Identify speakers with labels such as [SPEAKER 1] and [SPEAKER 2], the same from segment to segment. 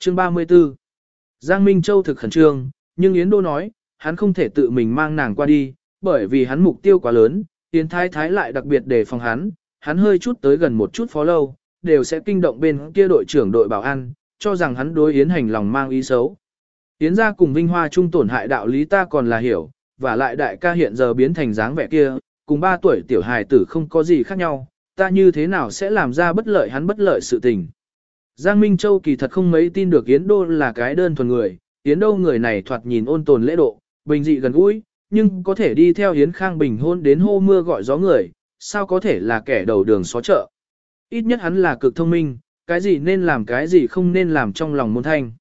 [SPEAKER 1] Chương 34 Giang Minh Châu thực khẩn trương, nhưng Yến Đô nói, hắn không thể tự mình mang nàng qua đi, bởi vì hắn mục tiêu quá lớn, Yến Thái Thái lại đặc biệt để phòng hắn, hắn hơi chút tới gần một chút phó lâu, đều sẽ kinh động bên kia đội trưởng đội bảo an, cho rằng hắn đối Yến hành lòng mang ý xấu. Yến ra cùng Vinh Hoa chung tổn hại đạo lý ta còn là hiểu, và lại đại ca hiện giờ biến thành dáng vẻ kia, cùng ba tuổi tiểu hài tử không có gì khác nhau, ta như thế nào sẽ làm ra bất lợi hắn bất lợi sự tình. Giang Minh Châu kỳ thật không mấy tin được Yến Đô là cái đơn thuần người, Yến Đô người này thoạt nhìn ôn tồn lễ độ, bình dị gần gũi, nhưng có thể đi theo Yến Khang Bình hôn đến hô mưa gọi gió người, sao có thể là kẻ đầu đường xó chợ. Ít nhất hắn là cực thông minh, cái gì nên làm cái gì không nên làm trong lòng môn thanh.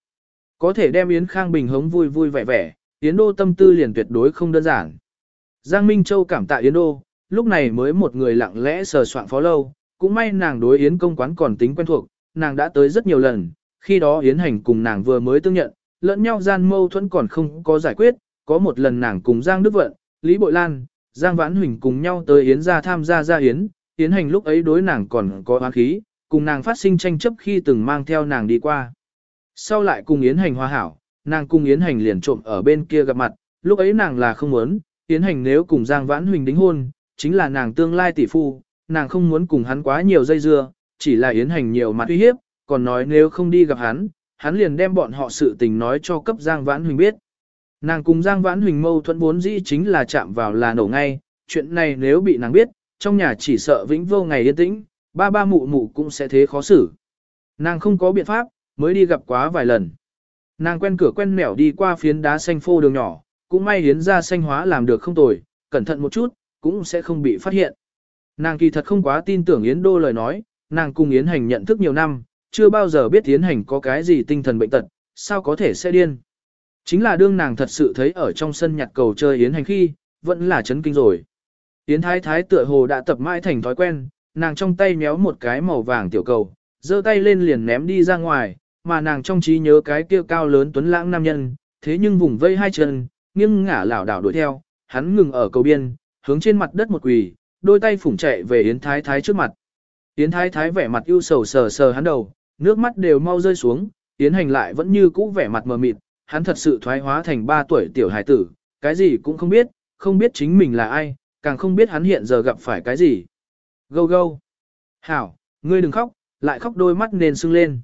[SPEAKER 1] Có thể đem Yến Khang Bình hống vui vui vẻ vẻ, Yến Đô tâm tư liền tuyệt đối không đơn giản. Giang Minh Châu cảm tạ Yến Đô, lúc này mới một người lặng lẽ sờ soạn phó lâu, cũng may nàng đối Yến công quán còn tính quen thuộc, nàng đã tới rất nhiều lần, khi đó Yến Hành cùng nàng vừa mới tương nhận, lẫn nhau gian mâu thuẫn còn không có giải quyết, có một lần nàng cùng Giang Đức Vận, Lý Bội Lan, Giang Vãn Huỳnh cùng nhau tới Yến ra tham gia gia Yến, Yến Hành lúc ấy đối nàng còn có oán khí, cùng nàng phát sinh tranh chấp khi từng mang theo nàng đi qua. Sau lại cùng Yến Hành hòa hảo, nàng cùng Yến Hành liền trộm ở bên kia gặp mặt, lúc ấy nàng là không muốn, Yến Hành nếu cùng Giang Vãn Huỳnh đính hôn, chính là nàng tương lai tỷ phu, nàng không muốn cùng hắn quá nhiều dây dưa, chỉ là Yến Hành nhiều mặt uy hiếp, còn nói nếu không đi gặp hắn, hắn liền đem bọn họ sự tình nói cho cấp Giang Vãn Huỳnh biết. Nàng cùng Giang Vãn Huỳnh mâu thuẫn vốn dĩ chính là chạm vào là nổ ngay, chuyện này nếu bị nàng biết, trong nhà chỉ sợ vĩnh vô ngày yên tĩnh, ba ba mụ mụ cũng sẽ thế khó xử. Nàng không có biện pháp, mới đi gặp quá vài lần. Nàng quen cửa quen mẻo đi qua phiến đá xanh phô đường nhỏ, cũng may hiến ra xanh hóa làm được không tồi, cẩn thận một chút, cũng sẽ không bị phát hiện. Nàng kỳ thật không quá tin tưởng Yến Đô lời nói, nàng cùng Yến Hành nhận thức nhiều năm, chưa bao giờ biết Yến Hành có cái gì tinh thần bệnh tật, sao có thể sẽ điên. Chính là đương nàng thật sự thấy ở trong sân nhặt cầu chơi Yến Hành khi, vẫn là chấn kinh rồi. Yến Thái Thái tựa hồ đã tập mãi thành thói quen, nàng trong tay méo một cái màu vàng tiểu cầu, giơ tay lên liền ném đi ra ngoài, mà nàng trong trí nhớ cái kia cao lớn tuấn lãng nam nhân, thế nhưng vùng vây hai chân, nghiêng ngả lảo đảo đuổi theo, hắn ngừng ở cầu biên, hướng trên mặt đất một quỳ, đôi tay phủng chạy về Yến Thái Thái trước mặt. Yến Thái Thái vẻ mặt ưu sầu sờ sờ hắn đầu, nước mắt đều mau rơi xuống, Yến Hành lại vẫn như cũ vẻ mặt mờ mịt, hắn thật sự thoái hóa thành ba tuổi tiểu hải tử, cái gì cũng không biết, không biết chính mình là ai, càng không biết hắn hiện giờ gặp phải cái gì. Gâu gâu. Hảo, ngươi đừng khóc, lại khóc đôi mắt nền sưng lên.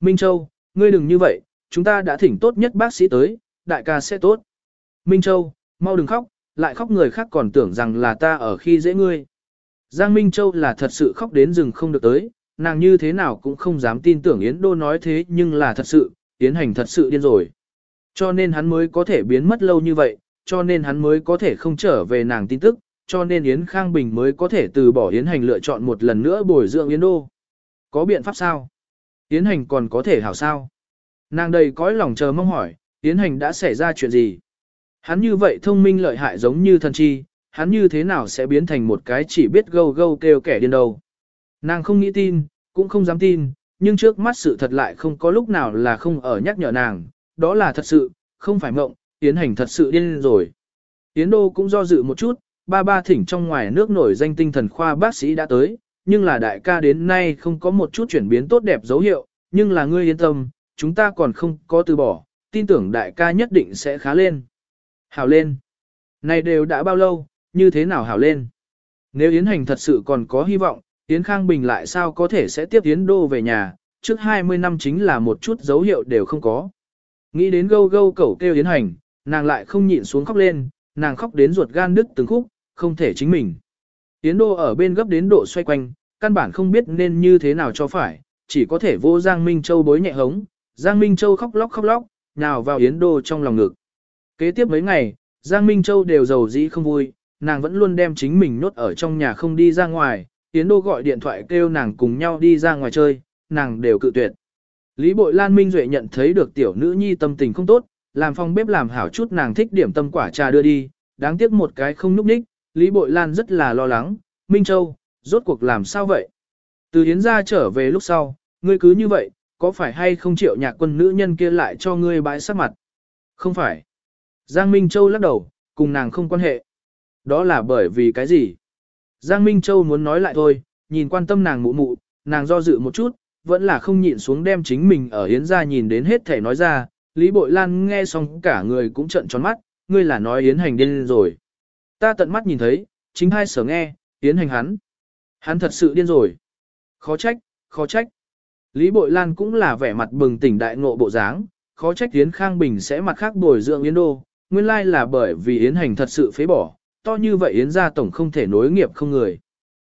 [SPEAKER 1] Minh Châu, ngươi đừng như vậy, chúng ta đã thỉnh tốt nhất bác sĩ tới, đại ca sẽ tốt. Minh Châu, mau đừng khóc, lại khóc người khác còn tưởng rằng là ta ở khi dễ ngươi. Giang Minh Châu là thật sự khóc đến rừng không được tới, nàng như thế nào cũng không dám tin tưởng Yến Đô nói thế nhưng là thật sự, Yến Hành thật sự điên rồi. Cho nên hắn mới có thể biến mất lâu như vậy, cho nên hắn mới có thể không trở về nàng tin tức, cho nên Yến Khang Bình mới có thể từ bỏ Yến Hành lựa chọn một lần nữa bồi dưỡng Yến Đô. Có biện pháp sao? Yến Hành còn có thể hảo sao? Nàng đầy cõi lòng chờ mong hỏi, Yến Hành đã xảy ra chuyện gì? Hắn như vậy thông minh lợi hại giống như thần chi, hắn như thế nào sẽ biến thành một cái chỉ biết gâu gâu kêu kẻ điên đầu. Nàng không nghĩ tin, cũng không dám tin, nhưng trước mắt sự thật lại không có lúc nào là không ở nhắc nhở nàng, đó là thật sự, không phải mộng, Yến Hành thật sự điên rồi. Yến Đô cũng do dự một chút, ba ba thỉnh trong ngoài nước nổi danh tinh thần khoa bác sĩ đã tới, nhưng là đại ca đến nay không có một chút chuyển biến tốt đẹp dấu hiệu, nhưng là ngươi yên tâm, chúng ta còn không có từ bỏ, tin tưởng đại ca nhất định sẽ khá lên. hào lên. Này đều đã bao lâu, như thế nào hảo lên? Nếu Yến Hành thật sự còn có hy vọng, Yến Khang Bình lại sao có thể sẽ tiếp Yến Đô về nhà, trước 20 năm chính là một chút dấu hiệu đều không có. Nghĩ đến gâu gâu cẩu kêu Yến Hành, nàng lại không nhịn xuống khóc lên, nàng khóc đến ruột gan đứt từng khúc, không thể chính mình. Yến Đô ở bên gấp đến độ xoay quanh, căn bản không biết nên như thế nào cho phải, chỉ có thể vô Giang Minh Châu bối nhẹ hống, Giang Minh Châu khóc lóc khóc lóc, nhào vào Yến Đô trong lòng ngực. Kế tiếp mấy ngày, Giang Minh Châu đều giàu dĩ không vui, nàng vẫn luôn đem chính mình nốt ở trong nhà không đi ra ngoài, Yến Đô gọi điện thoại kêu nàng cùng nhau đi ra ngoài chơi, nàng đều cự tuyệt. Lý Bội Lan Minh Duệ nhận thấy được tiểu nữ nhi tâm tình không tốt, làm phòng bếp làm hảo chút nàng thích điểm tâm quả trà đưa đi, đáng tiếc một cái không núp ních, Lý Bội Lan rất là lo lắng, Minh Châu, rốt cuộc làm sao vậy? Từ Yến ra trở về lúc sau, ngươi cứ như vậy, có phải hay không chịu nhạc quân nữ nhân kia lại cho ngươi bãi sắc mặt? Không phải. Giang Minh Châu lắc đầu, cùng nàng không quan hệ. Đó là bởi vì cái gì? Giang Minh Châu muốn nói lại thôi, nhìn quan tâm nàng mụ mụ, nàng do dự một chút, vẫn là không nhịn xuống đem chính mình ở Yến gia nhìn đến hết thể nói ra, Lý Bội Lan nghe xong cả người cũng trợn tròn mắt, ngươi là nói Yến hành điên rồi. Ta tận mắt nhìn thấy, chính hai sở nghe, Yến hành hắn. Hắn thật sự điên rồi. Khó trách, khó trách. Lý Bội Lan cũng là vẻ mặt bừng tỉnh đại ngộ bộ dáng, khó trách Yến Khang Bình sẽ mặt khác bồi dưỡng Yến Đô, nguyên lai là bởi vì Yến hành thật sự phế bỏ, to như vậy Yến gia tổng không thể nối nghiệp không người.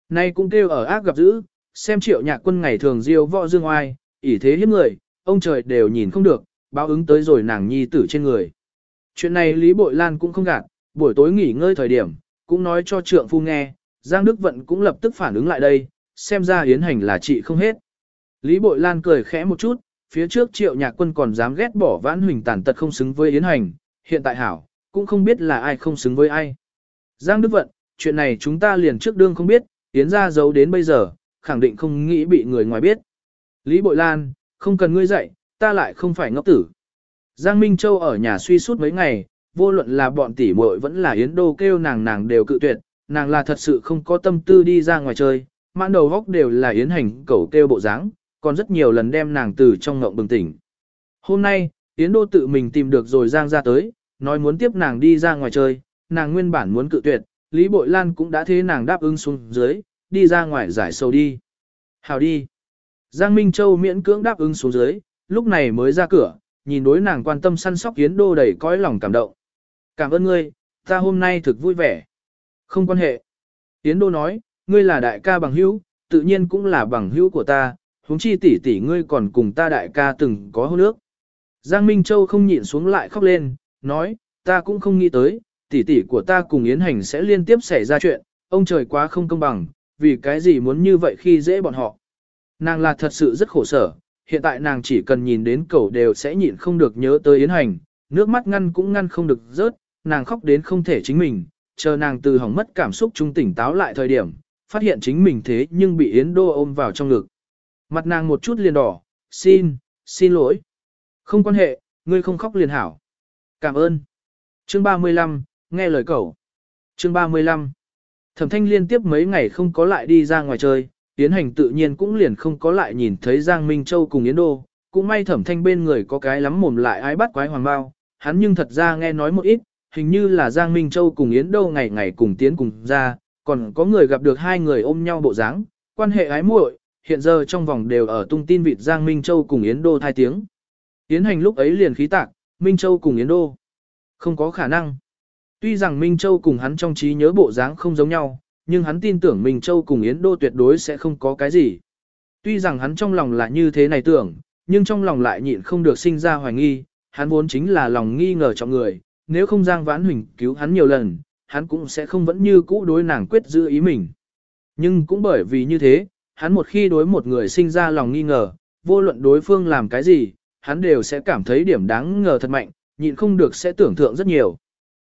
[SPEAKER 1] Nay cũng kêu ở ác gặp dữ, xem triệu nhạc quân ngày thường diêu võ dương oai, ỷ thế hiếp người, ông trời đều nhìn không được, báo ứng tới rồi nàng nhi tử trên người. Chuyện này Lý Bội Lan cũng không gạt, buổi tối nghỉ ngơi thời điểm, cũng nói cho trượng phu nghe, Giang Đức Vận cũng lập tức phản ứng lại đây, xem ra Yến Hành là chị không hết. Lý Bội Lan cười khẽ một chút, phía trước triệu nhạc quân còn dám ghét bỏ vãn huỳnh tàn tật không xứng với Yến Hành, hiện tại hảo, cũng không biết là ai không xứng với ai. Giang Đức Vận, chuyện này chúng ta liền trước đương không biết, Yến ra giấu đến bây giờ, khẳng định không nghĩ bị người ngoài biết. Lý Bội Lan, không cần ngươi dạy, ta lại không phải ngốc tử. Giang Minh Châu ở nhà suy suốt mấy ngày, vô luận là bọn tỷ muội vẫn là Yến Đô kêu nàng nàng đều cự tuyệt, nàng là thật sự không có tâm tư đi ra ngoài chơi, mãn đầu góc đều là Yến hành cẩu kêu bộ dáng, còn rất nhiều lần đem nàng từ trong ngộng bừng tỉnh. Hôm nay, Yến Đô tự mình tìm được rồi Giang ra tới, nói muốn tiếp nàng đi ra ngoài chơi, nàng nguyên bản muốn cự tuyệt, Lý Bội Lan cũng đã thế nàng đáp ứng xuống dưới, đi ra ngoài giải sầu đi. Hào đi. Giang Minh Châu miễn cưỡng đáp ứng xuống dưới, lúc này mới ra cửa, nhìn đối nàng quan tâm săn sóc Yến Đô đầy cõi lòng cảm động. Cảm ơn ngươi, ta hôm nay thực vui vẻ. Không quan hệ. Yến Đô nói, ngươi là đại ca bằng hữu, tự nhiên cũng là bằng hữu của ta, huống chi tỷ tỷ ngươi còn cùng ta đại ca từng có hôn nước. Giang Minh Châu không nhịn xuống lại khóc lên, nói, ta cũng không nghĩ tới, tỷ tỷ của ta cùng Yến Hành sẽ liên tiếp xảy ra chuyện, ông trời quá không công bằng, vì cái gì muốn như vậy khi dễ bọn họ. Nàng là thật sự rất khổ sở, hiện tại nàng chỉ cần nhìn đến cậu đều sẽ nhịn không được nhớ tới Yến Hành, nước mắt ngăn cũng ngăn không được rớt, nàng khóc đến không thể chính mình, chờ nàng từ hỏng mất cảm xúc trung tỉnh táo lại thời điểm, phát hiện chính mình thế nhưng bị Yến Đô ôm vào trong ngực. Mặt nàng một chút liền đỏ, xin, xin lỗi. Không quan hệ, ngươi không khóc liền hảo. Cảm ơn. Chương 35, nghe lời cậu. Chương 35. Thẩm thanh liên tiếp mấy ngày không có lại đi ra ngoài chơi, Yến hành tự nhiên cũng liền không có lại nhìn thấy Giang Minh Châu cùng Yến Đô, cũng may thẩm thanh bên người có cái lắm mồm lại ái bắt quái hoàng bao, hắn nhưng thật ra nghe nói một ít, hình như là Giang Minh Châu cùng Yến Đô ngày ngày cùng tiến cùng ra, còn có người gặp được hai người ôm nhau bộ dáng, quan hệ ái muội, hiện giờ trong vòng đều ở tung tin vịt Giang Minh Châu cùng Yến Đô thai tiếng. Yến hành lúc ấy liền khí tạc, Minh Châu cùng Yến Đô. Không có khả năng. Tuy rằng Minh Châu cùng hắn trong trí nhớ bộ dáng không giống nhau, nhưng hắn tin tưởng Minh Châu cùng Yến Đô tuyệt đối sẽ không có cái gì. Tuy rằng hắn trong lòng là như thế này tưởng, nhưng trong lòng lại nhịn không được sinh ra hoài nghi, hắn vốn chính là lòng nghi ngờ trọng người, nếu không Giang Vãn Huỳnh cứu hắn nhiều lần, hắn cũng sẽ không vẫn như cũ đối nàng quyết giữ ý mình. Nhưng cũng bởi vì như thế, hắn một khi đối một người sinh ra lòng nghi ngờ, vô luận đối phương làm cái gì, hắn đều sẽ cảm thấy điểm đáng ngờ thật mạnh, nhịn không được sẽ tưởng tượng rất nhiều.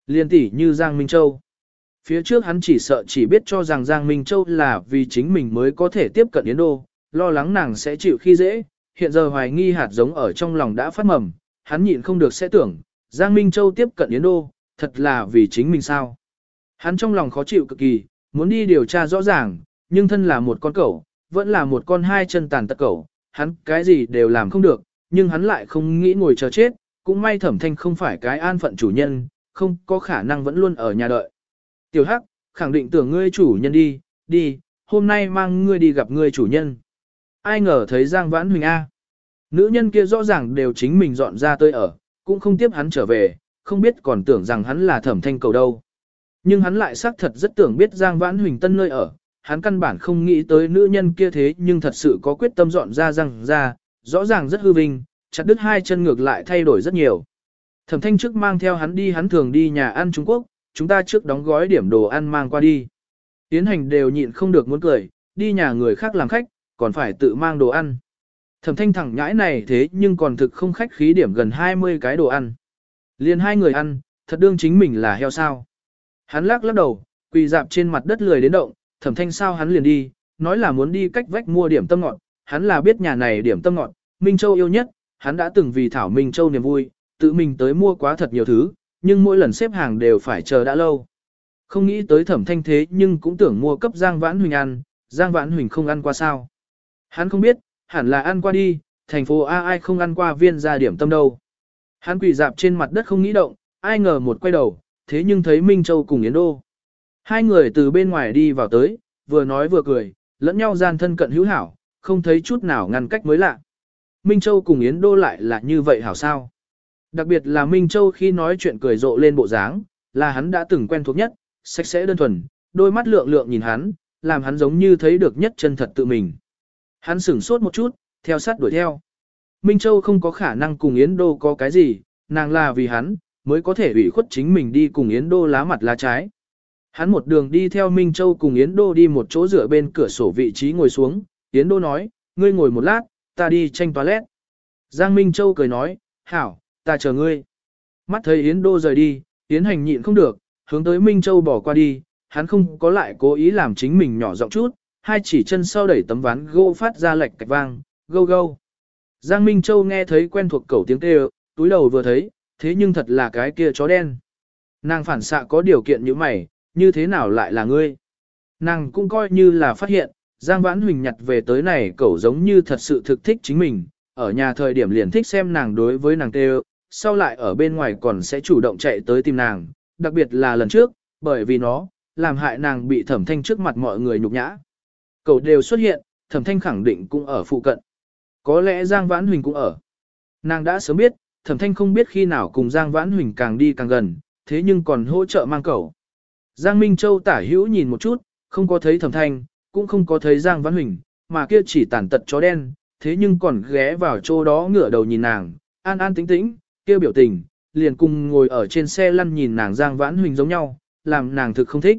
[SPEAKER 1] Liên tỷ như Giang Minh Châu. Phía trước hắn chỉ sợ chỉ biết cho rằng Giang Minh Châu là vì chính mình mới có thể tiếp cận Yến Đô, lo lắng nàng sẽ chịu khi dễ, hiện giờ hoài nghi hạt giống ở trong lòng đã phát mầm, hắn nhịn không được sẽ tưởng, Giang Minh Châu tiếp cận Yến Đô, thật là vì chính mình sao. Hắn trong lòng khó chịu cực kỳ, muốn đi điều tra rõ ràng, nhưng thân là một con cẩu, vẫn là một con hai chân tàn tật cẩu, hắn cái gì đều làm không được, nhưng hắn lại không nghĩ ngồi chờ chết, cũng may thẩm thanh không phải cái an phận chủ nhân, không có khả năng vẫn luôn ở nhà đợi. Tiểu Hắc, khẳng định tưởng ngươi chủ nhân đi, đi, hôm nay mang ngươi đi gặp ngươi chủ nhân. Ai ngờ thấy Giang Vãn Huỳnh A. Nữ nhân kia rõ ràng đều chính mình dọn ra tới ở, cũng không tiếp hắn trở về, không biết còn tưởng rằng hắn là thẩm thanh cầu đâu. Nhưng hắn lại xác thật rất tưởng biết Giang Vãn Huỳnh tân nơi ở, hắn căn bản không nghĩ tới nữ nhân kia thế nhưng thật sự có quyết tâm dọn ra răng ra, rõ ràng rất hư vinh, chặt đứt hai chân ngược lại thay đổi rất nhiều. Thẩm thanh trước mang theo hắn đi hắn thường đi nhà ăn Trung Quốc, chúng ta trước đóng gói điểm đồ ăn mang qua đi. Tiến hành đều nhịn không được muốn cười, đi nhà người khác làm khách, còn phải tự mang đồ ăn. Thẩm thanh thẳng nhãi này thế nhưng còn thực không khách khí điểm gần 20 cái đồ ăn. Liền hai người ăn, thật đương chính mình là heo sao. Hắn lắc lắc đầu, quỳ dạp trên mặt đất lười đến động, thẩm thanh sao hắn liền đi, nói là muốn đi cách vách mua điểm tâm ngọt, hắn là biết nhà này điểm tâm ngọt, Minh Châu yêu nhất, hắn đã từng vì Thảo Minh Châu niềm vui, tự mình tới mua quá thật nhiều thứ, nhưng mỗi lần xếp hàng đều phải chờ đã lâu. Không nghĩ tới thẩm thanh thế nhưng cũng tưởng mua cấp Giang Vãn Huỳnh ăn, Giang Vãn Huỳnh không ăn qua sao. Hắn không biết, hẳn là ăn qua đi, thành phố A ai không ăn qua viên gia điểm tâm đâu. Hắn quỳ dạp trên mặt đất không nghĩ động, ai ngờ một quay đầu, thế nhưng thấy Minh Châu cùng Yến Đô. Hai người từ bên ngoài đi vào tới, vừa nói vừa cười, lẫn nhau gian thân cận hữu hảo, không thấy chút nào ngăn cách mới lạ. Minh Châu cùng Yến Đô lại là như vậy hảo sao. Đặc biệt là Minh Châu khi nói chuyện cười rộ lên bộ dáng, là hắn đã từng quen thuộc nhất, sạch sẽ đơn thuần, đôi mắt lượng lượng nhìn hắn, làm hắn giống như thấy được nhất chân thật tự mình. Hắn sửng sốt một chút, theo sát đuổi theo. Minh Châu không có khả năng cùng Yến Đô có cái gì, nàng là vì hắn, mới có thể ủy khuất chính mình đi cùng Yến Đô lá mặt lá trái. Hắn một đường đi theo Minh Châu cùng Yến Đô đi một chỗ rửa bên cửa sổ vị trí ngồi xuống, Yến Đô nói, ngươi ngồi một lát, ta đi tranh toilet. Giang Minh Châu cười nói, hảo, ta chờ ngươi. Mắt thấy Yến Đô rời đi, Yến Hành nhịn không được, hướng tới Minh Châu bỏ qua đi, hắn không có lại cố ý làm chính mình nhỏ giọng chút, hai chỉ chân sau đẩy tấm ván gỗ phát ra lệch cạch vang, gâu gâu. Giang Minh Châu nghe thấy quen thuộc cẩu tiếng kêu, túi đầu vừa thấy, thế nhưng thật là cái kia chó đen. Nàng phản xạ có điều kiện như mày, như thế nào lại là ngươi? Nàng cũng coi như là phát hiện, Giang Vãn Huỳnh nhặt về tới này cẩu giống như thật sự thực thích chính mình, ở nhà thời điểm liền thích xem nàng đối với nàng kêu, sau lại ở bên ngoài còn sẽ chủ động chạy tới tìm nàng, đặc biệt là lần trước, bởi vì nó, làm hại nàng bị thẩm thanh trước mặt mọi người nhục nhã. Cậu đều xuất hiện, thẩm thanh khẳng định cũng ở phụ cận. Có lẽ Giang Vãn Huỳnh cũng ở. Nàng đã sớm biết, thẩm thanh không biết khi nào cùng Giang Vãn Huỳnh càng đi càng gần, thế nhưng còn hỗ trợ mang cậu. Giang Minh Châu tả hữu nhìn một chút, không có thấy thẩm thanh, cũng không có thấy Giang Vãn Huỳnh, mà kia chỉ tàn tật chó đen, thế nhưng còn ghé vào chỗ đó ngửa đầu nhìn nàng, an an tĩnh tĩnh, kia biểu tình, liền cùng ngồi ở trên xe lăn nhìn nàng Giang Vãn Huỳnh giống nhau, làm nàng thực không thích.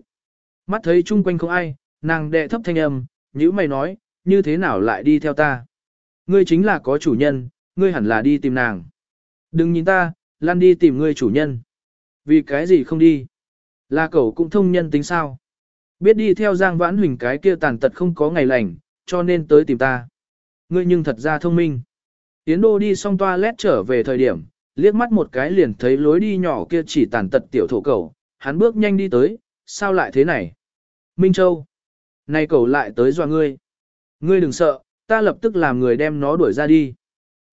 [SPEAKER 1] Mắt thấy chung quanh không ai, nàng đệ thấp thanh âm, nhữ mày nói, như thế nào lại đi theo ta? Ngươi chính là có chủ nhân, ngươi hẳn là đi tìm nàng. Đừng nhìn ta, lăn đi tìm ngươi chủ nhân. Vì cái gì không đi? Là cậu cũng thông nhân tính sao? Biết đi theo Giang Vãn Huỳnh cái kia tàn tật không có ngày lành, cho nên tới tìm ta. Ngươi nhưng thật ra thông minh. Tiến đô đi xong toilet trở về thời điểm, liếc mắt một cái liền thấy lối đi nhỏ kia chỉ tàn tật tiểu thổ cầu, hắn bước nhanh đi tới, sao lại thế này? Minh Châu, này cầu lại tới dọa ngươi. Ngươi đừng sợ, ta lập tức làm người đem nó đuổi ra đi.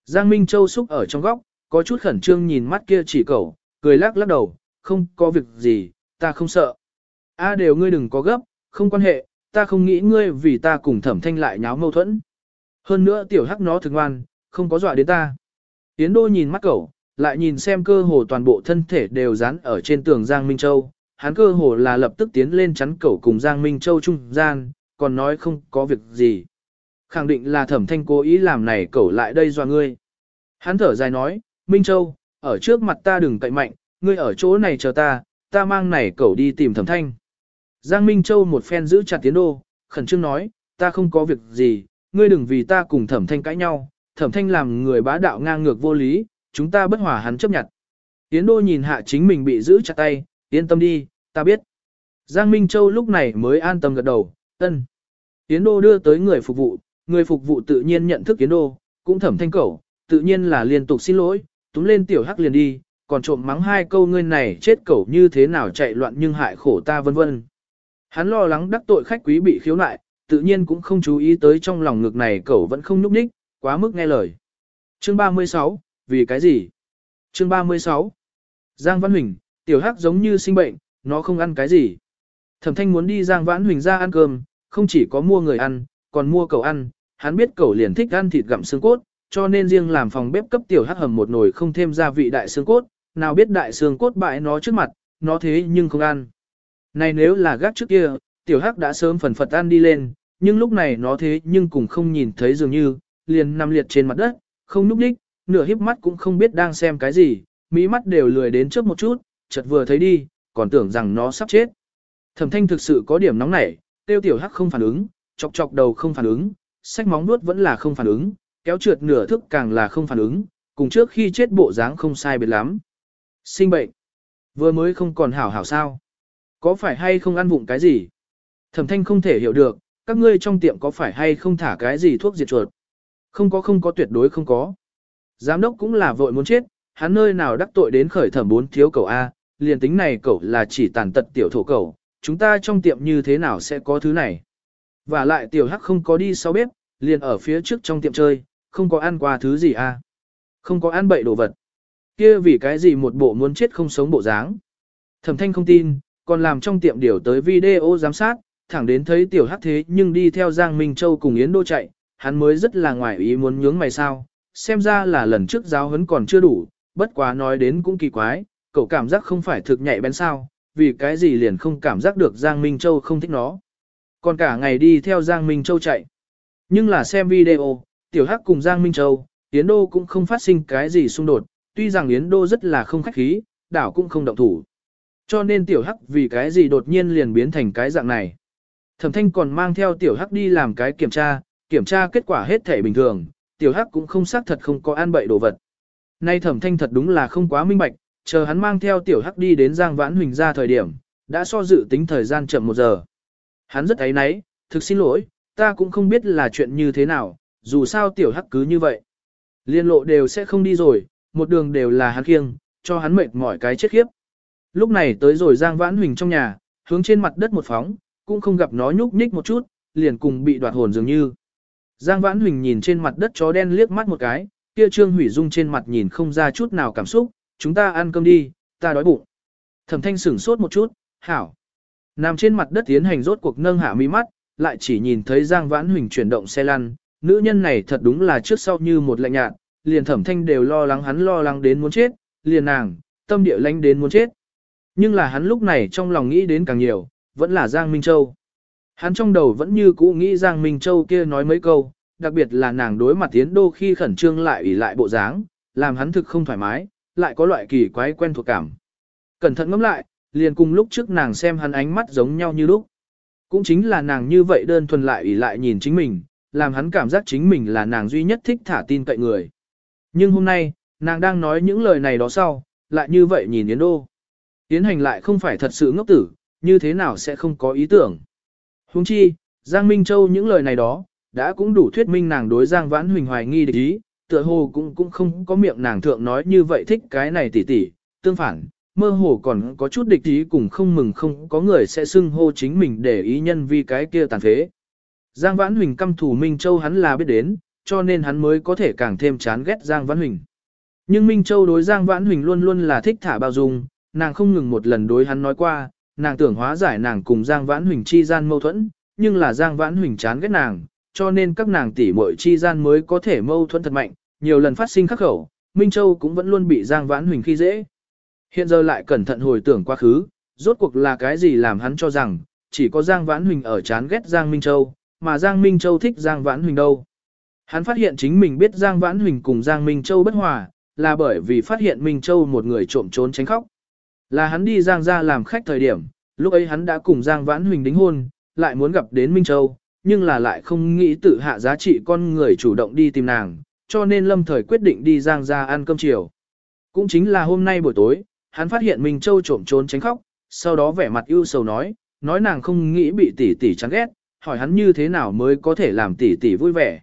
[SPEAKER 1] Giang Minh Châu xúc ở trong góc, có chút khẩn trương nhìn mắt kia chỉ cầu, cười lắc lắc đầu, không có việc gì, ta không sợ. A đều ngươi đừng có gấp, không quan hệ, ta không nghĩ ngươi vì ta cùng thẩm thanh lại nháo mâu thuẫn. Hơn nữa tiểu hắc nó thường ngoan, không có dọa đến ta. Tiến đô nhìn mắt cậu, lại nhìn xem cơ hồ toàn bộ thân thể đều dán ở trên tường Giang Minh Châu. Hắn cơ hồ là lập tức tiến lên chắn cẩu cùng Giang Minh Châu trung gian, còn nói không có việc gì. Khẳng định là thẩm thanh cố ý làm này cẩu lại đây dọa ngươi. Hắn thở dài nói, Minh Châu, ở trước mặt ta đừng cậy mạnh, ngươi ở chỗ này chờ ta, ta mang này cẩu đi tìm thẩm thanh. Giang Minh Châu một phen giữ chặt tiến đô, khẩn trương nói, ta không có việc gì, ngươi đừng vì ta cùng thẩm thanh cãi nhau, thẩm thanh làm người bá đạo ngang ngược vô lý, chúng ta bất hòa hắn chấp nhận. Tiến đô nhìn hạ chính mình bị giữ chặt tay, yên tâm đi, ta biết. Giang Minh Châu lúc này mới an tâm gật đầu, ân. Tiến đô đưa tới người phục vụ, người phục vụ tự nhiên nhận thức tiến đô, cũng thẩm thanh cẩu, tự nhiên là liên tục xin lỗi, túm lên tiểu hắc liền đi, còn trộm mắng hai câu ngươi này chết cẩu như thế nào chạy loạn nhưng hại khổ ta vân vân. Hắn lo lắng đắc tội khách quý bị khiếu nại, tự nhiên cũng không chú ý tới trong lòng ngực này cẩu vẫn không nhúc nhích, quá mức nghe lời. Chương 36, vì cái gì? Chương 36. Giang Văn Huỳnh, tiểu hắc giống như sinh bệnh, nó không ăn cái gì. Thẩm thanh muốn đi Giang Vãn Huỳnh ra ăn cơm, không chỉ có mua người ăn, còn mua cậu ăn, hắn biết cậu liền thích ăn thịt gặm xương cốt, cho nên riêng làm phòng bếp cấp tiểu hắc hầm một nồi không thêm gia vị đại xương cốt, nào biết đại xương cốt bại nó trước mặt, nó thế nhưng không ăn. Này nếu là gác trước kia, tiểu hắc đã sớm phần phật ăn đi lên, nhưng lúc này nó thế nhưng cũng không nhìn thấy dường như, liền nằm liệt trên mặt đất, không núp đích, nửa híp mắt cũng không biết đang xem cái gì, mỹ mắt đều lười đến trước một chút, chợt vừa thấy đi, còn tưởng rằng nó sắp chết. Thẩm thanh thực sự có điểm nóng nảy, tiêu tiểu hắc không phản ứng, chọc chọc đầu không phản ứng, sách móng nuốt vẫn là không phản ứng, kéo trượt nửa thức càng là không phản ứng, cùng trước khi chết bộ dáng không sai biệt lắm. Sinh bệnh. Vừa mới không còn hảo hảo sao. Có phải hay không ăn vụng cái gì? Thẩm thanh không thể hiểu được, các ngươi trong tiệm có phải hay không thả cái gì thuốc diệt chuột? Không có không có tuyệt đối không có. Giám đốc cũng là vội muốn chết, hắn nơi nào đắc tội đến khởi thẩm bốn thiếu cầu A, liền tính này cậu là chỉ tàn tật tiểu thổ cậu. chúng ta trong tiệm như thế nào sẽ có thứ này. Và lại tiểu hắc không có đi sau bếp, liền ở phía trước trong tiệm chơi, không có ăn qua thứ gì à. Không có ăn bậy đồ vật. kia vì cái gì một bộ muốn chết không sống bộ dáng. Thẩm thanh không tin, còn làm trong tiệm điều tới video giám sát, thẳng đến thấy tiểu hắc thế nhưng đi theo Giang Minh Châu cùng Yến Đô chạy, hắn mới rất là ngoài ý muốn nhướng mày sao, xem ra là lần trước giáo huấn còn chưa đủ, bất quá nói đến cũng kỳ quái, cậu cảm giác không phải thực nhạy bén sao, vì cái gì liền không cảm giác được Giang Minh Châu không thích nó. Còn cả ngày đi theo Giang Minh Châu chạy. Nhưng là xem video, tiểu hắc cùng Giang Minh Châu, Yến Đô cũng không phát sinh cái gì xung đột, tuy rằng Yến Đô rất là không khách khí, đảo cũng không động thủ. Cho nên tiểu hắc vì cái gì đột nhiên liền biến thành cái dạng này. Thẩm thanh còn mang theo tiểu hắc đi làm cái kiểm tra, kiểm tra kết quả hết thể bình thường, tiểu hắc cũng không xác thật không có an bậy đồ vật. Nay thẩm thanh thật đúng là không quá minh bạch, chờ hắn mang theo tiểu hắc đi đến Giang Vãn Huỳnh ra thời điểm, đã so dự tính thời gian chậm một giờ. Hắn rất ấy náy, thực xin lỗi, ta cũng không biết là chuyện như thế nào, dù sao tiểu hắc cứ như vậy. Liên lộ đều sẽ không đi rồi, một đường đều là hắn kiêng, cho hắn mệt mỏi cái chết khiếp. Lúc này tới rồi Giang Vãn Huỳnh trong nhà, hướng trên mặt đất một phóng, cũng không gặp nó nhúc nhích một chút, liền cùng bị đoạt hồn dường như. Giang Vãn Huỳnh nhìn trên mặt đất chó đen liếc mắt một cái, kia Trương Hủy Dung trên mặt nhìn không ra chút nào cảm xúc, chúng ta ăn cơm đi, ta đói bụng. Thẩm thanh sửng sốt một chút, hảo. Nằm trên mặt đất tiến hành rốt cuộc nâng hạ mi mắt, lại chỉ nhìn thấy Giang Vãn Huỳnh chuyển động xe lăn, nữ nhân này thật đúng là trước sau như một lạnh nhạt, liền thẩm thanh đều lo lắng hắn lo lắng đến muốn chết, liền nàng, tâm địa lánh đến muốn chết. Nhưng là hắn lúc này trong lòng nghĩ đến càng nhiều, vẫn là Giang Minh Châu. Hắn trong đầu vẫn như cũ nghĩ Giang Minh Châu kia nói mấy câu, đặc biệt là nàng đối mặt tiến đô khi khẩn trương lại ủy lại bộ dáng, làm hắn thực không thoải mái, lại có loại kỳ quái quen thuộc cảm. Cẩn thận ngẫm lại, liền cùng lúc trước nàng xem hắn ánh mắt giống nhau như lúc. Cũng chính là nàng như vậy đơn thuần lại ủy lại nhìn chính mình, làm hắn cảm giác chính mình là nàng duy nhất thích thả tin cậy người. Nhưng hôm nay, nàng đang nói những lời này đó sau, lại như vậy nhìn Yến Đô. Yến hành lại không phải thật sự ngốc tử, như thế nào sẽ không có ý tưởng. Huống chi, Giang Minh Châu những lời này đó, đã cũng đủ thuyết minh nàng đối Giang Vãn Huỳnh hoài nghi địch ý, tựa hồ cũng cũng không có miệng nàng thượng nói như vậy thích cái này tỉ tỉ, tương phản, mơ hồ còn có chút địch ý cùng không mừng không có người sẽ xưng hô chính mình để ý nhân vì cái kia tàn phế. Giang Vãn Huỳnh căm thủ Minh Châu hắn là biết đến, cho nên hắn mới có thể càng thêm chán ghét Giang Vãn Huỳnh. Nhưng Minh Châu đối Giang Vãn Huỳnh luôn luôn là thích thả bao dung, nàng không ngừng một lần đối hắn nói qua, nàng tưởng hóa giải nàng cùng Giang Vãn Huỳnh chi gian mâu thuẫn, nhưng là Giang Vãn Huỳnh chán ghét nàng, cho nên các nàng tỷ muội chi gian mới có thể mâu thuẫn thật mạnh, nhiều lần phát sinh khắc khẩu, Minh Châu cũng vẫn luôn bị Giang Vãn Huỳnh khi dễ. Hiện giờ lại cẩn thận hồi tưởng quá khứ, rốt cuộc là cái gì làm hắn cho rằng, chỉ có Giang Vãn Huỳnh ở chán ghét Giang Minh Châu, mà Giang Minh Châu thích Giang Vãn Huỳnh đâu. Hắn phát hiện chính mình biết Giang Vãn Huỳnh cùng Giang Minh Châu bất hòa, là bởi vì phát hiện Minh Châu một người trộm trốn tránh khóc. Là hắn đi Giang ra làm khách thời điểm, lúc ấy hắn đã cùng Giang Vãn Huỳnh đính hôn, lại muốn gặp đến Minh Châu, nhưng là lại không nghĩ tự hạ giá trị con người chủ động đi tìm nàng, cho nên lâm thời quyết định đi Giang ra ăn cơm chiều. Cũng chính là hôm nay buổi tối, hắn phát hiện Minh Châu trộm trốn tránh khóc, sau đó vẻ mặt ưu sầu nói, nói nàng không nghĩ bị tỷ tỷ chán ghét, hỏi hắn như thế nào mới có thể làm tỷ tỷ vui vẻ.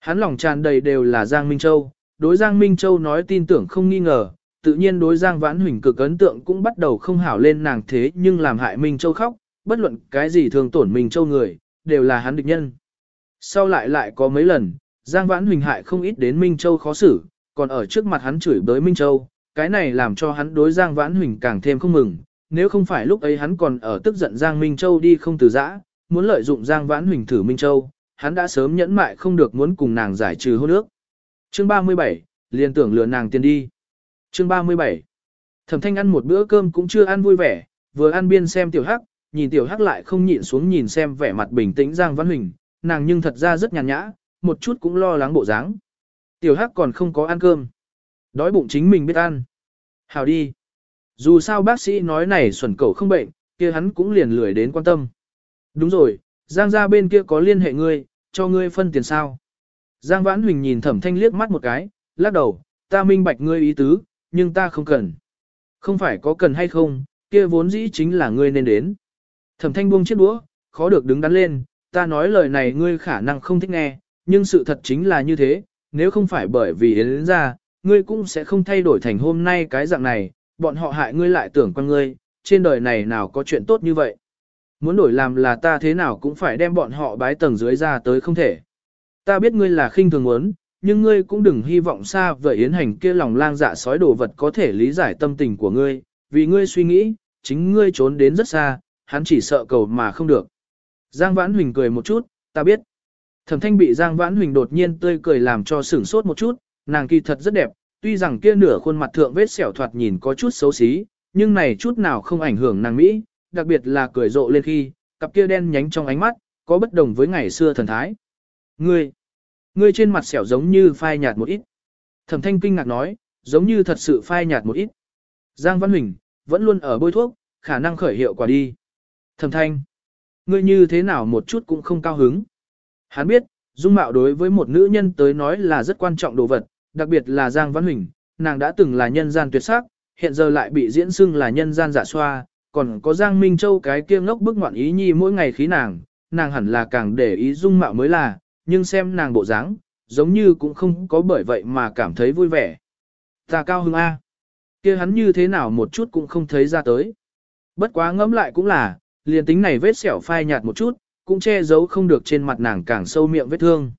[SPEAKER 1] Hắn lòng tràn đầy đều là Giang Minh Châu, đối Giang Minh Châu nói tin tưởng không nghi ngờ, tự nhiên đối Giang Vãn Huỳnh cực ấn tượng cũng bắt đầu không hảo lên nàng thế nhưng làm hại Minh Châu khóc, bất luận cái gì thường tổn Minh Châu người, đều là hắn địch nhân. Sau lại lại có mấy lần, Giang Vãn Huỳnh hại không ít đến Minh Châu khó xử, còn ở trước mặt hắn chửi bới Minh Châu, cái này làm cho hắn đối Giang Vãn Huỳnh càng thêm không mừng, nếu không phải lúc ấy hắn còn ở tức giận Giang Minh Châu đi không từ giã, muốn lợi dụng Giang Vãn Huỳnh thử Minh Châu, hắn đã sớm nhẫn mại không được muốn cùng nàng giải trừ hôn ước. Chương 37, liền tưởng lừa nàng tiền đi. Chương 37. Thẩm Thanh ăn một bữa cơm cũng chưa ăn vui vẻ, vừa ăn biên xem tiểu hắc, nhìn tiểu hắc lại không nhịn xuống nhìn xem vẻ mặt bình tĩnh Giang Văn Huỳnh, nàng nhưng thật ra rất nhàn nhã, một chút cũng lo lắng bộ dáng. Tiểu hắc còn không có ăn cơm. Đói bụng chính mình biết ăn. Hào đi. Dù sao bác sĩ nói này xuẩn cầu không bệnh, kia hắn cũng liền lười đến quan tâm. Đúng rồi, Giang gia bên kia có liên hệ ngươi, cho ngươi phân tiền sao. Giang Vãn Huỳnh nhìn thẩm thanh liếc mắt một cái, lắc đầu, ta minh bạch ngươi ý tứ, nhưng ta không cần. Không phải có cần hay không, kia vốn dĩ chính là ngươi nên đến. Thẩm thanh buông chiếc đũa, khó được đứng đắn lên, ta nói lời này ngươi khả năng không thích nghe, nhưng sự thật chính là như thế, nếu không phải bởi vì yến ra, ngươi cũng sẽ không thay đổi thành hôm nay cái dạng này, bọn họ hại ngươi lại tưởng quan ngươi, trên đời này nào có chuyện tốt như vậy. Muốn đổi làm là ta thế nào cũng phải đem bọn họ bái tầng dưới ra tới không thể. ta biết ngươi là khinh thường muốn, nhưng ngươi cũng đừng hy vọng xa vời yến hành kia lòng lang dạ sói đồ vật có thể lý giải tâm tình của ngươi, vì ngươi suy nghĩ, chính ngươi trốn đến rất xa, hắn chỉ sợ cầu mà không được. Giang Vãn Huỳnh cười một chút, ta biết. Thẩm thanh bị Giang Vãn Huỳnh đột nhiên tươi cười làm cho sửng sốt một chút, nàng kỳ thật rất đẹp, tuy rằng kia nửa khuôn mặt thượng vết sẹo thoạt nhìn có chút xấu xí, nhưng này chút nào không ảnh hưởng nàng Mỹ, đặc biệt là cười rộ lên khi, cặp kia đen nhánh trong ánh mắt, có bất đồng với ngày xưa thần thái. Ngươi, ngươi trên mặt sẹo giống như phai nhạt một ít. Thẩm thanh kinh ngạc nói, giống như thật sự phai nhạt một ít. Giang Văn Huỳnh, vẫn luôn ở bôi thuốc, khả năng khởi hiệu quả đi. Thẩm thanh, ngươi như thế nào một chút cũng không cao hứng. Hắn biết, dung mạo đối với một nữ nhân tới nói là rất quan trọng đồ vật, đặc biệt là Giang Văn Huỳnh, nàng đã từng là nhân gian tuyệt sắc, hiện giờ lại bị diễn xưng là nhân gian giả xoa, còn có Giang Minh Châu cái kia ngốc bức ngoạn ý nhi mỗi ngày khí nàng, nàng hẳn là càng để ý dung mạo mới là, nhưng xem nàng bộ dáng, giống như cũng không có bởi vậy mà cảm thấy vui vẻ. Ta cao hưng A. kia hắn như thế nào một chút cũng không thấy ra tới. Bất quá ngẫm lại cũng là, liền tính này vết sẹo phai nhạt một chút, cũng che giấu không được trên mặt nàng càng sâu miệng vết thương.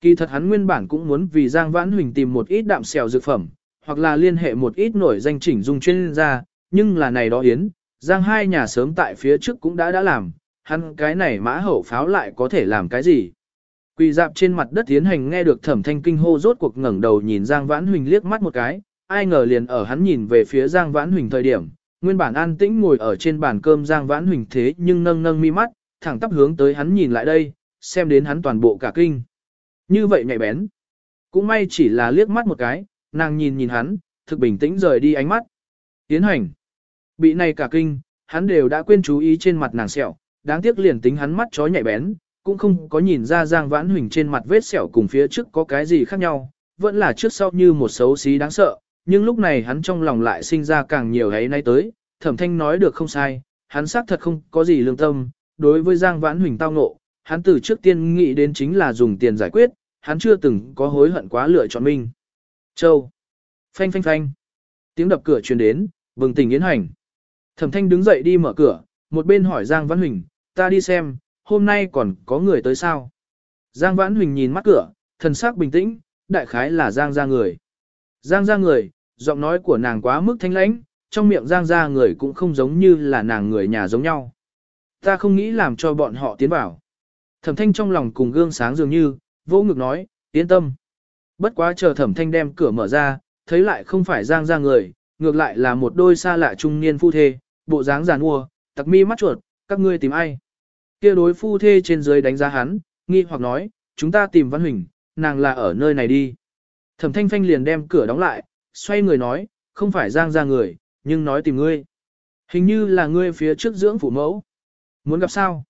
[SPEAKER 1] Kỳ thật hắn nguyên bản cũng muốn vì Giang Vãn Huỳnh tìm một ít đạm sẹo dược phẩm, hoặc là liên hệ một ít nổi danh chỉnh dung chuyên gia, nhưng là này đó yến, Giang hai nhà sớm tại phía trước cũng đã đã làm, hắn cái này mã hậu pháo lại có thể làm cái gì. Quỳ dạp trên mặt đất tiến hành nghe được thẩm thanh kinh hô rốt cuộc ngẩng đầu nhìn Giang Vãn Huỳnh liếc mắt một cái, ai ngờ liền ở hắn nhìn về phía Giang Vãn Huỳnh thời điểm, nguyên bản an tĩnh ngồi ở trên bàn cơm Giang Vãn Huỳnh thế nhưng nâng nâng mi mắt, thẳng tắp hướng tới hắn nhìn lại đây, xem đến hắn toàn bộ cả kinh. Như vậy nhạy bén. Cũng may chỉ là liếc mắt một cái, nàng nhìn nhìn hắn, thực bình tĩnh rời đi ánh mắt. Tiến hành. Bị này cả kinh, hắn đều đã quên chú ý trên mặt nàng sẹo, đáng tiếc liền tính hắn mắt chó nhạy bén, cũng không có nhìn ra Giang Vãn Huỳnh trên mặt vết sẹo cùng phía trước có cái gì khác nhau, vẫn là trước sau như một xấu xí đáng sợ, nhưng lúc này hắn trong lòng lại sinh ra càng nhiều ấy nay tới, thẩm thanh nói được không sai, hắn xác thật không có gì lương tâm, đối với Giang Vãn Huỳnh tao ngộ, hắn từ trước tiên nghĩ đến chính là dùng tiền giải quyết, hắn chưa từng có hối hận quá lựa chọn mình. Châu. Phanh phanh phanh. Tiếng đập cửa truyền đến, bừng tỉnh yến hành. Thẩm thanh đứng dậy đi mở cửa, một bên hỏi Giang Vãn Huỳnh, ta đi xem, hôm nay còn có người tới sao? Giang Vãn Huỳnh nhìn mắt cửa, thần sắc bình tĩnh, đại khái là Giang ra người. Giang ra người, giọng nói của nàng quá mức thanh lãnh, trong miệng Giang ra người cũng không giống như là nàng người nhà giống nhau. Ta không nghĩ làm cho bọn họ tiến vào. Thẩm thanh trong lòng cùng gương sáng dường như, vô ngực nói, yên tâm. Bất quá chờ thẩm thanh đem cửa mở ra, thấy lại không phải Giang ra người, ngược lại là một đôi xa lạ trung niên phu thê, bộ dáng giàn ua, tặc mi mắt chuột, các ngươi tìm ai. Kia đối phu thê trên dưới đánh giá hắn, nghi hoặc nói, chúng ta tìm Văn Huỳnh, nàng là ở nơi này đi. Thẩm thanh phanh liền đem cửa đóng lại, xoay người nói, không phải Giang ra người, nhưng nói tìm ngươi. Hình như là ngươi phía trước dưỡng phủ mẫu. Muốn gặp sao?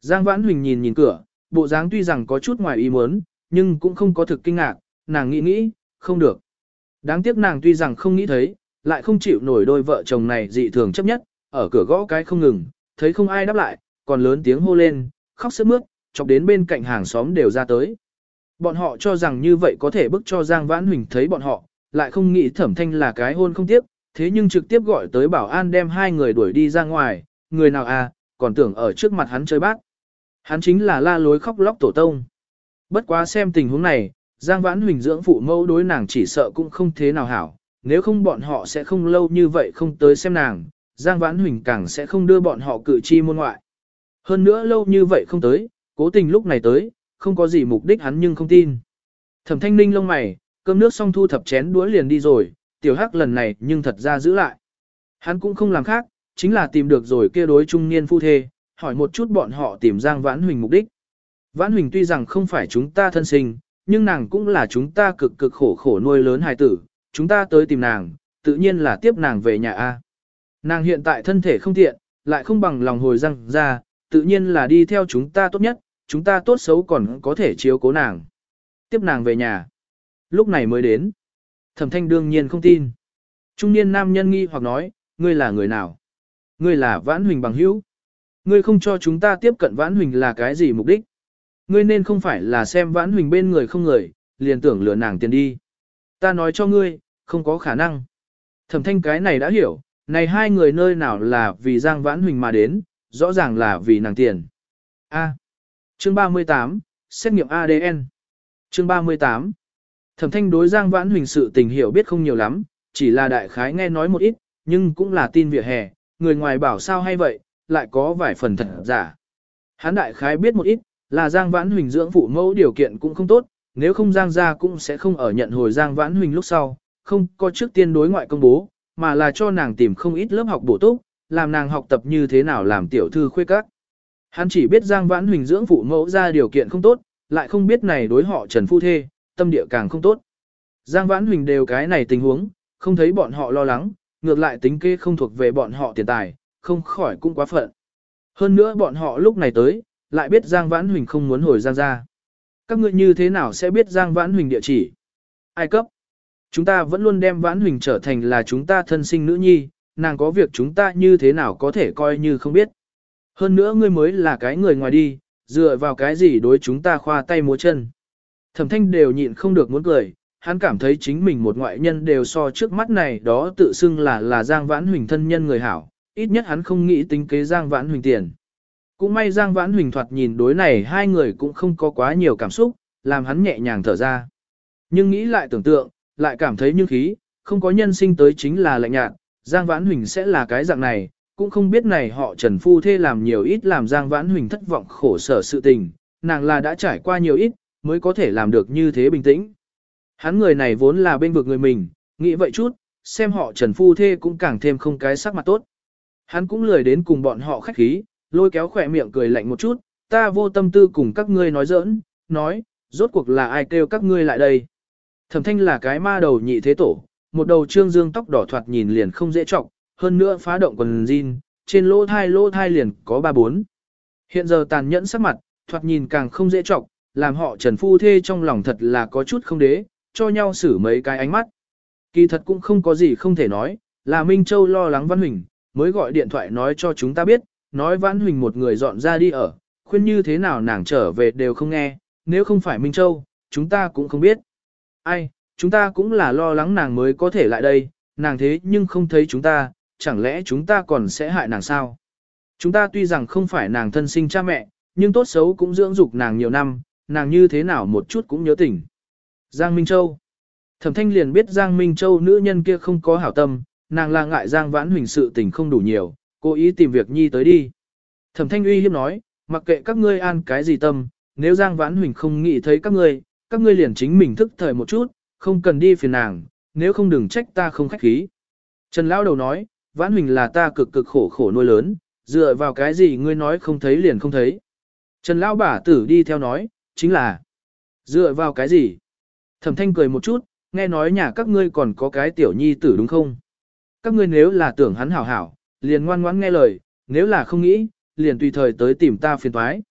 [SPEAKER 1] Giang Vãn Huỳnh nhìn nhìn cửa, bộ dáng tuy rằng có chút ngoài ý muốn, nhưng cũng không có thực kinh ngạc, nàng nghĩ nghĩ, không được. Đáng tiếc nàng tuy rằng không nghĩ thấy, lại không chịu nổi đôi vợ chồng này dị thường chấp nhất, ở cửa gõ cái không ngừng, thấy không ai đáp lại, còn lớn tiếng hô lên, khóc sướt mướt, chọc đến bên cạnh hàng xóm đều ra tới. Bọn họ cho rằng như vậy có thể bức cho Giang Vãn Huỳnh thấy bọn họ, lại không nghĩ thẩm thanh là cái hôn không tiếp, thế nhưng trực tiếp gọi tới bảo an đem hai người đuổi đi ra ngoài, người nào à, còn tưởng ở trước mặt hắn chơi bác. Hắn chính là la lối khóc lóc tổ tông. Bất quá xem tình huống này, Giang Vãn Huỳnh dưỡng phụ mẫu đối nàng chỉ sợ cũng không thế nào hảo, nếu không bọn họ sẽ không lâu như vậy không tới xem nàng, Giang Vãn Huỳnh càng sẽ không đưa bọn họ cử chi môn ngoại. Hơn nữa lâu như vậy không tới, cố tình lúc này tới, không có gì mục đích hắn nhưng không tin. Thẩm thanh ninh lông mày, cơm nước xong thu thập chén đũa liền đi rồi, tiểu hắc lần này nhưng thật ra giữ lại. Hắn cũng không làm khác, chính là tìm được rồi kia đối trung niên phu thê, hỏi một chút bọn họ tìm Giang Vãn Huỳnh mục đích. Vãn Huỳnh tuy rằng không phải chúng ta thân sinh, nhưng nàng cũng là chúng ta cực cực khổ khổ nuôi lớn hài tử, chúng ta tới tìm nàng, tự nhiên là tiếp nàng về nhà A. Nàng hiện tại thân thể không tiện, lại không bằng lòng hồi răng ra, tự nhiên là đi theo chúng ta tốt nhất, chúng ta tốt xấu còn có thể chiếu cố nàng. Tiếp nàng về nhà. Lúc này mới đến. Thẩm thanh đương nhiên không tin. Trung niên nam nhân nghi hoặc nói, ngươi là người nào? Ngươi là Vãn Huỳnh bằng hữu. Ngươi không cho chúng ta tiếp cận Vãn Huỳnh là cái gì mục đích? Ngươi nên không phải là xem Vãn Huỳnh bên người không người, liền tưởng lừa nàng tiền đi. Ta nói cho ngươi, không có khả năng. Thẩm thanh cái này đã hiểu, này hai người nơi nào là vì Giang Vãn Huỳnh mà đến, rõ ràng là vì nàng tiền. A. Chương 38, xét nghiệm ADN. Chương 38 Thẩm thanh đối Giang Vãn Huỳnh sự tình hiểu biết không nhiều lắm, chỉ là đại khái nghe nói một ít, nhưng cũng là tin vỉa hè, người ngoài bảo sao hay vậy, lại có vài phần thật giả. Hán đại khái biết một ít, là Giang Vãn Huỳnh dưỡng phụ mẫu điều kiện cũng không tốt, nếu không Giang gia cũng sẽ không ở nhận hồi Giang Vãn Huỳnh lúc sau, không có trước tiên đối ngoại công bố, mà là cho nàng tìm không ít lớp học bổ túc, làm nàng học tập như thế nào làm tiểu thư khuê các. Hắn chỉ biết Giang Vãn Huỳnh dưỡng phụ mẫu ra điều kiện không tốt, lại không biết này đối họ Trần Phu Thê, tâm địa càng không tốt. Giang Vãn Huỳnh đều cái này tình huống, không thấy bọn họ lo lắng, ngược lại tính kê không thuộc về bọn họ tiền tài, không khỏi cũng quá phận. Hơn nữa bọn họ lúc này tới, lại biết Giang Vãn Huỳnh không muốn hồi Giang ra. Các ngươi như thế nào sẽ biết Giang Vãn Huỳnh địa chỉ? Ai cấp? Chúng ta vẫn luôn đem Vãn Huỳnh trở thành là chúng ta thân sinh nữ nhi, nàng có việc chúng ta như thế nào có thể coi như không biết. Hơn nữa ngươi mới là cái người ngoài đi, dựa vào cái gì đối chúng ta khoa tay múa chân. Thẩm thanh đều nhịn không được muốn cười, hắn cảm thấy chính mình một ngoại nhân đều so trước mắt này đó tự xưng là là Giang Vãn Huỳnh thân nhân người hảo, ít nhất hắn không nghĩ tính kế Giang Vãn Huỳnh tiền. Cũng may Giang Vãn Huỳnh thoạt nhìn đối này hai người cũng không có quá nhiều cảm xúc, làm hắn nhẹ nhàng thở ra. Nhưng nghĩ lại tưởng tượng, lại cảm thấy như khí, không có nhân sinh tới chính là lạnh nhạt, Giang Vãn Huỳnh sẽ là cái dạng này, cũng không biết này họ Trần Phu Thê làm nhiều ít làm Giang Vãn Huỳnh thất vọng khổ sở sự tình, nàng là đã trải qua nhiều ít, mới có thể làm được như thế bình tĩnh. Hắn người này vốn là bên vực người mình, nghĩ vậy chút, xem họ Trần Phu Thê cũng càng thêm không cái sắc mặt tốt. Hắn cũng lười đến cùng bọn họ khách khí, lôi kéo khỏe miệng cười lạnh một chút, ta vô tâm tư cùng các ngươi nói giỡn, nói, rốt cuộc là ai kêu các ngươi lại đây. Thẩm thanh là cái ma đầu nhị thế tổ, một đầu trương dương tóc đỏ thoạt nhìn liền không dễ trọng, hơn nữa phá động quần jean, trên lỗ thai lỗ thai liền có ba bốn. Hiện giờ tàn nhẫn sắc mặt, thoạt nhìn càng không dễ trọng, làm họ trần phu thê trong lòng thật là có chút không đế, cho nhau xử mấy cái ánh mắt. Kỳ thật cũng không có gì không thể nói, là Minh Châu lo lắng Văn Huỳnh, mới gọi điện thoại nói cho chúng ta biết, nói Văn Huỳnh một người dọn ra đi ở, khuyên như thế nào nàng trở về đều không nghe, nếu không phải Minh Châu, chúng ta cũng không biết. Ai, chúng ta cũng là lo lắng nàng mới có thể lại đây, nàng thế nhưng không thấy chúng ta, chẳng lẽ chúng ta còn sẽ hại nàng sao? Chúng ta tuy rằng không phải nàng thân sinh cha mẹ, nhưng tốt xấu cũng dưỡng dục nàng nhiều năm, nàng như thế nào một chút cũng nhớ tỉnh. Giang Minh Châu Thẩm thanh liền biết Giang Minh Châu nữ nhân kia không có hảo tâm, nàng là ngại Giang Vãn Huỳnh sự tình không đủ nhiều, cố ý tìm việc nhi tới đi. Thẩm thanh uy hiếp nói, mặc kệ các ngươi an cái gì tâm, nếu Giang Vãn Huỳnh không nghĩ thấy các ngươi, các ngươi liền chính mình thức thời một chút, không cần đi phiền nàng, nếu không đừng trách ta không khách khí. Trần Lão đầu nói, Vãn Huỳnh là ta cực cực khổ khổ nuôi lớn, dựa vào cái gì ngươi nói không thấy liền không thấy. Trần Lão bả tử đi theo nói, chính là, dựa vào cái gì? Thẩm thanh cười một chút, nghe nói nhà các ngươi còn có cái tiểu nhi tử đúng không? Các ngươi nếu là tưởng hắn hảo hảo, liền ngoan ngoãn nghe lời, nếu là không nghĩ, liền tùy thời tới tìm ta phiền toái.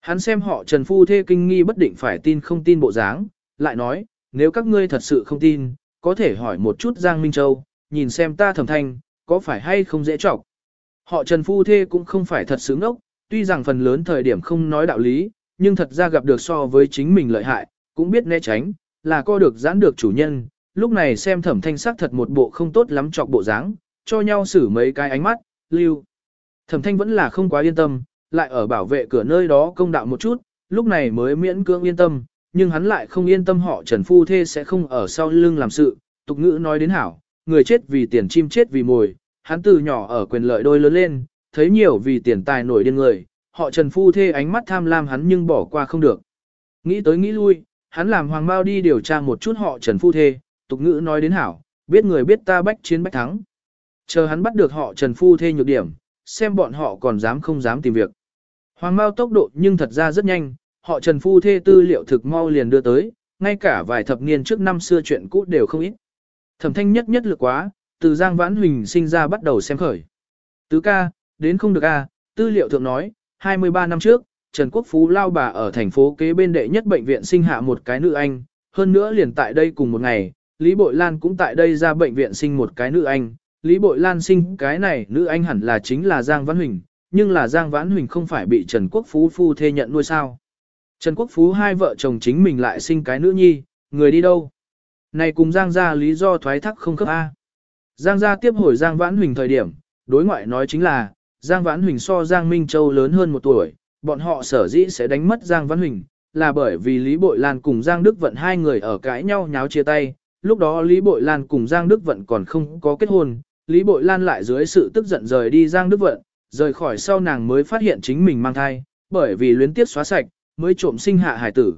[SPEAKER 1] Hắn xem họ Trần Phu thê kinh nghi bất định phải tin không tin bộ dáng, lại nói, nếu các ngươi thật sự không tin, có thể hỏi một chút Giang Minh Châu, nhìn xem ta thẩm thanh, có phải hay không dễ trọc. Họ Trần Phu thê cũng không phải thật sướng ốc, tuy rằng phần lớn thời điểm không nói đạo lý, nhưng thật ra gặp được so với chính mình lợi hại, cũng biết né tránh, là co được giãn được chủ nhân, lúc này xem thẩm thanh sắc thật một bộ không tốt lắm trọc bộ dáng, cho nhau xử mấy cái ánh mắt, lưu. Thẩm thanh vẫn là không quá yên tâm, lại ở bảo vệ cửa nơi đó công đạo một chút, lúc này mới miễn cưỡng yên tâm, nhưng hắn lại không yên tâm họ Trần Phu Thê sẽ không ở sau lưng làm sự, tục ngữ nói đến hảo, người chết vì tiền chim chết vì mồi, hắn từ nhỏ ở quyền lợi đôi lớn lên, thấy nhiều vì tiền tài nổi điên người, họ Trần Phu Thê ánh mắt tham lam hắn nhưng bỏ qua không được. Nghĩ tới nghĩ lui, hắn làm Hoàng Mao đi điều tra một chút họ Trần Phu Thê, tục ngữ nói đến hảo, biết người biết ta bách chiến bách thắng. Chờ hắn bắt được họ Trần Phu Thê nhược điểm, xem bọn họ còn dám không dám tìm việc. Hoàng Mao tốc độ nhưng thật ra rất nhanh, họ Trần Phu Thê tư liệu thực mau liền đưa tới, ngay cả vài thập niên trước năm xưa chuyện cũ đều không ít. Thẩm thanh nhất nhất lực quá, từ Giang Vãn Huỳnh sinh ra bắt đầu xem khởi. Tứ ca, đến không được a, tư liệu thượng nói, 23 năm trước, Trần Quốc Phú lao bà ở thành phố kế bên đệ nhất bệnh viện sinh hạ một cái nữ anh, hơn nữa liền tại đây cùng một ngày, Lý Bội Lan cũng tại đây ra bệnh viện sinh một cái nữ anh. Lý Bội Lan sinh cái này nữ anh hẳn là chính là Giang Vãn Huỳnh, nhưng là Giang Vãn Huỳnh không phải bị Trần Quốc Phú phu thê nhận nuôi sao. Trần Quốc Phú hai vợ chồng chính mình lại sinh cái nữ nhi, người đi đâu? Này cùng Giang gia lý do thoái thác không khớp A. Giang gia tiếp hồi Giang Vãn Huỳnh thời điểm, đối ngoại nói chính là, Giang Vãn Huỳnh so Giang Minh Châu lớn hơn một tuổi, bọn họ sở dĩ sẽ đánh mất Giang Vãn Huỳnh, là bởi vì Lý Bội Lan cùng Giang Đức Vận hai người ở cãi nhau nháo chia tay, lúc đó Lý Bội Lan cùng Giang Đức Vận còn không có kết hôn, Lý Bội Lan lại dưới sự tức giận rời đi Giang Đức Vận, rời khỏi sau nàng mới phát hiện chính mình mang thai, bởi vì luyến tiếp xóa sạch, mới trộm sinh hạ hải tử.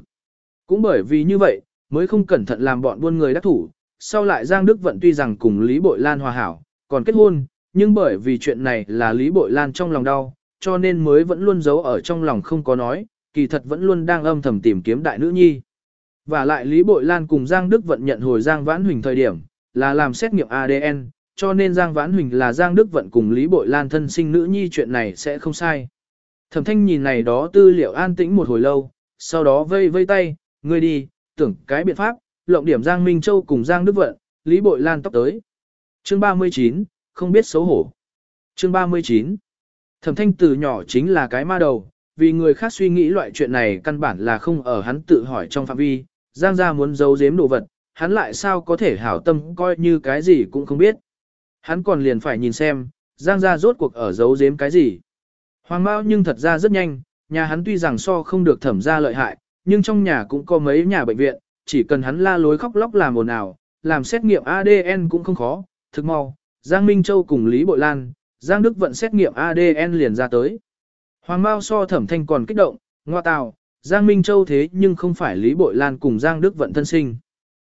[SPEAKER 1] Cũng bởi vì như vậy, mới không cẩn thận làm bọn buôn người đắc thủ, sau lại Giang Đức Vận tuy rằng cùng Lý Bội Lan hòa hảo, còn kết hôn, nhưng bởi vì chuyện này là Lý Bội Lan trong lòng đau, cho nên mới vẫn luôn giấu ở trong lòng không có nói, kỳ thật vẫn luôn đang âm thầm tìm kiếm đại nữ nhi. Và lại Lý Bội Lan cùng Giang Đức Vận nhận hồi Giang Vãn Huỳnh thời điểm, là làm xét nghiệm ADN, cho nên Giang Vãn Huỳnh là Giang Đức Vận cùng Lý Bội Lan thân sinh nữ nhi chuyện này sẽ không sai. Thẩm thanh nhìn này đó tư liệu an tĩnh một hồi lâu, sau đó vây vây tay, ngươi đi, tưởng cái biện pháp, lộng điểm Giang Minh Châu cùng Giang Đức Vận, Lý Bội Lan tóc tới. Chương 39, không biết xấu hổ. Chương 39. Thẩm thanh từ nhỏ chính là cái ma đầu, vì người khác suy nghĩ loại chuyện này căn bản là không ở hắn tự hỏi trong phạm vi, Giang gia muốn giấu giếm đồ vật, hắn lại sao có thể hảo tâm coi như cái gì cũng không biết. Hắn còn liền phải nhìn xem, Giang gia rốt cuộc ở giấu giếm cái gì. Hoàng Mao nhưng thật ra rất nhanh, nhà hắn tuy rằng so không được thẩm gia lợi hại, nhưng trong nhà cũng có mấy nhà bệnh viện, chỉ cần hắn la lối khóc lóc làm ồn ào, làm xét nghiệm ADN cũng không khó, thực mau, Giang Minh Châu cùng Lý Bội Lan, Giang Đức Vận xét nghiệm ADN liền ra tới. Hoàng Mao so thẩm thanh còn kích động, ngoa tào, Giang Minh Châu thế nhưng không phải Lý Bội Lan cùng Giang Đức Vận thân sinh.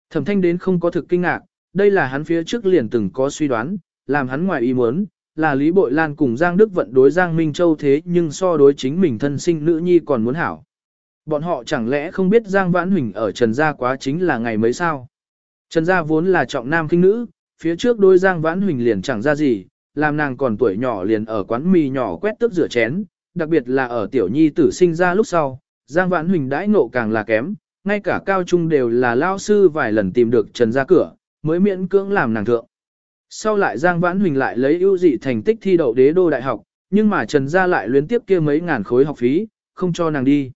[SPEAKER 1] Thẩm thanh đến không có thực kinh ngạc, đây là hắn phía trước liền từng có suy đoán, làm hắn ngoài ý muốn, là Lý Bội Lan cùng Giang Đức Vận đối Giang Minh Châu thế nhưng so đối chính mình thân sinh nữ nhi còn muốn hảo. Bọn họ chẳng lẽ không biết Giang Vãn Huỳnh ở Trần Gia quá chính là ngày mấy sao? Trần Gia vốn là trọng nam kinh nữ, phía trước đôi Giang Vãn Huỳnh liền chẳng ra gì, làm nàng còn tuổi nhỏ liền ở quán mì nhỏ quét tước rửa chén, đặc biệt là ở tiểu nhi tử sinh ra lúc sau, Giang Vãn Huỳnh đãi ngộ càng là kém, ngay cả cao trung đều là lao sư vài lần tìm được Trần Gia cửa, mới miễn cưỡng làm nàng thượng. Sau lại Giang Vãn Huỳnh lại lấy ưu dị thành tích thi đậu đế đô đại học, nhưng mà Trần Gia lại luyến tiếp kia mấy ngàn khối học phí, không cho nàng đi.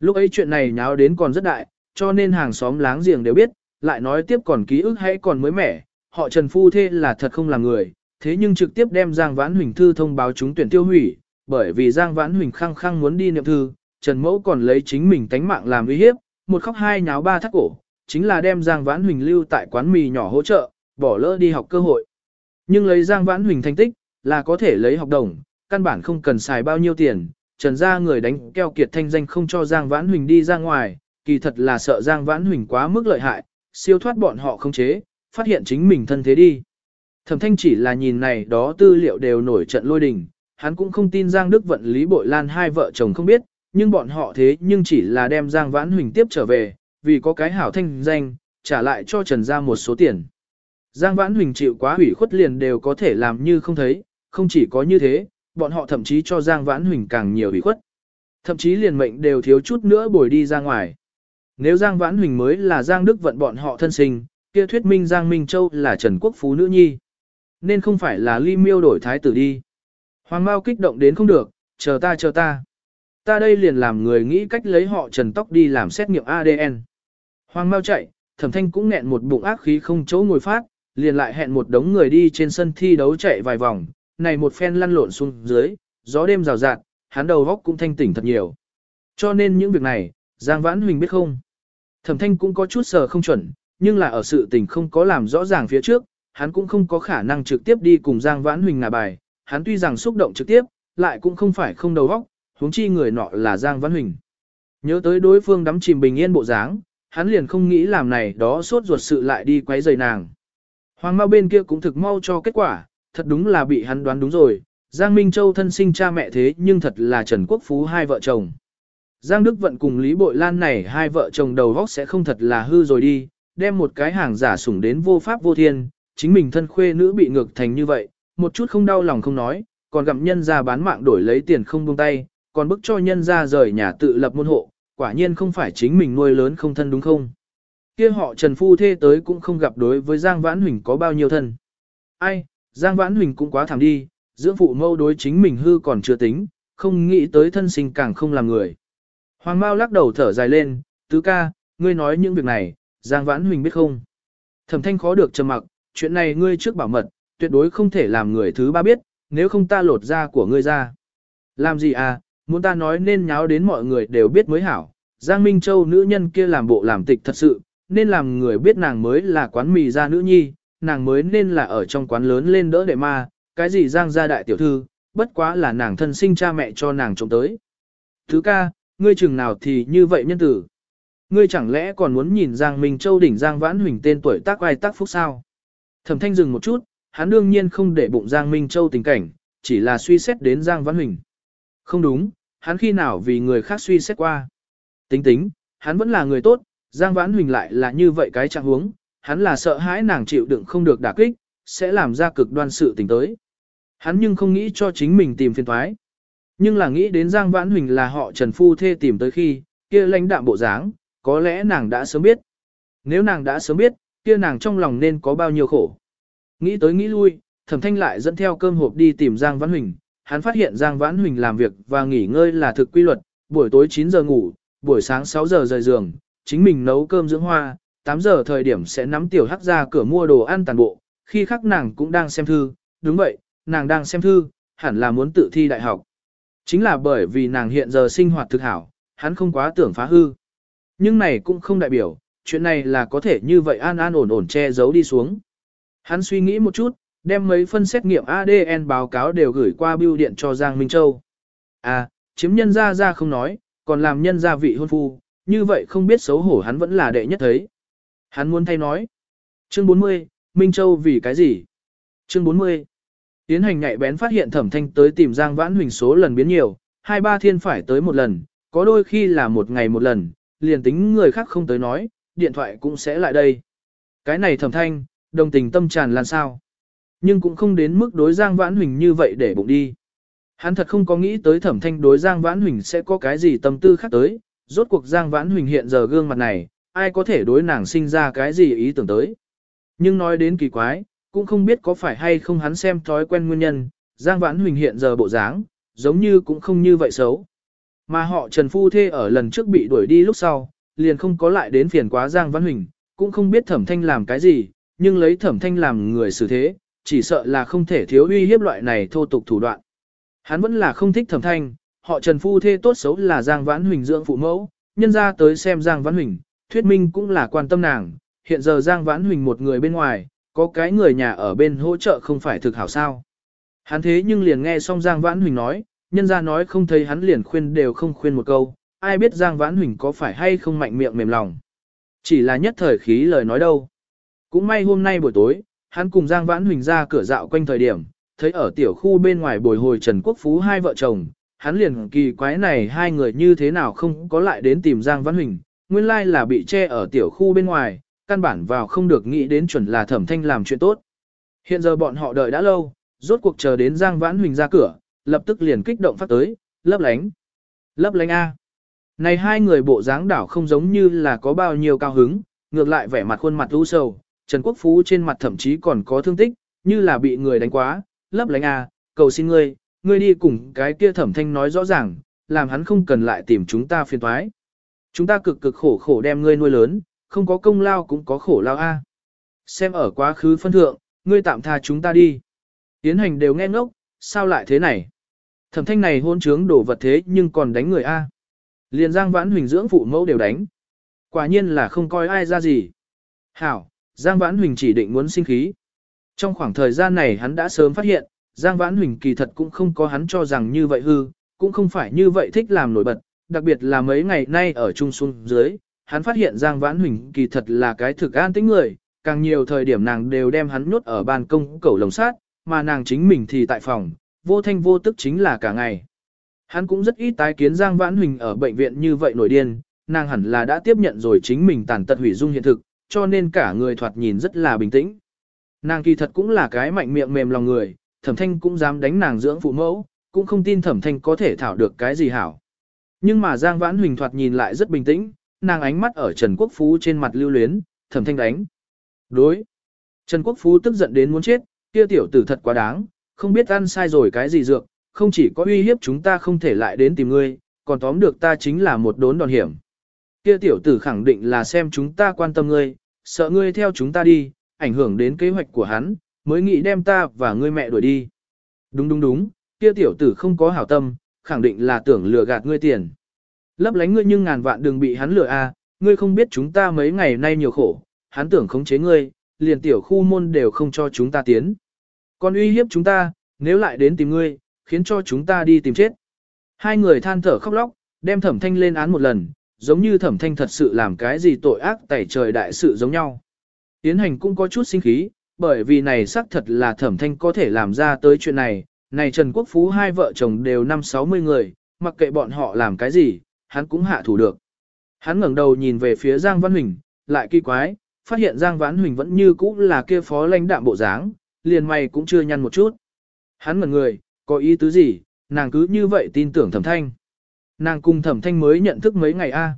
[SPEAKER 1] Lúc ấy chuyện này nháo đến còn rất đại, cho nên hàng xóm láng giềng đều biết, lại nói tiếp còn ký ức hay còn mới mẻ, họ Trần Phu Thê là thật không làm người, thế nhưng trực tiếp đem Giang Vãn Huỳnh thư thông báo chúng tuyển tiêu hủy, bởi vì Giang Vãn Huỳnh khăng khăng muốn đi niệm thư, Trần Mẫu còn lấy chính mình tánh mạng làm uy hiếp, một khóc hai nháo ba thắt cổ, chính là đem Giang Vãn Huỳnh lưu tại quán mì nhỏ hỗ trợ, bỏ lỡ đi học cơ hội. Nhưng lấy Giang Vãn Huỳnh thành tích, là có thể lấy học đồng, căn bản không cần xài bao nhiêu tiền, Trần gia người đánh keo kiệt thanh danh không cho Giang Vãn Huỳnh đi ra ngoài, kỳ thật là sợ Giang Vãn Huỳnh quá mức lợi hại, siêu thoát bọn họ không chế, phát hiện chính mình thân thế đi. Thẩm thanh chỉ là nhìn này đó tư liệu đều nổi trận lôi đình, hắn cũng không tin Giang Đức Vận Lý Bội Lan hai vợ chồng không biết, nhưng bọn họ thế nhưng chỉ là đem Giang Vãn Huỳnh tiếp trở về, vì có cái hảo thanh danh, trả lại cho Trần gia một số tiền. Giang Vãn Huỳnh chịu quá hủy khuất liền đều có thể làm như không thấy, không chỉ có như thế, bọn họ thậm chí cho Giang Vãn Huỳnh càng nhiều hủy khuất. Thậm chí liền mệnh đều thiếu chút nữa bồi đi ra ngoài. Nếu Giang Vãn Huỳnh mới là Giang Đức vận bọn họ thân sinh, kia thuyết minh Giang Minh Châu là Trần Quốc Phú nữ nhi. Nên không phải là ly miêu đổi thái tử đi. Hoàng Mao kích động đến không được, chờ ta chờ ta. Ta đây liền làm người nghĩ cách lấy họ Trần Tóc đi làm xét nghiệm ADN. Hoàng Mao chạy, thẩm thanh cũng nghẹn một bụng ác khí không chỗ ngồi phát, liền lại hẹn một đống người đi trên sân thi đấu chạy vài vòng, này một phen lăn lộn xuống dưới, gió đêm rào rạt, hắn đầu góc cũng thanh tỉnh thật nhiều. Cho nên những việc này, Giang Vãn Huỳnh biết không? Thẩm thanh cũng có chút sờ không chuẩn, nhưng là ở sự tình không có làm rõ ràng phía trước, hắn cũng không có khả năng trực tiếp đi cùng Giang Vãn Huỳnh ngả bài, hắn tuy rằng xúc động trực tiếp, lại cũng không phải không đầu góc, huống chi người nọ là Giang Vãn Huỳnh. Nhớ tới đối phương đắm chìm bình yên bộ dáng, hắn liền không nghĩ làm này đó sốt ruột sự lại đi quấy rầy nàng. Hoàng Mao bên kia cũng thực mau cho kết quả, thật đúng là bị hắn đoán đúng rồi, Giang Minh Châu thân sinh cha mẹ thế nhưng thật là Trần Quốc Phú hai vợ chồng. Giang Đức Vận cùng Lý Bội Lan này hai vợ chồng đầu góc sẽ không thật là hư rồi đi, đem một cái hàng giả sủng đến vô pháp vô thiên, chính mình thân khuê nữ bị ngược thành như vậy, một chút không đau lòng không nói, còn gặm nhân ra bán mạng đổi lấy tiền không buông tay, còn bức cho nhân ra rời nhà tự lập môn hộ, quả nhiên không phải chính mình nuôi lớn không thân đúng không? Kia họ Trần Phu Thê tới cũng không gặp đối với Giang Vãn Huỳnh có bao nhiêu thân. Ai, Giang Vãn Huỳnh cũng quá thảm đi, dưỡng phụ mâu đối chính mình hư còn chưa tính, không nghĩ tới thân sinh càng không làm người. Hoàng Mao lắc đầu thở dài lên, tứ ca, ngươi nói những việc này, Giang Vãn Huỳnh biết không? Thẩm thanh khó được trầm mặc, chuyện này ngươi trước bảo mật, tuyệt đối không thể làm người thứ ba biết, nếu không ta lột da của ngươi ra. Làm gì à, muốn ta nói nên nháo đến mọi người đều biết mới hảo, Giang Minh Châu nữ nhân kia làm bộ làm tịch thật sự, nên làm người biết nàng mới là quán mì gia nữ nhi, nàng mới nên là ở trong quán lớn lên đỡ đệ ma, cái gì Giang gia đại tiểu thư, bất quá là nàng thân sinh cha mẹ cho nàng trộm tới. Thứ ca, ngươi chừng nào thì như vậy nhân tử. Ngươi chẳng lẽ còn muốn nhìn Giang Minh Châu đỉnh Giang Vãn Huỳnh tên tuổi tác ai tác phúc sao? Thẩm Thanh dừng một chút, hắn đương nhiên không để bụng Giang Minh Châu tình cảnh, chỉ là suy xét đến Giang Vãn Huỳnh. Không đúng, hắn khi nào vì người khác suy xét qua. Tính tính, hắn vẫn là người tốt, Giang Vãn Huỳnh lại là như vậy cái trạng huống, hắn là sợ hãi nàng chịu đựng không được đả kích, sẽ làm ra cực đoan sự tình tới. Hắn nhưng không nghĩ cho chính mình tìm phiền thoái. Nhưng là nghĩ đến Giang Vãn Huỳnh là họ Trần Phu Thê tìm tới khi, kia lãnh đạm bộ dáng, có lẽ nàng đã sớm biết. Nếu nàng đã sớm biết, kia nàng trong lòng nên có bao nhiêu khổ. Nghĩ tới nghĩ lui, thẩm thanh lại dẫn theo cơm hộp đi tìm Giang Vãn Huỳnh. Hắn phát hiện Giang Vãn Huỳnh làm việc và nghỉ ngơi là thực quy luật, buổi tối 9 giờ ngủ, buổi sáng 6 giờ rời giường, chính mình nấu cơm dưỡng hoa, 8 giờ thời điểm sẽ nắm tiểu hắc ra cửa mua đồ ăn toàn bộ, khi khắc nàng cũng đang xem thư, đúng vậy, nàng đang xem thư, hẳn là muốn tự thi đại học. Chính là bởi vì nàng hiện giờ sinh hoạt thực hảo, hắn không quá tưởng phá hư. Nhưng này cũng không đại biểu, chuyện này là có thể như vậy an an ổn ổn che giấu đi xuống. Hắn suy nghĩ một chút, đem mấy phân xét nghiệm ADN báo cáo đều gửi qua bưu điện cho Giang Minh Châu. À, chiếm nhân gia ra không nói, còn làm nhân gia vị hôn phu, như vậy không biết xấu hổ hắn vẫn là đệ nhất thấy. Hắn muốn thay nói. Chương 40, Minh Châu vì cái gì? Chương 40. Tiến hành nhạy bén phát hiện thẩm thanh tới tìm Giang Vãn Huỳnh số lần biến nhiều, hai ba thiên phải tới một lần, có đôi khi là một ngày một lần, liền tính người khác không tới nói, điện thoại cũng sẽ lại đây. Cái này thẩm thanh, đồng tình tâm tràn lan sao. Nhưng cũng không đến mức đối Giang Vãn Huỳnh như vậy để bụng đi. Hắn thật không có nghĩ tới thẩm thanh đối Giang Vãn Huỳnh sẽ có cái gì tâm tư khác tới, rốt cuộc Giang Vãn Huỳnh hiện giờ gương mặt này, ai có thể đối nàng sinh ra cái gì ý tưởng tới. Nhưng nói đến kỳ quái, cũng không biết có phải hay không hắn xem thói quen nguyên nhân, Giang Vãn Huỳnh hiện giờ bộ dáng, giống như cũng không như vậy xấu. Mà họ Trần Phu Thê ở lần trước bị đuổi đi lúc sau, liền không có lại đến phiền quá Giang Vãn Huỳnh, cũng không biết thẩm thanh làm cái gì, nhưng lấy thẩm thanh làm người xử thế, chỉ sợ là không thể thiếu uy hiếp loại này thô tục thủ đoạn. Hắn vẫn là không thích thẩm thanh, họ Trần Phu Thê tốt xấu là Giang Vãn Huỳnh dưỡng phụ mẫu, nhân ra tới xem Giang Vãn Huỳnh, thuyết minh cũng là quan tâm nàng, hiện giờ Giang Vãn Huỳnh một người bên ngoài, có cái người nhà ở bên hỗ trợ không phải thực hảo sao. Hắn thế nhưng liền nghe xong Giang Vãn Huỳnh nói, nhân ra nói không thấy hắn liền khuyên đều không khuyên một câu, ai biết Giang Vãn Huỳnh có phải hay không mạnh miệng mềm lòng. Chỉ là nhất thời khí lời nói đâu. Cũng may hôm nay buổi tối, hắn cùng Giang Vãn Huỳnh ra cửa dạo quanh thời điểm, thấy ở tiểu khu bên ngoài bồi hồi Trần Quốc Phú hai vợ chồng, hắn liền kỳ quái này hai người như thế nào không có lại đến tìm Giang Văn Huỳnh, nguyên lai là bị che ở tiểu khu bên ngoài, căn bản vào không được nghĩ đến chuẩn là thẩm thanh làm chuyện tốt. Hiện giờ bọn họ đợi đã lâu, rốt cuộc chờ đến Giang Vãn Huỳnh ra cửa, lập tức liền kích động phát tới, lấp lánh. Lấp lánh A. Này hai người bộ dáng đảo không giống như là có bao nhiêu cao hứng, ngược lại vẻ mặt khuôn mặt u sầu, Trần Quốc Phú trên mặt thậm chí còn có thương tích, như là bị người đánh quá, lấp lánh A, cầu xin ngươi, ngươi đi cùng cái kia thẩm thanh nói rõ ràng, làm hắn không cần lại tìm chúng ta phiền toái. Chúng ta cực cực khổ khổ đem ngươi nuôi lớn, không có công lao cũng có khổ lao a. Xem ở quá khứ phân thượng, ngươi tạm tha chúng ta đi. Tiến hành đều nghe ngốc, sao lại thế này? Thẩm thanh này hôn trướng đổ vật thế nhưng còn đánh người a. Liền Giang Vãn Huỳnh dưỡng phụ mẫu đều đánh. Quả nhiên là không coi ai ra gì. Hảo, Giang Vãn Huỳnh chỉ định muốn sinh khí. Trong khoảng thời gian này hắn đã sớm phát hiện, Giang Vãn Huỳnh kỳ thật cũng không có hắn cho rằng như vậy hư, cũng không phải như vậy thích làm nổi bật, đặc biệt là mấy ngày nay ở trung xuân dưới, hắn phát hiện Giang Vãn Huỳnh kỳ thật là cái thực an tĩnh người, càng nhiều thời điểm nàng đều đem hắn nhốt ở ban công cẩu lồng sát, mà nàng chính mình thì tại phòng, vô thanh vô tức chính là cả ngày. Hắn cũng rất ít tái kiến Giang Vãn Huỳnh ở bệnh viện như vậy nổi điên, nàng hẳn là đã tiếp nhận rồi chính mình tàn tật hủy dung hiện thực, cho nên cả người thoạt nhìn rất là bình tĩnh. Nàng kỳ thật cũng là cái mạnh miệng mềm lòng người, thẩm thanh cũng dám đánh nàng dưỡng phụ mẫu, cũng không tin thẩm thanh có thể thảo được cái gì hảo. Nhưng mà Giang Vãn Huỳnh thoạt nhìn lại rất bình tĩnh, nàng ánh mắt ở Trần Quốc Phú trên mặt lưu luyến, thẩm thanh đánh. Đối. Trần Quốc Phú tức giận đến muốn chết, kia tiểu tử thật quá đáng, không biết ăn sai rồi cái gì dược, không chỉ có uy hiếp chúng ta không thể lại đến tìm ngươi, còn tóm được ta chính là một đốn đòn hiểm. Kia tiểu tử khẳng định là xem chúng ta quan tâm ngươi, sợ ngươi theo chúng ta đi, ảnh hưởng đến kế hoạch của hắn, mới nghĩ đem ta và ngươi mẹ đuổi đi. Đúng đúng đúng, kia tiểu tử không có hảo tâm, khẳng định là tưởng lừa gạt ngươi tiền. lấp lánh ngươi nhưng ngàn vạn đừng bị hắn lừa a, ngươi không biết chúng ta mấy ngày nay nhiều khổ, hắn tưởng khống chế ngươi, liền tiểu khu môn đều không cho chúng ta tiến. Còn uy hiếp chúng ta, nếu lại đến tìm ngươi, khiến cho chúng ta đi tìm chết. Hai người than thở khóc lóc, đem thẩm thanh lên án một lần, giống như thẩm thanh thật sự làm cái gì tội ác tẩy trời đại sự giống nhau. Tiến hành cũng có chút sinh khí, bởi vì này xác thật là thẩm thanh có thể làm ra tới chuyện này, này Trần Quốc Phú hai vợ chồng đều năm sáu mươi người, mặc kệ bọn họ làm cái gì, hắn cũng hạ thủ được. Hắn ngẩng đầu nhìn về phía Giang Văn Huỳnh, lại kỳ quái, phát hiện Giang Văn Huỳnh vẫn như cũ là kia phó lãnh đạm bộ dáng, liền mày cũng chưa nhăn một chút. Hắn ngẩn người, có ý tứ gì, nàng cứ như vậy tin tưởng thẩm thanh. Nàng cùng thẩm thanh mới nhận thức mấy ngày a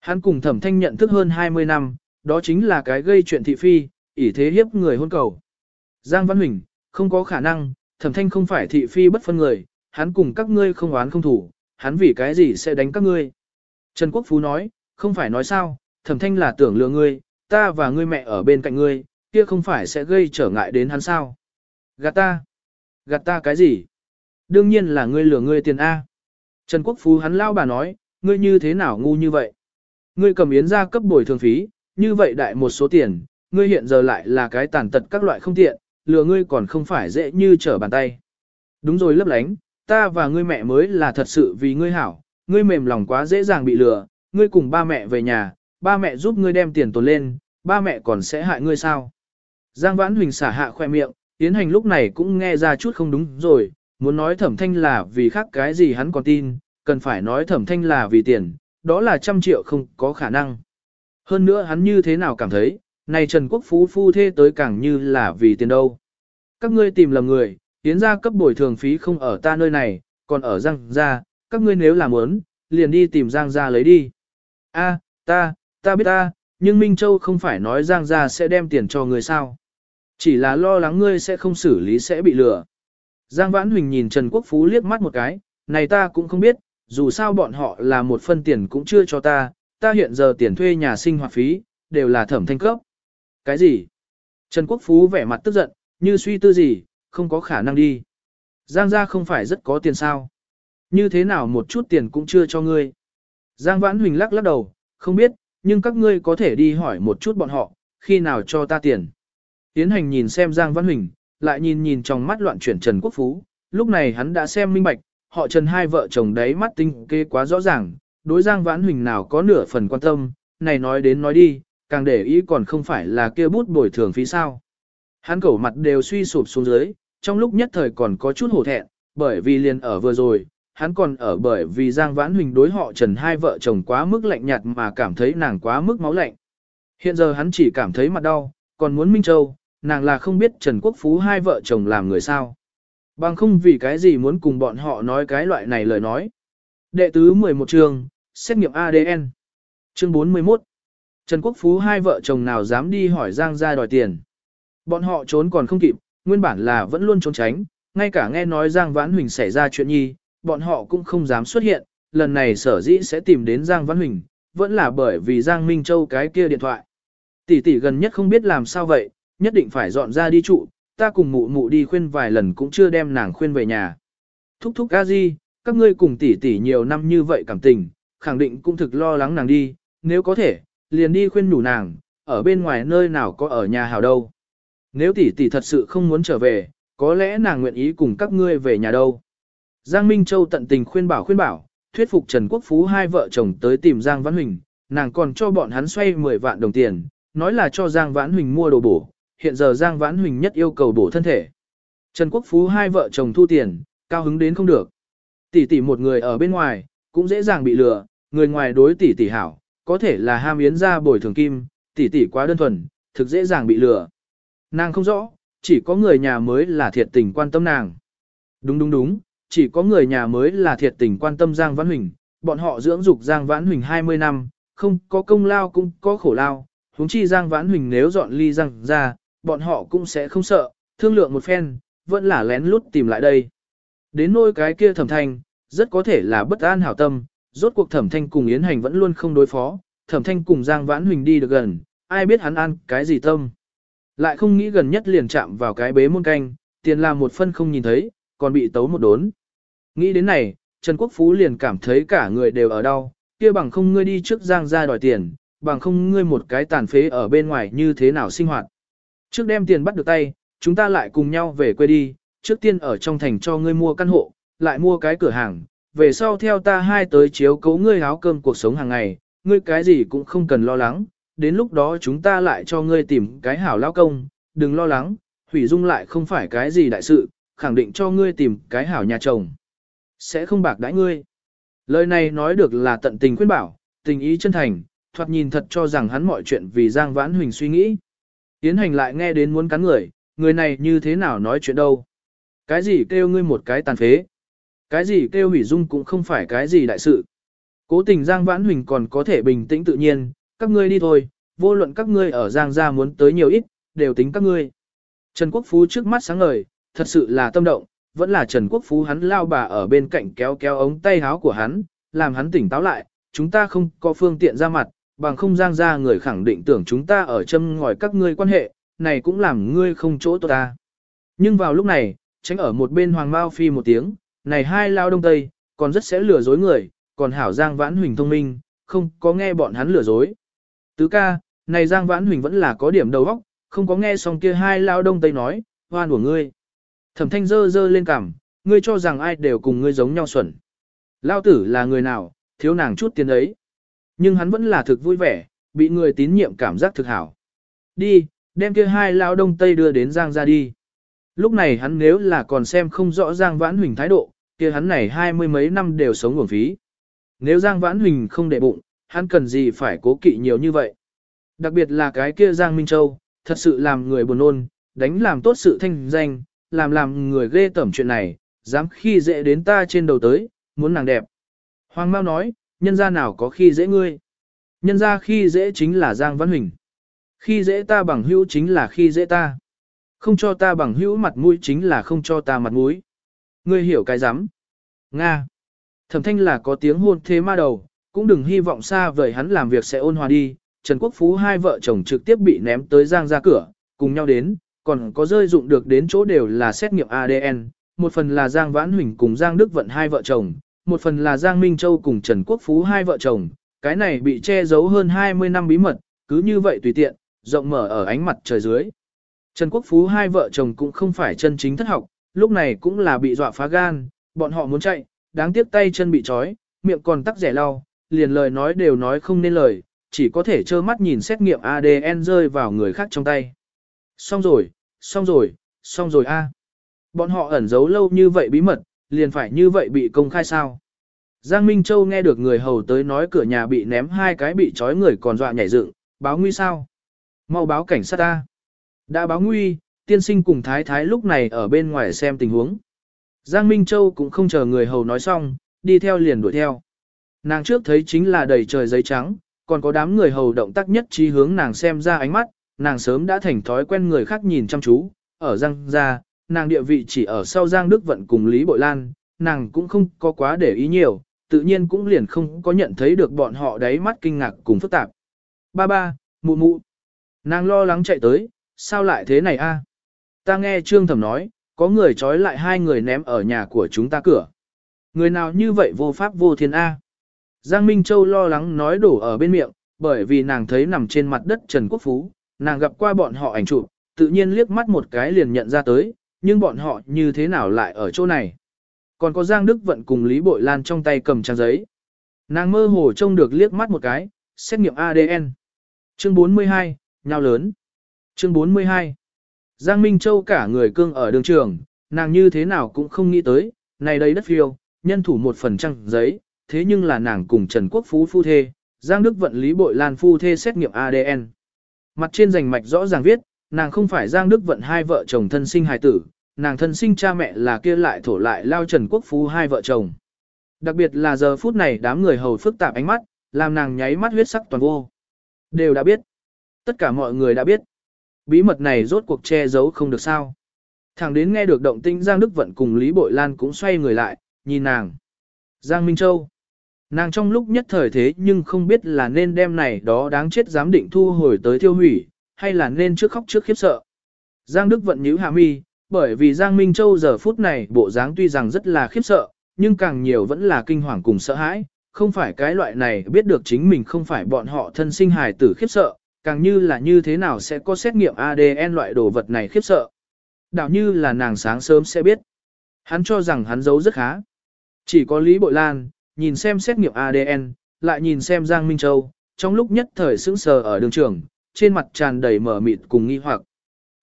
[SPEAKER 1] Hắn cùng thẩm thanh nhận thức hơn 20 năm, đó chính là cái gây chuyện thị phi, ỷ thế hiếp người hôn cầu. Giang Văn Huỳnh, không có khả năng, thẩm thanh không phải thị phi bất phân người, hắn cùng các ngươi không oán không thủ, hắn vì cái gì sẽ đánh các ngươi. Trần Quốc Phú nói, không phải nói sao, thẩm thanh là tưởng lừa ngươi, ta và ngươi mẹ ở bên cạnh ngươi, kia không phải sẽ gây trở ngại đến hắn sao. Gạt ta. Gạt ta cái gì? Đương nhiên là ngươi lừa ngươi tiền A. Trần Quốc Phú hắn lao bà nói, ngươi như thế nào ngu như vậy? Ngươi cầm yến ra cấp bồi thường phí, như vậy đại một số tiền, ngươi hiện giờ lại là cái tàn tật các loại không tiện, lừa ngươi còn không phải dễ như trở bàn tay. Đúng rồi lấp lánh, ta và ngươi mẹ mới là thật sự vì ngươi hảo, ngươi mềm lòng quá dễ dàng bị lừa, ngươi cùng ba mẹ về nhà, ba mẹ giúp ngươi đem tiền tồn lên, ba mẹ còn sẽ hại ngươi sao? Giang Vãn Huỳnh xả hạ khoe miệng, Yến Hành lúc này cũng nghe ra chút không đúng rồi, muốn nói thẩm thanh là vì khác cái gì hắn còn tin, cần phải nói thẩm thanh là vì tiền, đó là trăm triệu không có khả năng. Hơn nữa hắn như thế nào cảm thấy, này Trần Quốc Phú phu thê tới càng như là vì tiền đâu. Các ngươi tìm lầm người, tiến ra cấp bồi thường phí không ở ta nơi này, còn ở Giang gia, các ngươi nếu làm muốn, liền đi tìm Giang gia lấy đi. A, ta, ta biết ta, nhưng Minh Châu không phải nói Giang gia sẽ đem tiền cho người sao. Chỉ là lo lắng ngươi sẽ không xử lý sẽ bị lừa. Giang Vãn Huỳnh nhìn Trần Quốc Phú liếc mắt một cái, này ta cũng không biết, dù sao bọn họ là một phân tiền cũng chưa cho ta, ta hiện giờ tiền thuê nhà sinh hoạt phí, đều là thẩm thanh cấp. Cái gì? Trần Quốc Phú vẻ mặt tức giận, như suy tư gì, không có khả năng đi. Giang gia không phải rất có tiền sao? Như thế nào một chút tiền cũng chưa cho ngươi? Giang Vãn Huỳnh lắc lắc đầu, không biết, nhưng các ngươi có thể đi hỏi một chút bọn họ, khi nào cho ta tiền. Tiến hành nhìn xem Giang Vãn Huỳnh, lại nhìn nhìn trong mắt loạn chuyển Trần Quốc Phú, lúc này hắn đã xem minh bạch, họ Trần hai vợ chồng đấy mắt tinh kê quá rõ ràng, đối Giang Vãn Huỳnh nào có nửa phần quan tâm, này nói đến nói đi, càng để ý còn không phải là kia bút bồi thường phí sao. Hắn cẩu mặt đều suy sụp xuống dưới, trong lúc nhất thời còn có chút hổ thẹn, bởi vì liền ở vừa rồi, hắn còn ở bởi vì Giang Vãn Huỳnh đối họ Trần hai vợ chồng quá mức lạnh nhạt mà cảm thấy nàng quá mức máu lạnh. Hiện giờ hắn chỉ cảm thấy mặt đau, còn muốn Minh Châu, nàng là không biết Trần Quốc Phú hai vợ chồng làm người sao. Bằng không vì cái gì muốn cùng bọn họ nói cái loại này lời nói. Đệ tứ 11 trường, xét nghiệm ADN. Chương 41. Trần Quốc Phú hai vợ chồng nào dám đi hỏi Giang gia đòi tiền. Bọn họ trốn còn không kịp, nguyên bản là vẫn luôn trốn tránh, ngay cả nghe nói Giang Vãn Huỳnh xảy ra chuyện nhi, bọn họ cũng không dám xuất hiện, lần này sở dĩ sẽ tìm đến Giang Vãn Huỳnh, vẫn là bởi vì Giang Minh Châu cái kia điện thoại. Tỷ tỷ gần nhất không biết làm sao vậy, nhất định phải dọn ra đi trụ, ta cùng mụ mụ đi khuyên vài lần cũng chưa đem nàng khuyên về nhà. Thúc thúc a di, các ngươi cùng tỷ tỷ nhiều năm như vậy cảm tình, khẳng định cũng thực lo lắng nàng đi, nếu có thể, liền đi khuyên nhủ nàng, ở bên ngoài nơi nào có ở nhà hảo đâu. Nếu tỷ tỷ thật sự không muốn trở về, có lẽ nàng nguyện ý cùng các ngươi về nhà đâu. Giang Minh Châu tận tình khuyên bảo khuyên bảo, thuyết phục Trần Quốc Phú hai vợ chồng tới tìm Giang Văn Huỳnh, nàng còn cho bọn hắn xoay 10 vạn đồng tiền, nói là cho Giang Vãn Huỳnh mua đồ bổ, hiện giờ Giang Vãn Huỳnh nhất yêu cầu bổ thân thể. Trần Quốc Phú hai vợ chồng thu tiền, cao hứng đến không được. Tỷ tỷ một người ở bên ngoài, cũng dễ dàng bị lừa, người ngoài đối tỷ tỷ hảo, có thể là ham yến ra bồi thường kim, tỷ tỷ quá đơn thuần, thực dễ dàng bị lừa. Nàng không rõ, chỉ có người nhà mới là thiệt tình quan tâm nàng. Đúng đúng đúng, chỉ có người nhà mới là thiệt tình quan tâm Giang Vãn Huỳnh, bọn họ dưỡng dục Giang Vãn Huỳnh 20 năm, không có công lao cũng có khổ lao, huống chi Giang Vãn Huỳnh nếu dọn ly Giang ra, bọn họ cũng sẽ không sợ, thương lượng một phen, vẫn là lén lút tìm lại đây. Đến nôi cái kia thẩm thanh, rất có thể là bất an hảo tâm, rốt cuộc thẩm thanh cùng Yến Hành vẫn luôn không đối phó, thẩm thanh cùng Giang Vãn Huỳnh đi được gần, ai biết hắn ăn cái gì tâm. Lại không nghĩ gần nhất liền chạm vào cái bế môn canh, tiền làm một phân không nhìn thấy, còn bị tấu một đốn. Nghĩ đến này, Trần Quốc Phú liền cảm thấy cả người đều ở đau, kia bằng không ngươi đi trước Giang ra đòi tiền, bằng không ngươi một cái tàn phế ở bên ngoài như thế nào sinh hoạt. Trước đem tiền bắt được tay, chúng ta lại cùng nhau về quê đi, trước tiên ở trong thành cho ngươi mua căn hộ, lại mua cái cửa hàng, về sau theo ta hai tới chiếu cấu ngươi áo cơm cuộc sống hàng ngày, ngươi cái gì cũng không cần lo lắng, đến lúc đó chúng ta lại cho ngươi tìm cái hảo lao công, đừng lo lắng, hủy dung lại không phải cái gì đại sự, khẳng định cho ngươi tìm cái hảo nhà chồng. Sẽ không bạc đãi ngươi. Lời này nói được là tận tình khuyên bảo, tình ý chân thành, thoạt nhìn thật cho rằng hắn mọi chuyện vì Giang Vãn Huỳnh suy nghĩ. Tiến hành lại nghe đến muốn cắn người, người này như thế nào nói chuyện đâu. Cái gì kêu ngươi một cái tàn phế. Cái gì kêu hủy dung cũng không phải cái gì đại sự. Cố tình Giang Vãn Huỳnh còn có thể bình tĩnh tự nhiên, các ngươi đi thôi, vô luận các ngươi ở Giang gia muốn tới nhiều ít, đều tính các ngươi. Trần Quốc Phú trước mắt sáng ngời, thật sự là tâm động, vẫn là Trần Quốc Phú hắn lao bà ở bên cạnh kéo kéo ống tay áo của hắn, làm hắn tỉnh táo lại, chúng ta không có phương tiện ra mặt, bằng không Giang gia người khẳng định tưởng chúng ta ở châm ngòi các ngươi quan hệ, này cũng làm ngươi không chỗ tốt ta. Nhưng vào lúc này, tránh ở một bên Hoàng Mao Phi một tiếng, này hai lao đông tây, còn rất sẽ lừa dối người, còn hảo Giang Vãn Huỳnh thông minh, không có nghe bọn hắn lừa dối. Tứ ca, này Giang Vãn Huỳnh vẫn là có điểm đầu óc, không có nghe xong kia hai lao đông tây nói, hoan của ngươi. Thẩm thanh dơ dơ lên cằm, ngươi cho rằng ai đều cùng ngươi giống nhau xuẩn. Lao tử là người nào, thiếu nàng chút tiền ấy. Nhưng hắn vẫn là thực vui vẻ, bị người tín nhiệm cảm giác thực hảo. Đi, đem kia hai lao đông tây đưa đến Giang ra đi. Lúc này hắn nếu là còn xem không rõ Giang Vãn Huỳnh thái độ, kia hắn này hai mươi mấy năm đều sống uổng phí. Nếu Giang Vãn Huỳnh không để bụng, hắn cần gì phải cố kỵ nhiều như vậy. Đặc biệt là cái kia Giang Minh Châu, thật sự làm người buồn nôn, đánh làm tốt sự thanh danh, làm làm người ghê tẩm chuyện này, dám khi dễ đến ta trên đầu tới, muốn nàng đẹp. Hoàng Mao nói, nhân gia nào có khi dễ ngươi. Nhân gia khi dễ chính là Giang Văn Huỳnh. Khi dễ ta bằng hữu chính là khi dễ ta. Không cho ta bằng hữu mặt mũi chính là không cho ta mặt mũi. Ngươi hiểu cái rắm Nga. Thẩm thanh là có tiếng hôn thế ma đầu, cũng đừng hy vọng xa vời hắn làm việc sẽ ôn hòa đi. Trần Quốc Phú hai vợ chồng trực tiếp bị ném tới Giang ra cửa, cùng nhau đến, còn có rơi dụng được đến chỗ đều là xét nghiệm ADN. Một phần là Giang Vãn Huỳnh cùng Giang Đức Vận hai vợ chồng, một phần là Giang Minh Châu cùng Trần Quốc Phú hai vợ chồng. Cái này bị che giấu hơn 20 năm bí mật, cứ như vậy tùy tiện, rộng mở ở ánh mặt trời dưới. Trần Quốc Phú hai vợ chồng cũng không phải chân chính thất học, lúc này cũng là bị dọa phá gan, bọn họ muốn chạy, đáng tiếc tay chân bị trói, miệng còn tắc rẻ lau, liền lời nói đều nói không nên lời, chỉ có thể trơ mắt nhìn xét nghiệm ADN rơi vào người khác trong tay. Xong rồi, xong rồi, xong rồi a. Bọn họ ẩn giấu lâu như vậy bí mật, liền phải như vậy bị công khai sao. Giang Minh Châu nghe được người hầu tới nói cửa nhà bị ném hai cái bị trói người còn dọa nhảy dựng, báo nguy sao? Mau báo cảnh sát ta. Đã báo nguy, tiên sinh cùng thái thái lúc này ở bên ngoài xem tình huống. Giang Minh Châu cũng không chờ người hầu nói xong, đi theo liền đuổi theo. Nàng trước thấy chính là đầy trời giấy trắng, còn có đám người hầu động tác nhất trí hướng nàng xem ra ánh mắt, nàng sớm đã thành thói quen người khác nhìn chăm chú, ở Giang ra, nàng địa vị chỉ ở sau Giang Đức Vận cùng Lý Bội Lan, nàng cũng không có quá để ý nhiều, tự nhiên cũng liền không có nhận thấy được bọn họ đáy mắt kinh ngạc cùng phức tạp. Ba ba, mụ mụ. Nàng lo lắng chạy tới, sao lại thế này a? Ta nghe Trương Thẩm nói, có người trói lại hai người ném ở nhà của chúng ta cửa. Người nào như vậy vô pháp vô thiên a? Giang Minh Châu lo lắng nói đổ ở bên miệng, bởi vì nàng thấy nằm trên mặt đất Trần Quốc Phú, nàng gặp qua bọn họ ảnh chụp, tự nhiên liếc mắt một cái liền nhận ra tới, nhưng bọn họ như thế nào lại ở chỗ này? Còn có Giang Đức Vận cùng Lý Bội Lan trong tay cầm trang giấy. Nàng mơ hồ trông được liếc mắt một cái, xét nghiệm ADN. Chương 42, nhau lớn. Chương 42. Giang Minh Châu cả người cương ở đường trường, nàng như thế nào cũng không nghĩ tới, này đây đất phiêu, nhân thủ một phần trăng giấy, thế nhưng là nàng cùng Trần Quốc Phú phu thê, Giang Đức Vận Lý Bội Lan phu thê xét nghiệm ADN. Mặt trên rành mạch rõ ràng viết, nàng không phải Giang Đức Vận hai vợ chồng thân sinh hài tử, nàng thân sinh cha mẹ là kia lại thổ lại lao Trần Quốc Phú hai vợ chồng. Đặc biệt là giờ phút này đám người hầu phức tạp ánh mắt, làm nàng nháy mắt huyết sắc toàn vô. Đều đã biết. Tất cả mọi người đã biết. Bí mật này rốt cuộc che giấu không được sao. Thẳng đến nghe được động tĩnh Giang Đức Vận cùng Lý Bội Lan cũng xoay người lại, nhìn nàng. Giang Minh Châu. Nàng trong lúc nhất thời thế nhưng không biết là nên đem này đó đáng chết dám định thu hồi tới tiêu hủy, hay là nên trước khóc trước khiếp sợ. Giang Đức Vận nhíu hạ mi, bởi vì Giang Minh Châu giờ phút này bộ dáng tuy rằng rất là khiếp sợ, nhưng càng nhiều vẫn là kinh hoàng cùng sợ hãi, không phải cái loại này biết được chính mình không phải bọn họ thân sinh hài tử khiếp sợ, càng như là như thế nào sẽ có xét nghiệm ADN loại đồ vật này khiếp sợ. Đạo như là nàng sáng sớm sẽ biết. Hắn cho rằng hắn giấu rất khá. Chỉ có Lý Bội Lan, nhìn xem xét nghiệm ADN, lại nhìn xem Giang Minh Châu, trong lúc nhất thời sững sờ ở đường trường, trên mặt tràn đầy mở mịt cùng nghi hoặc.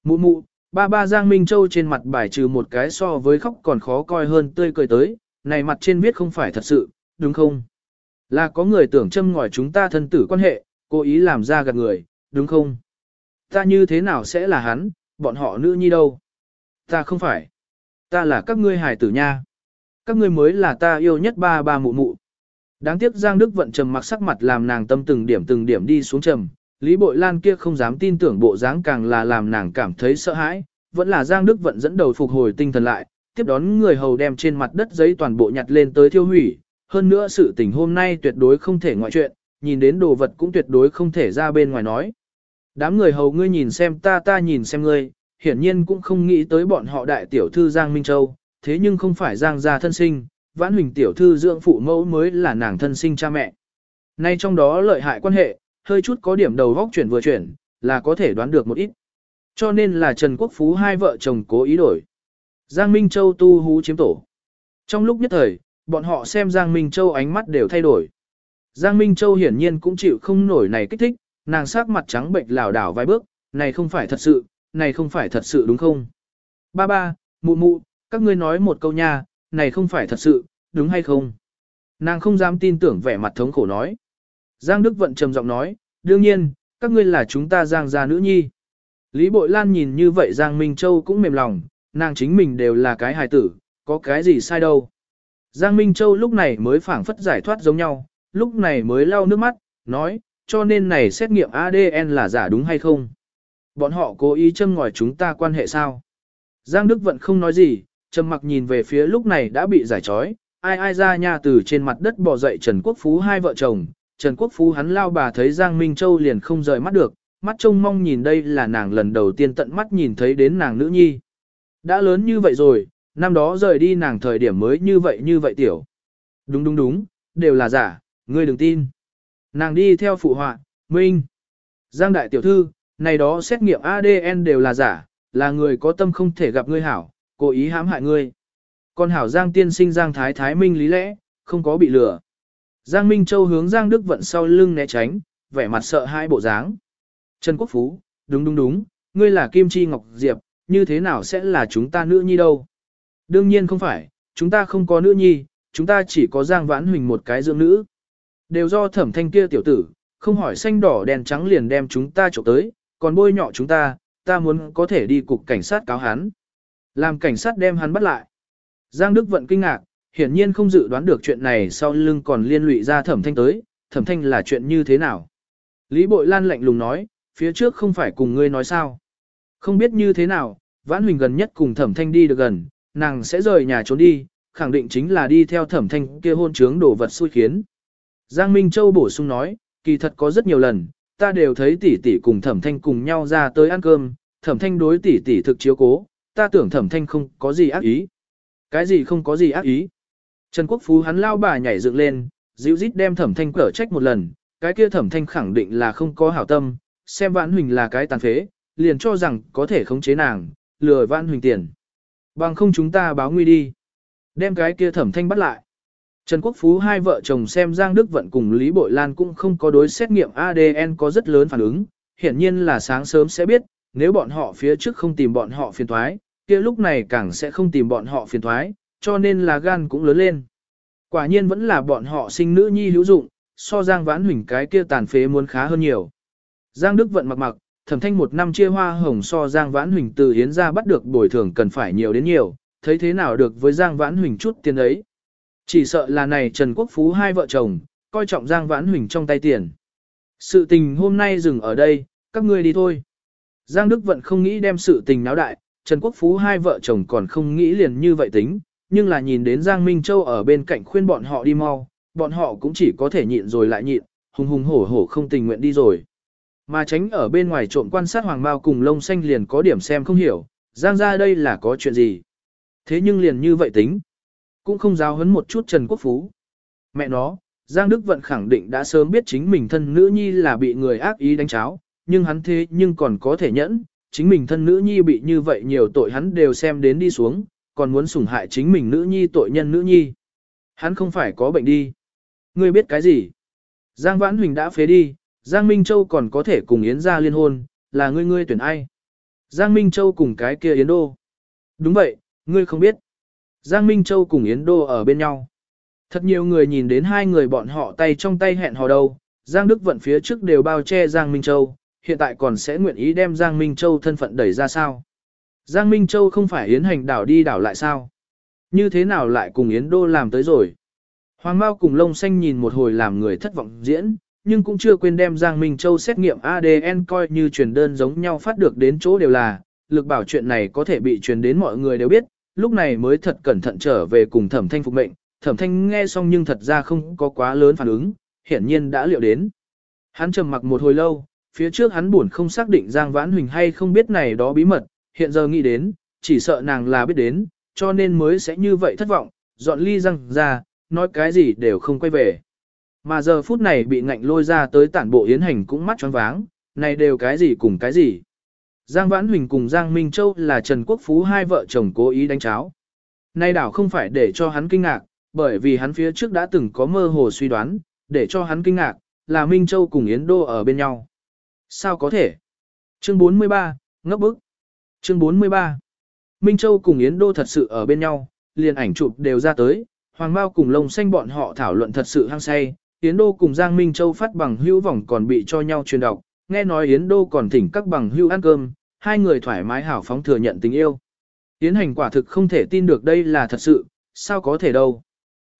[SPEAKER 1] Mụ mụ, ba ba Giang Minh Châu trên mặt bài trừ một cái so với khóc còn khó coi hơn tươi cười tới, này mặt trên viết không phải thật sự, đúng không? Là có người tưởng châm ngòi chúng ta thân tử quan hệ, cố ý làm ra gạt người, đúng không? Ta như thế nào sẽ là hắn, bọn họ nữ nhi đâu? Ta không phải. Ta là các ngươi hài tử nha. Các ngươi mới là ta yêu nhất ba ba mụ mụ. Đáng tiếc Giang Đức Vận trầm mặc sắc mặt làm nàng tâm từng điểm từng điểm đi xuống trầm. Lý Bội Lan kia không dám tin tưởng bộ dáng càng là làm nàng cảm thấy sợ hãi. Vẫn là Giang Đức Vận dẫn đầu phục hồi tinh thần lại, tiếp đón người hầu đem trên mặt đất giấy toàn bộ nhặt lên tới thiêu hủy. Hơn nữa sự tình hôm nay tuyệt đối không thể ngoại chuyện, nhìn đến đồ vật cũng tuyệt đối không thể ra bên ngoài nói. Đám người hầu ngươi nhìn xem ta ta nhìn xem ngươi, hiển nhiên cũng không nghĩ tới bọn họ đại tiểu thư Giang Minh Châu, thế nhưng không phải Giang gia thân sinh, vãn huỳnh tiểu thư dưỡng phụ mẫu mới là nàng thân sinh cha mẹ. Nay trong đó lợi hại quan hệ, hơi chút có điểm đầu góc chuyển vừa chuyển, là có thể đoán được một ít. Cho nên là Trần Quốc Phú hai vợ chồng cố ý đổi. Giang Minh Châu tu hú chiếm tổ. Trong lúc nhất thời, bọn họ xem Giang Minh Châu ánh mắt đều thay đổi. Giang Minh Châu hiển nhiên cũng chịu không nổi này kích thích, nàng sắc mặt trắng bệnh lảo đảo vài bước, này không phải thật sự, này không phải thật sự đúng không? Ba ba, mụ mụ, các ngươi nói một câu nha, này không phải thật sự, đúng hay không? Nàng không dám tin tưởng vẻ mặt thống khổ nói. Giang Đức Vận trầm giọng nói, đương nhiên, các ngươi là chúng ta Giang gia nữ nhi. Lý Bội Lan nhìn như vậy Giang Minh Châu cũng mềm lòng, nàng chính mình đều là cái hài tử, có cái gì sai đâu. Giang Minh Châu lúc này mới phảng phất giải thoát giống nhau, lúc này mới lau nước mắt, nói, cho nên này xét nghiệm ADN là giả đúng hay không? Bọn họ cố ý châm ngòi chúng ta quan hệ sao? Giang Đức Vận không nói gì, trầm mặc nhìn về phía lúc này đã bị giải trói, ai ai ra nha từ trên mặt đất bò dậy Trần Quốc Phú hai vợ chồng, Trần Quốc Phú hắn lao bà thấy Giang Minh Châu liền không rời mắt được, mắt trông mong nhìn đây là nàng lần đầu tiên tận mắt nhìn thấy đến nàng nữ nhi. Đã lớn như vậy rồi, năm đó rời đi nàng thời điểm mới như vậy như vậy tiểu. Đúng đúng đúng, đều là giả, ngươi đừng tin. Nàng đi theo phụ họa, Minh. Giang đại tiểu thư, này đó xét nghiệm ADN đều là giả, là người có tâm không thể gặp ngươi hảo, cố ý hãm hại ngươi. Còn hảo Giang tiên sinh Giang Thái Thái Minh lý lẽ, không có bị lừa. Giang Minh Châu hướng Giang Đức Vận sau lưng né tránh, vẻ mặt sợ hai bộ dáng. Trần Quốc Phú, đúng đúng đúng, ngươi là Kim Chi Ngọc Diệp, như thế nào sẽ là chúng ta nữ nhi đâu? Đương nhiên không phải, chúng ta không có nữ nhi, chúng ta chỉ có Giang Vãn Huỳnh một cái dưỡng nữ. Đều do thẩm thanh kia tiểu tử, không hỏi xanh đỏ đèn trắng liền đem chúng ta trộm tới, còn bôi nhọ chúng ta, ta muốn có thể đi cục cảnh sát cáo hắn. Làm cảnh sát đem hắn bắt lại. Giang Đức Vận kinh ngạc, hiển nhiên không dự đoán được chuyện này sau lưng còn liên lụy ra thẩm thanh tới, thẩm thanh là chuyện như thế nào. Lý Bội Lan lạnh lùng nói, phía trước không phải cùng ngươi nói sao. Không biết như thế nào, Vãn Huỳnh gần nhất cùng thẩm thanh đi được gần, nàng sẽ rời nhà trốn đi, khẳng định chính là đi theo thẩm thanh kia hôn trướng đổ vật xui khiến. Giang Minh Châu bổ sung nói, kỳ thật có rất nhiều lần, ta đều thấy tỷ tỷ cùng thẩm thanh cùng nhau ra tới ăn cơm, thẩm thanh đối tỷ tỷ thực chiếu cố, ta tưởng thẩm thanh không có gì ác ý. Cái gì không có gì ác ý? Trần Quốc Phú hắn lao bà nhảy dựng lên, dịu dít đem thẩm thanh cở trách một lần, cái kia thẩm thanh khẳng định là không có hảo tâm, xem vãn huỳnh là cái tàn phế, liền cho rằng có thể khống chế nàng, lừa vãn huỳnh tiền. Bằng không chúng ta báo nguy đi. Đem cái kia thẩm thanh bắt lại. Trần Quốc Phú hai vợ chồng xem Giang Đức Vận cùng Lý Bội Lan cũng không có đối xét nghiệm ADN có rất lớn phản ứng, hiển nhiên là sáng sớm sẽ biết, nếu bọn họ phía trước không tìm bọn họ phiền thoái, kia lúc này càng sẽ không tìm bọn họ phiền thoái, cho nên là gan cũng lớn lên. Quả nhiên vẫn là bọn họ sinh nữ nhi hữu dụng, so Giang Vãn Huỳnh cái kia tàn phế muốn khá hơn nhiều. Giang Đức Vận mặc mặc, thẩm thanh một năm chia hoa hồng so Giang Vãn Huỳnh từ hiến ra bắt được bồi thường cần phải nhiều đến nhiều, thấy thế nào được với Giang Vãn Huỳnh chút tiền ấy. Chỉ sợ là này Trần Quốc Phú hai vợ chồng, coi trọng Giang Vãn Huỳnh trong tay tiền. Sự tình hôm nay dừng ở đây, các ngươi đi thôi. Giang Đức Vận không nghĩ đem sự tình náo đại, Trần Quốc Phú hai vợ chồng còn không nghĩ liền như vậy tính, nhưng là nhìn đến Giang Minh Châu ở bên cạnh khuyên bọn họ đi mau, bọn họ cũng chỉ có thể nhịn rồi lại nhịn, hùng hùng hổ hổ không tình nguyện đi rồi. Mà tránh ở bên ngoài trộm quan sát hoàng Mao cùng lông xanh liền có điểm xem không hiểu, Giang ra đây là có chuyện gì. Thế nhưng liền như vậy tính, cũng không giáo hấn một chút Trần Quốc Phú. Mẹ nó, Giang Đức Vận khẳng định đã sớm biết chính mình thân nữ nhi là bị người ác ý đánh cháo, nhưng hắn thế nhưng còn có thể nhẫn, chính mình thân nữ nhi bị như vậy nhiều tội hắn đều xem đến đi xuống, còn muốn sủng hại chính mình nữ nhi tội nhân nữ nhi. Hắn không phải có bệnh đi. Ngươi biết cái gì? Giang Vãn Huỳnh đã phế đi, Giang Minh Châu còn có thể cùng Yến gia liên hôn, là ngươi ngươi tuyển ai? Giang Minh Châu cùng cái kia Yến Đô. Đúng vậy, ngươi không biết. Giang Minh Châu cùng Yến Đô ở bên nhau. Thật nhiều người nhìn đến hai người bọn họ tay trong tay hẹn hò đâu, Giang Đức Vận phía trước đều bao che Giang Minh Châu, hiện tại còn sẽ nguyện ý đem Giang Minh Châu thân phận đẩy ra sao. Giang Minh Châu không phải Yến hành đảo đi đảo lại sao? Như thế nào lại cùng Yến Đô làm tới rồi? Hoàng Mao cùng Lông Xanh nhìn một hồi làm người thất vọng diễn, nhưng cũng chưa quên đem Giang Minh Châu xét nghiệm ADN coi như truyền đơn giống nhau phát được đến chỗ đều là, lực bảo chuyện này có thể bị truyền đến mọi người đều biết, lúc này mới thật cẩn thận trở về cùng thẩm thanh phục mệnh, thẩm thanh nghe xong nhưng thật ra không có quá lớn phản ứng, hiển nhiên đã liệu đến. Hắn trầm mặc một hồi lâu, phía trước hắn buồn không xác định Giang Vãn Huỳnh hay không biết này đó bí mật, hiện giờ nghĩ đến, chỉ sợ nàng là biết đến, cho nên mới sẽ như vậy thất vọng, dọn ly răng ra, nói cái gì đều không quay về. Mà giờ phút này bị ngạnh lôi ra tới tản bộ yến hành cũng mắt tròn váng, này đều cái gì cùng cái gì. Giang Vãn Huỳnh cùng Giang Minh Châu là Trần Quốc Phú hai vợ chồng cố ý đánh cháo. Nay đảo không phải để cho hắn kinh ngạc, bởi vì hắn phía trước đã từng có mơ hồ suy đoán, để cho hắn kinh ngạc, là Minh Châu cùng Yến Đô ở bên nhau. Sao có thể? Chương 43, ngấp bức. Chương 43. Minh Châu cùng Yến Đô thật sự ở bên nhau, liền ảnh chụp đều ra tới, Hoàng Mao cùng Lông Xanh bọn họ thảo luận thật sự hăng say, Yến Đô cùng Giang Minh Châu phát bằng hữu vọng còn bị cho nhau truyền đọc, nghe nói Yến Đô còn thỉnh các bằng hữu ăn cơm, hai người thoải mái hảo phóng thừa nhận tình yêu. Yến hành quả thực không thể tin được đây là thật sự, sao có thể đâu.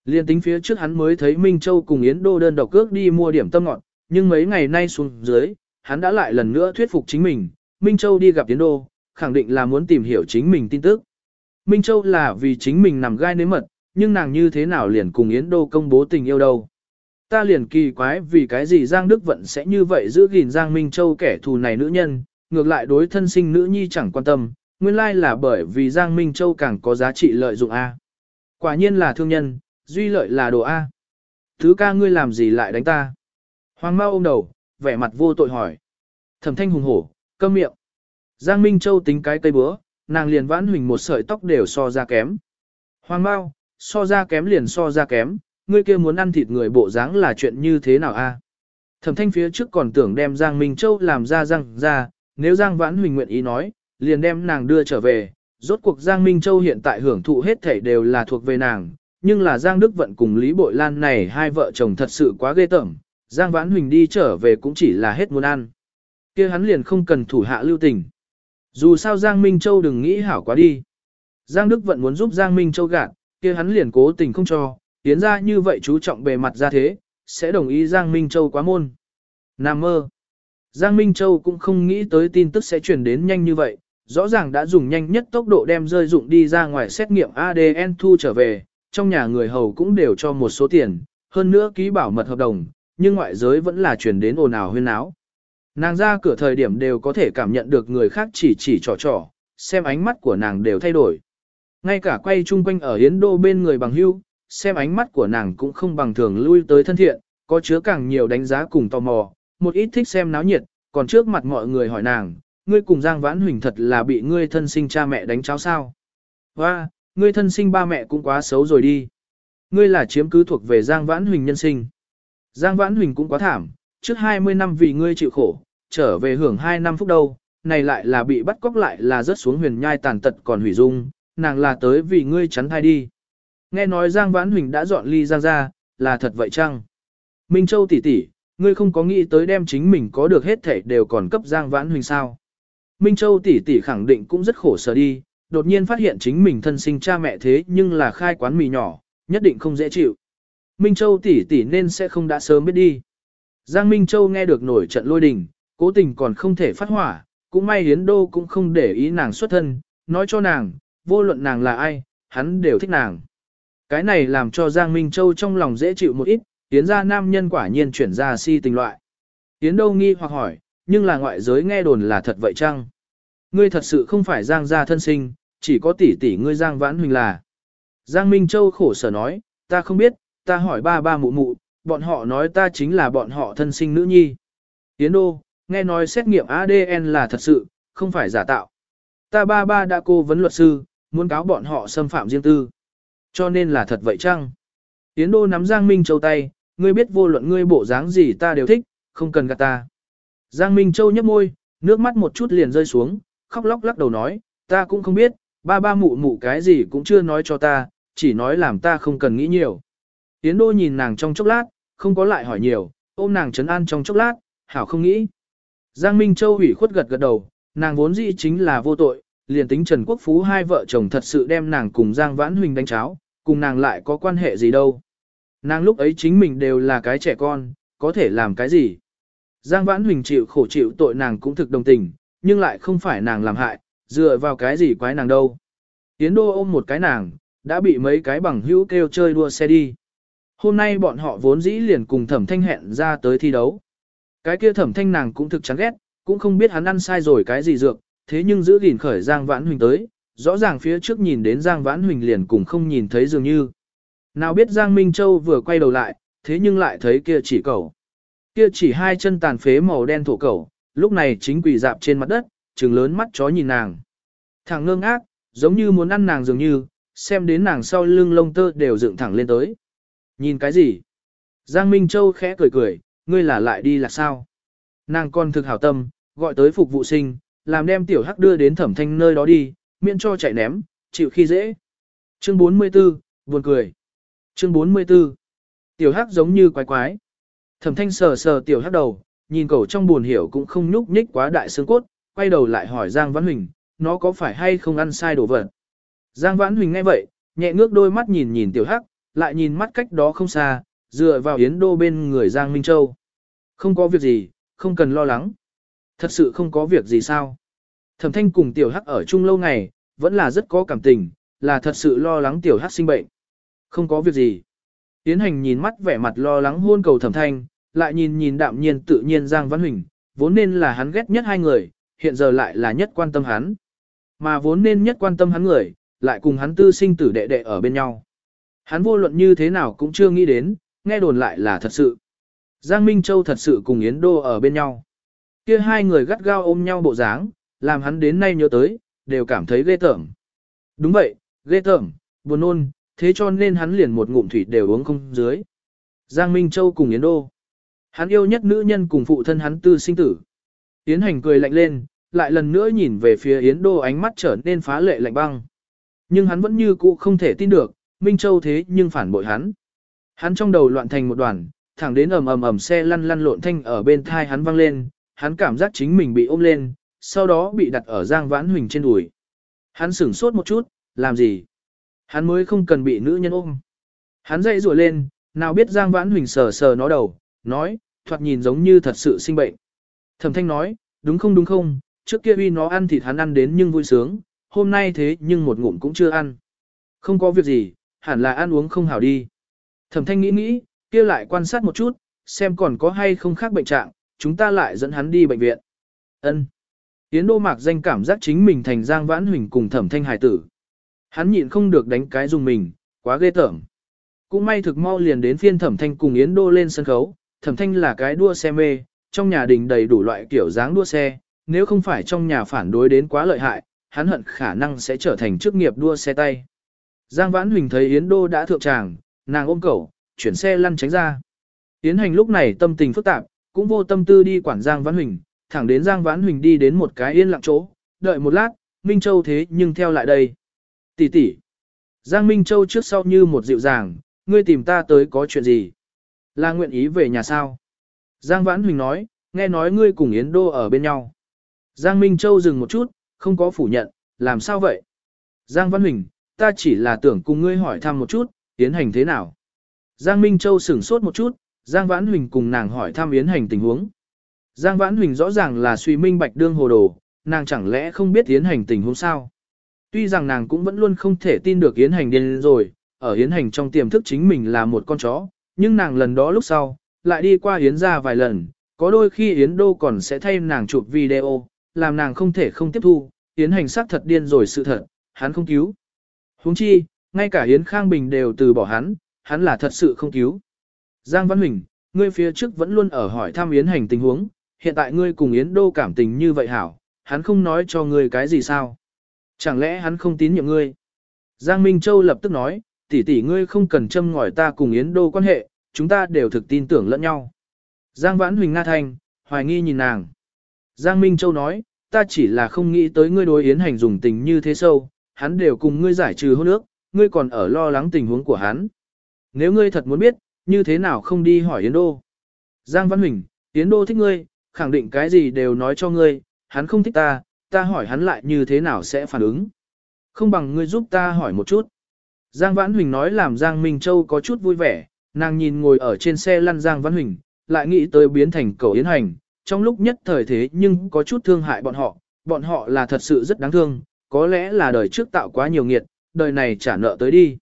[SPEAKER 1] Liên tính phía trước hắn mới thấy Minh Châu cùng Yến Đô đơn độc cước đi mua điểm tâm ngọt, nhưng mấy ngày nay xuống dưới, hắn đã lại lần nữa thuyết phục chính mình, Minh Châu đi gặp Yến Đô, khẳng định là muốn tìm hiểu chính mình tin tức. Minh Châu là vì chính mình nằm gai nếm mật, nhưng nàng như thế nào liền cùng Yến Đô công bố tình yêu đâu. Ta liền kỳ quái vì cái gì Giang Đức Vận sẽ như vậy giữ gìn Giang Minh Châu kẻ thù này nữ nhân, ngược lại đối thân sinh nữ nhi chẳng quan tâm, nguyên lai là bởi vì Giang Minh Châu càng có giá trị lợi dụng A. Quả nhiên là thương nhân, duy lợi là đồ A. Thứ ca ngươi làm gì lại đánh ta? Hoàng Mao ôm đầu, vẻ mặt vô tội hỏi. Thẩm thanh hùng hổ, câm miệng. Giang Minh Châu tính cái cây bữa, nàng liền vãn huỳnh một sợi tóc đều so ra kém. Hoàng Mao, so ra kém liền so ra kém, ngươi kia muốn ăn thịt người bộ dáng là chuyện như thế nào a? Thẩm thanh phía trước còn tưởng đem Giang Minh Châu làm ra răng ra, nếu Giang Vãn Huỳnh nguyện ý nói, liền đem nàng đưa trở về. Rốt cuộc Giang Minh Châu hiện tại hưởng thụ hết thảy đều là thuộc về nàng, nhưng là Giang Đức Vận cùng Lý Bội Lan này hai vợ chồng thật sự quá ghê tởm, Giang Vãn Huỳnh đi trở về cũng chỉ là hết muốn ăn. kia hắn liền không cần thủ hạ lưu tình. Dù sao Giang Minh Châu đừng nghĩ hảo quá đi. Giang Đức Vận muốn giúp Giang Minh Châu gạt, kia hắn liền cố tình không cho, tiến ra như vậy chú trọng bề mặt ra thế, sẽ đồng ý Giang Minh Châu quá môn. Nam mơ. Giang Minh Châu cũng không nghĩ tới tin tức sẽ truyền đến nhanh như vậy, rõ ràng đã dùng nhanh nhất tốc độ đem rơi dụng đi ra ngoài xét nghiệm ADN thu trở về, trong nhà người hầu cũng đều cho một số tiền, hơn nữa ký bảo mật hợp đồng, nhưng ngoại giới vẫn là truyền đến ồn ào huyên áo. Nàng ra cửa thời điểm đều có thể cảm nhận được người khác chỉ chỉ trò trò, xem ánh mắt của nàng đều thay đổi. Ngay cả quay chung quanh ở Hiến Đô bên người bằng hưu, xem ánh mắt của nàng cũng không bằng thường lui tới thân thiện, có chứa càng nhiều đánh giá cùng tò mò, một ít thích xem náo nhiệt, còn trước mặt mọi người hỏi nàng, ngươi cùng Giang Vãn Huỳnh thật là bị ngươi thân sinh cha mẹ đánh cháo sao? Và, ngươi thân sinh ba mẹ cũng quá xấu rồi đi. Ngươi là chiếm cứ thuộc về Giang Vãn Huỳnh nhân sinh. Giang Vãn Huỳnh cũng quá thảm, trước 20 năm vì ngươi chịu khổ, trở về hưởng 2 năm phúc đâu, này lại là bị bắt cóc lại là rớt xuống huyền nhai tàn tật còn hủy dung, nàng là tới vì ngươi chắn thai đi. Nghe nói Giang Vãn Huỳnh đã dọn ly Giang ra, là thật vậy chăng? Minh Châu tỷ tỷ, ngươi không có nghĩ tới đem chính mình có được hết thể đều còn cấp Giang Vãn Huỳnh sao? Minh Châu tỷ tỷ khẳng định cũng rất khổ sở đi, đột nhiên phát hiện chính mình thân sinh cha mẹ thế nhưng là khai quán mì nhỏ, nhất định không dễ chịu. Minh Châu tỷ tỷ nên sẽ không đã sớm biết đi. Giang Minh Châu nghe được nổi trận lôi đình, cố tình còn không thể phát hỏa, cũng may Hiến Đô cũng không để ý nàng xuất thân, nói cho nàng, vô luận nàng là ai, hắn đều thích nàng. Cái này làm cho Giang Minh Châu trong lòng dễ chịu một ít, tiến ra nam nhân quả nhiên chuyển ra si tình loại. Tiến đâu nghi hoặc hỏi, nhưng là ngoại giới nghe đồn là thật vậy chăng? Ngươi thật sự không phải Giang gia thân sinh, chỉ có tỷ tỷ ngươi Giang Vãn Huỳnh là. Giang Minh Châu khổ sở nói, ta không biết, ta hỏi ba ba mụ mụ, bọn họ nói ta chính là bọn họ thân sinh nữ nhi. Tiến Đô, nghe nói xét nghiệm ADN là thật sự, không phải giả tạo. Ta ba ba đã cô vấn luật sư, muốn cáo bọn họ xâm phạm riêng tư. Cho nên là thật vậy chăng? Yến Đô nắm Giang Minh Châu tay, ngươi biết vô luận ngươi bộ dáng gì ta đều thích, không cần gạt ta. Giang Minh Châu nhấp môi, nước mắt một chút liền rơi xuống, khóc lóc lắc đầu nói, ta cũng không biết, ba ba mụ mụ cái gì cũng chưa nói cho ta, chỉ nói làm ta không cần nghĩ nhiều. Yến Đô nhìn nàng trong chốc lát, không có lại hỏi nhiều, ôm nàng trấn an trong chốc lát, hảo không nghĩ. Giang Minh Châu ủy khuất gật gật đầu, nàng vốn dĩ chính là vô tội, liền tính Trần Quốc Phú hai vợ chồng thật sự đem nàng cùng Giang Vãn Huỳnh đánh cháo, cùng nàng lại có quan hệ gì đâu. Nàng lúc ấy chính mình đều là cái trẻ con, có thể làm cái gì. Giang Vãn Huỳnh chịu khổ chịu tội nàng cũng thực đồng tình, nhưng lại không phải nàng làm hại, dựa vào cái gì quái nàng đâu. Tiến đô ôm một cái nàng, đã bị mấy cái bằng hữu kêu chơi đua xe đi. Hôm nay bọn họ vốn dĩ liền cùng thẩm thanh hẹn ra tới thi đấu. Cái kia thẩm thanh nàng cũng thực chán ghét, cũng không biết hắn ăn sai rồi cái gì dược, thế nhưng giữ gìn khởi Giang Vãn Huỳnh tới, rõ ràng phía trước nhìn đến Giang Vãn Huỳnh liền cùng không nhìn thấy dường như. Nào biết Giang Minh Châu vừa quay đầu lại, thế nhưng lại thấy kia chỉ cẩu Kia chỉ hai chân tàn phế màu đen thổ cẩu lúc này chính quỳ dạp trên mặt đất, trừng lớn mắt chó nhìn nàng. Thằng ngơ ngác, giống như muốn ăn nàng dường như, xem đến nàng sau lưng lông tơ đều dựng thẳng lên tới. Nhìn cái gì? Giang Minh Châu khẽ cười cười, ngươi là lại đi là sao? Nàng còn thực hảo tâm, gọi tới phục vụ sinh, làm đem tiểu hắc đưa đến thẩm thanh nơi đó đi, miễn cho chạy ném, chịu khi dễ. Chương 44, buồn cười. Chương 44. Tiểu hắc giống như quái quái. Thẩm thanh sờ sờ tiểu hắc đầu, nhìn cậu trong buồn hiểu cũng không nhúc nhích quá đại xương cốt, quay đầu lại hỏi Giang Vãn Huỳnh, nó có phải hay không ăn sai đồ vật. Giang Vãn Huỳnh nghe vậy, nhẹ ngước đôi mắt nhìn nhìn tiểu hắc, lại nhìn mắt cách đó không xa, dựa vào yến đô bên người Giang Minh Châu. Không có việc gì, không cần lo lắng. Thật sự không có việc gì sao. Thẩm thanh cùng tiểu hắc ở chung lâu ngày, vẫn là rất có cảm tình, là thật sự lo lắng tiểu hắc sinh bệnh. Không có việc gì. tiến hành nhìn mắt vẻ mặt lo lắng hôn cầu thẩm thanh, lại nhìn nhìn đạm nhiên tự nhiên Giang Văn Huỳnh, vốn nên là hắn ghét nhất hai người, hiện giờ lại là nhất quan tâm hắn. Mà vốn nên nhất quan tâm hắn người, lại cùng hắn tư sinh tử đệ đệ ở bên nhau. Hắn vô luận như thế nào cũng chưa nghĩ đến, nghe đồn lại là thật sự. Giang Minh Châu thật sự cùng Yến Đô ở bên nhau. Kia hai người gắt gao ôm nhau bộ dáng, làm hắn đến nay nhớ tới, đều cảm thấy ghê tởm. Đúng vậy, ghê tởm, buồn nôn, thế cho nên hắn liền một ngụm thủy đều uống không dưới. Giang Minh Châu cùng Yến Đô. Hắn yêu nhất nữ nhân cùng phụ thân hắn tư sinh tử. Yến Hành cười lạnh lên, lại lần nữa nhìn về phía Yến Đô ánh mắt trở nên phá lệ lạnh băng. Nhưng hắn vẫn như cũ không thể tin được, Minh Châu thế nhưng phản bội hắn. Hắn trong đầu loạn thành một đoàn, thẳng đến ầm ầm ầm xe lăn lăn lộn thanh ở bên thai hắn vang lên, hắn cảm giác chính mình bị ôm lên, sau đó bị đặt ở Giang Vãn Huỳnh trên đùi. Hắn sửng sốt một chút, làm gì? Hắn mới không cần bị nữ nhân ôm. Hắn dậy rùa lên, nào biết Giang Vãn Huỳnh sờ sờ nó đầu, nói, thoạt nhìn giống như thật sự sinh bệnh. Thẩm thanh nói, đúng không đúng không, trước kia uy nó ăn thịt hắn ăn đến nhưng vui sướng, hôm nay thế nhưng một ngụm cũng chưa ăn. Không có việc gì, hẳn là ăn uống không hảo đi. Thẩm thanh nghĩ nghĩ, kia lại quan sát một chút, xem còn có hay không khác bệnh trạng, chúng ta lại dẫn hắn đi bệnh viện. Ân. Yến Đô Mạc danh cảm giác chính mình thành Giang Vãn Huỳnh cùng Thẩm Thanh Hải tử. Hắn nhịn không được đánh cái dùng mình, quá ghê tởm. Cũng may thực mau liền đến phiên Thẩm Thanh cùng Yến Đô lên sân khấu, Thẩm Thanh là cái đua xe mê, trong nhà đình đầy đủ loại kiểu dáng đua xe, nếu không phải trong nhà phản đối đến quá lợi hại, hắn hận khả năng sẽ trở thành chức nghiệp đua xe tay. Giang Vãn Huỳnh thấy Yến Đô đã thượng tràng, nàng ôm cẩu, chuyển xe lăn tránh ra. Yến Hành lúc này tâm tình phức tạp, cũng vô tâm tư đi quản Giang Vãn Huỳnh, thẳng đến Giang Vãn Huỳnh đi đến một cái yên lặng chỗ, đợi một lát, Minh Châu thế nhưng theo lại đây. Tỷ tỷ. Giang Minh Châu trước sau như một dịu dàng, ngươi tìm ta tới có chuyện gì? Là nguyện ý về nhà sao? Giang Vãn Huỳnh nói, nghe nói ngươi cùng Yến Đô ở bên nhau. Giang Minh Châu dừng một chút, không có phủ nhận, làm sao vậy? Giang Vãn Huỳnh, ta chỉ là tưởng cùng ngươi hỏi thăm một chút, Yến hành thế nào? Giang Minh Châu sửng sốt một chút, Giang Vãn Huỳnh cùng nàng hỏi thăm Yến hành tình huống. Giang Vãn Huỳnh rõ ràng là suy minh bạch đương hồ đồ, nàng chẳng lẽ không biết tiến hành tình huống sao? Tuy rằng nàng cũng vẫn luôn không thể tin được Yến hành điên rồi, ở Yến hành trong tiềm thức chính mình là một con chó, nhưng nàng lần đó lúc sau, lại đi qua Yến ra vài lần, có đôi khi Yến Đô còn sẽ thay nàng chụp video, làm nàng không thể không tiếp thu, Yến hành xác thật điên rồi sự thật, hắn không cứu. huống chi, ngay cả Yến Khang Bình đều từ bỏ hắn, hắn là thật sự không cứu. Giang Văn Huỳnh, ngươi phía trước vẫn luôn ở hỏi thăm Yến Hành tình huống, hiện tại ngươi cùng Yến Đô cảm tình như vậy hảo, hắn không nói cho ngươi cái gì sao? Chẳng lẽ hắn không tín nhiệm ngươi? Giang Minh Châu lập tức nói, tỷ tỷ ngươi không cần châm ngòi ta cùng Yến Đô quan hệ, chúng ta đều thực tin tưởng lẫn nhau. Giang Vãn Huỳnh Nga Thanh, hoài nghi nhìn nàng. Giang Minh Châu nói, ta chỉ là không nghĩ tới ngươi đối Yến Hành dùng tình như thế sâu, hắn đều cùng ngươi giải trừ hôn ước, ngươi còn ở lo lắng tình huống của hắn. Nếu ngươi thật muốn biết, như thế nào không đi hỏi Yến Đô. Giang Văn Huỳnh, Yến Đô thích ngươi, khẳng định cái gì đều nói cho ngươi, hắn không thích ta, ta hỏi hắn lại như thế nào sẽ phản ứng. Không bằng ngươi giúp ta hỏi một chút. Giang Vãn Huỳnh nói làm Giang Minh Châu có chút vui vẻ, nàng nhìn ngồi ở trên xe lăn Giang Vãn Huỳnh, lại nghĩ tới biến thành cầu yến hành, trong lúc nhất thời thế nhưng có chút thương hại bọn họ, bọn họ là thật sự rất đáng thương, có lẽ là đời trước tạo quá nhiều nghiệt, đời này trả nợ tới đi.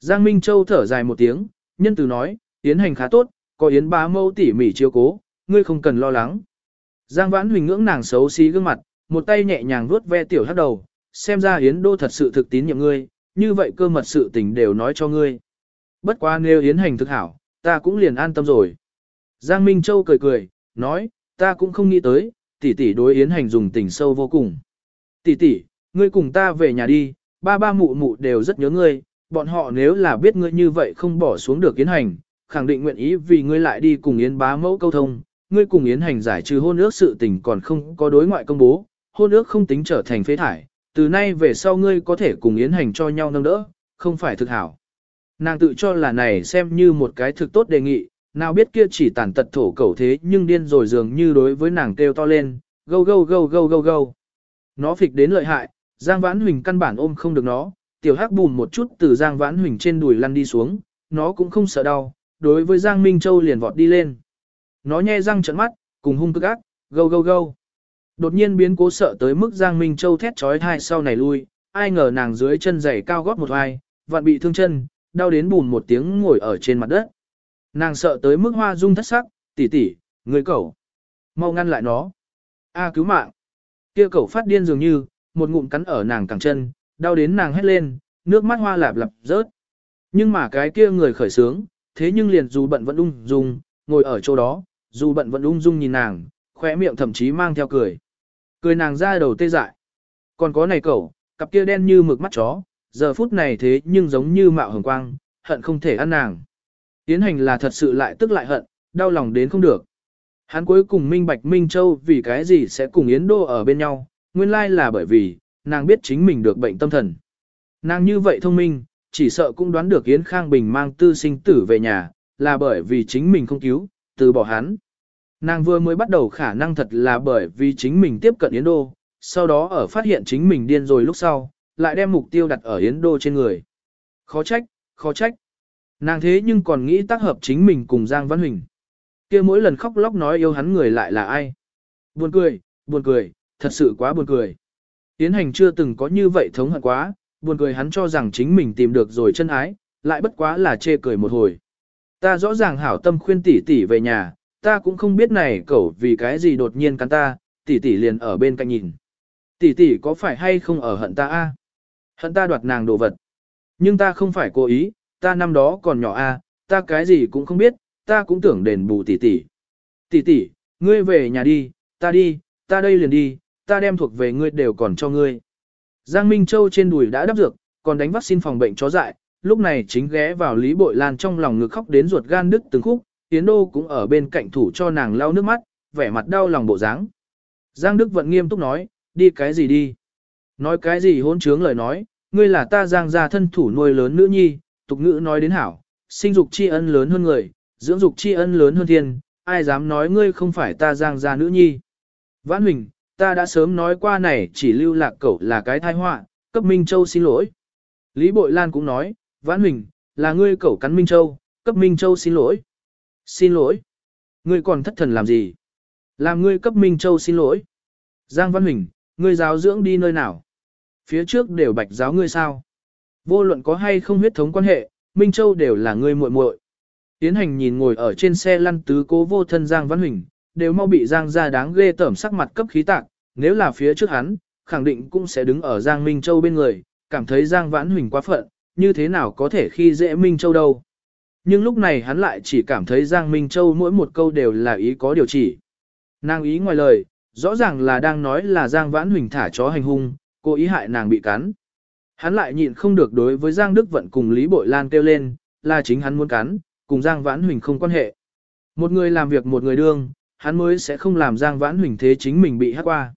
[SPEAKER 1] Giang Minh Châu thở dài một tiếng, nhân từ nói, yến hành khá tốt, có yến bá mâu tỉ mỉ chiếu cố, ngươi không cần lo lắng. Giang Vãn Huỳnh ngưỡng nàng xấu xí gương mặt, một tay nhẹ nhàng vuốt ve tiểu hắc đầu, xem ra Yến Đô thật sự thực tín nhiệm ngươi, như vậy cơ mật sự tình đều nói cho ngươi. Bất quá nếu Yến hành thực hảo, ta cũng liền an tâm rồi. Giang Minh Châu cười cười, nói, ta cũng không nghĩ tới, tỷ tỷ đối Yến hành dùng tình sâu vô cùng. Tỷ tỷ, ngươi cùng ta về nhà đi, ba ba mụ mụ đều rất nhớ ngươi, bọn họ nếu là biết ngươi như vậy không bỏ xuống được Yến hành, khẳng định nguyện ý vì ngươi lại đi cùng Yến bá mẫu câu thông, ngươi cùng Yến hành giải trừ hôn ước sự tình còn không có đối ngoại công bố, hôn ước không tính trở thành phế thải, từ nay về sau ngươi có thể cùng Yến hành cho nhau nâng đỡ, không phải thực hảo. Nàng tự cho là này xem như một cái thực tốt đề nghị, nào biết kia chỉ tàn tật thổ cầu thế nhưng điên rồi dường như đối với nàng kêu to lên, gâu gâu gâu gâu gâu gâu. Nó phịch đến lợi hại, Giang Vãn Huỳnh căn bản ôm không được nó, tiểu hắc bùn một chút từ Giang Vãn Huỳnh trên đùi lăn đi xuống, nó cũng không sợ đau, đối với Giang Minh Châu liền vọt đi lên. Nó nhe răng trợn mắt, cùng hung cực ác, gâu gâu gâu. Đột nhiên biến cố sợ tới mức Giang Minh Châu thét trói thai sau này lui, ai ngờ nàng dưới chân giày cao gót một vai, vạn bị thương chân, đau đến bùn một tiếng ngồi ở trên mặt đất. Nàng sợ tới mức hoa dung thất sắc, tỷ tỷ, người cẩu. Mau ngăn lại nó. A cứu mạng. Kia cẩu phát điên dường như, một ngụm cắn ở nàng cẳng chân, đau đến nàng hét lên, nước mắt hoa lạp lạp rớt. Nhưng mà cái kia người khởi sướng, thế nhưng liền dù bận vẫn ung dung, ngồi ở chỗ đó, dù bận vẫn ung dung nhìn nàng, khóe miệng thậm chí mang theo cười. Cười nàng ra đầu tê dại. Còn có này cậu, cặp kia đen như mực mắt chó, giờ phút này thế nhưng giống như mạo hồng quang, hận không thể ăn nàng. Tiến hành là thật sự lại tức lại hận, đau lòng đến không được. Hắn cuối cùng minh bạch Minh Châu vì cái gì sẽ cùng Yến Đô ở bên nhau, nguyên lai là bởi vì, nàng biết chính mình được bệnh tâm thần. Nàng như vậy thông minh, chỉ sợ cũng đoán được Yến Khang Bình mang tư sinh tử về nhà, là bởi vì chính mình không cứu, từ bỏ hắn. Nàng vừa mới bắt đầu khả năng thật là bởi vì chính mình tiếp cận Yến Đô, sau đó ở phát hiện chính mình điên rồi lúc sau, lại đem mục tiêu đặt ở Yến Đô trên người. Khó trách, khó trách. Nàng thế nhưng còn nghĩ tác hợp chính mình cùng Giang Văn Huỳnh. kia mỗi lần khóc lóc nói yêu hắn người lại là ai. Buồn cười, buồn cười, thật sự quá buồn cười. Tiến hành chưa từng có như vậy thống hận quá, buồn cười hắn cho rằng chính mình tìm được rồi chân ái, lại bất quá là chê cười một hồi. Ta rõ ràng hảo tâm khuyên tỷ tỷ về nhà, ta cũng không biết này cậu vì cái gì đột nhiên cắn ta, tỷ tỷ liền ở bên cạnh nhìn. Tỷ tỷ có phải hay không ở hận ta a? Hận ta đoạt nàng đồ vật. Nhưng ta không phải cố ý, ta năm đó còn nhỏ a, ta cái gì cũng không biết, ta cũng tưởng đền bù tỷ tỷ. Tỷ tỷ, ngươi về nhà đi, ta đi, ta đây liền đi, ta đem thuộc về ngươi đều còn cho ngươi. Giang Minh Châu trên đùi đã đắp dược, còn đánh vaccine phòng bệnh chó dại, lúc này chính ghé vào Lý Bội Lan trong lòng ngực khóc đến ruột gan đứt từng khúc, Tiến Đô cũng ở bên cạnh thủ cho nàng lau nước mắt, vẻ mặt đau lòng bộ dáng. Giang Đức vẫn nghiêm túc nói, đi cái gì đi? Nói cái gì hôn trướng lời nói, ngươi là ta Giang gia thân thủ nuôi lớn nữ nhi, tục ngữ nói đến hảo, sinh dục tri ân lớn hơn người, dưỡng dục tri ân lớn hơn thiên, ai dám nói ngươi không phải ta Giang gia nữ nhi. Vãn Huỳnh, ta đã sớm nói qua này chỉ lưu lạc cậu là cái thai họa, cấp Minh Châu xin lỗi. Lý Bội Lan cũng nói, Vãn Huỳnh, là ngươi cẩu cắn Minh Châu, cấp Minh Châu xin lỗi. Xin lỗi. Ngươi còn thất thần làm gì? Làm ngươi cấp Minh Châu xin lỗi. Giang Văn Huỳnh, ngươi giáo dưỡng đi nơi nào? Phía trước đều bạch giáo ngươi sao? Vô luận có hay không huyết thống quan hệ, Minh Châu đều là ngươi muội muội. Tiến hành nhìn ngồi ở trên xe lăn tứ cố vô thân Giang Văn Huỳnh, đều mau bị Giang ra đáng ghê tởm sắc mặt cấp khí tạc, nếu là phía trước hắn, khẳng định cũng sẽ đứng ở Giang Minh Châu bên người, cảm thấy Giang Vãn Huỳnh quá phận, như thế nào có thể khi dễ Minh Châu đâu. Nhưng lúc này hắn lại chỉ cảm thấy Giang Minh Châu mỗi một câu đều là ý có điều chỉ. Nàng ý ngoài lời, rõ ràng là đang nói là Giang Vãn Huỳnh thả chó hành hung, cố ý hại nàng bị cắn. Hắn lại nhịn không được đối với Giang Đức Vận cùng Lý Bội Lan kêu lên, là chính hắn muốn cắn, cùng Giang Vãn Huỳnh không quan hệ. Một người làm việc một người đương, hắn mới sẽ không làm Giang Vãn Huỳnh thế chính mình bị hát qua.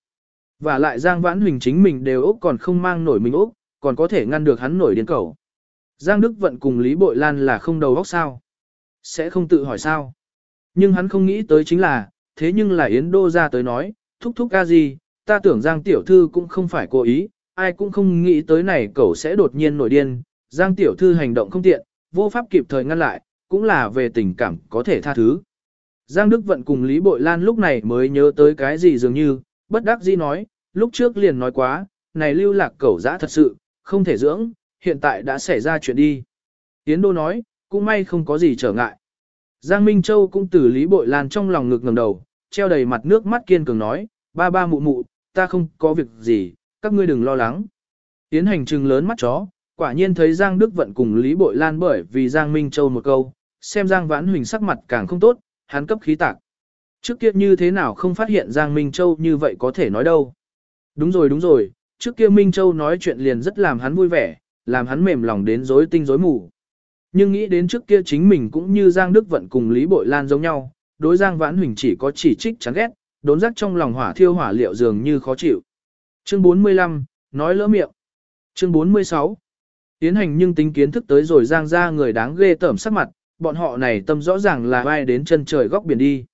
[SPEAKER 1] Và lại Giang Vãn Huỳnh chính mình đều Úc còn không mang nổi mình Úc, còn có thể ngăn được hắn nổi điên cầu. Giang Đức Vận cùng Lý Bội Lan là không đầu óc sao. Sẽ không tự hỏi sao. Nhưng hắn không nghĩ tới chính là, thế nhưng là Yến Đô ra tới nói, thúc thúc ca gì, ta tưởng Giang Tiểu Thư cũng không phải cố ý, ai cũng không nghĩ tới này cậu sẽ đột nhiên nổi điên, Giang Tiểu Thư hành động không tiện, vô pháp kịp thời ngăn lại, cũng là về tình cảm có thể tha thứ. Giang Đức Vận cùng Lý Bội Lan lúc này mới nhớ tới cái gì dường như, bất đắc dĩ nói, lúc trước liền nói quá, này lưu lạc cẩu dã thật sự, không thể dưỡng, hiện tại đã xảy ra chuyện đi. Yến Đô nói, cũng may không có gì trở ngại. Giang Minh Châu cũng từ Lý Bội Lan trong lòng ngực ngẩng đầu, treo đầy mặt nước mắt kiên cường nói, ba ba mụ mụ, ta không có việc gì, các ngươi đừng lo lắng. Yến hành trừng lớn mắt chó, quả nhiên thấy Giang Đức Vận cùng Lý Bội Lan bởi vì Giang Minh Châu một câu, xem Giang Vãn Huỳnh sắc mặt càng không tốt, hắn cấp khí tạc. Trước kia như thế nào không phát hiện Giang Minh Châu như vậy có thể nói đâu. Đúng rồi đúng rồi, trước kia Minh Châu nói chuyện liền rất làm hắn vui vẻ, làm hắn mềm lòng đến rối tinh rối mù. Nhưng nghĩ đến trước kia chính mình cũng như Giang Đức Vận cùng Lý Bội Lan giống nhau, đối Giang Vãn Huỳnh chỉ có chỉ trích chán ghét, đốn rắc trong lòng hỏa thiêu hỏa liệu dường như khó chịu. Chương 45, nói lỡ miệng. Chương 46. Tiến hành nhưng tính kiến thức tới rồi Giang ra người đáng ghê tởm sắc mặt, bọn họ này tâm rõ ràng là ai đến chân trời góc biển đi.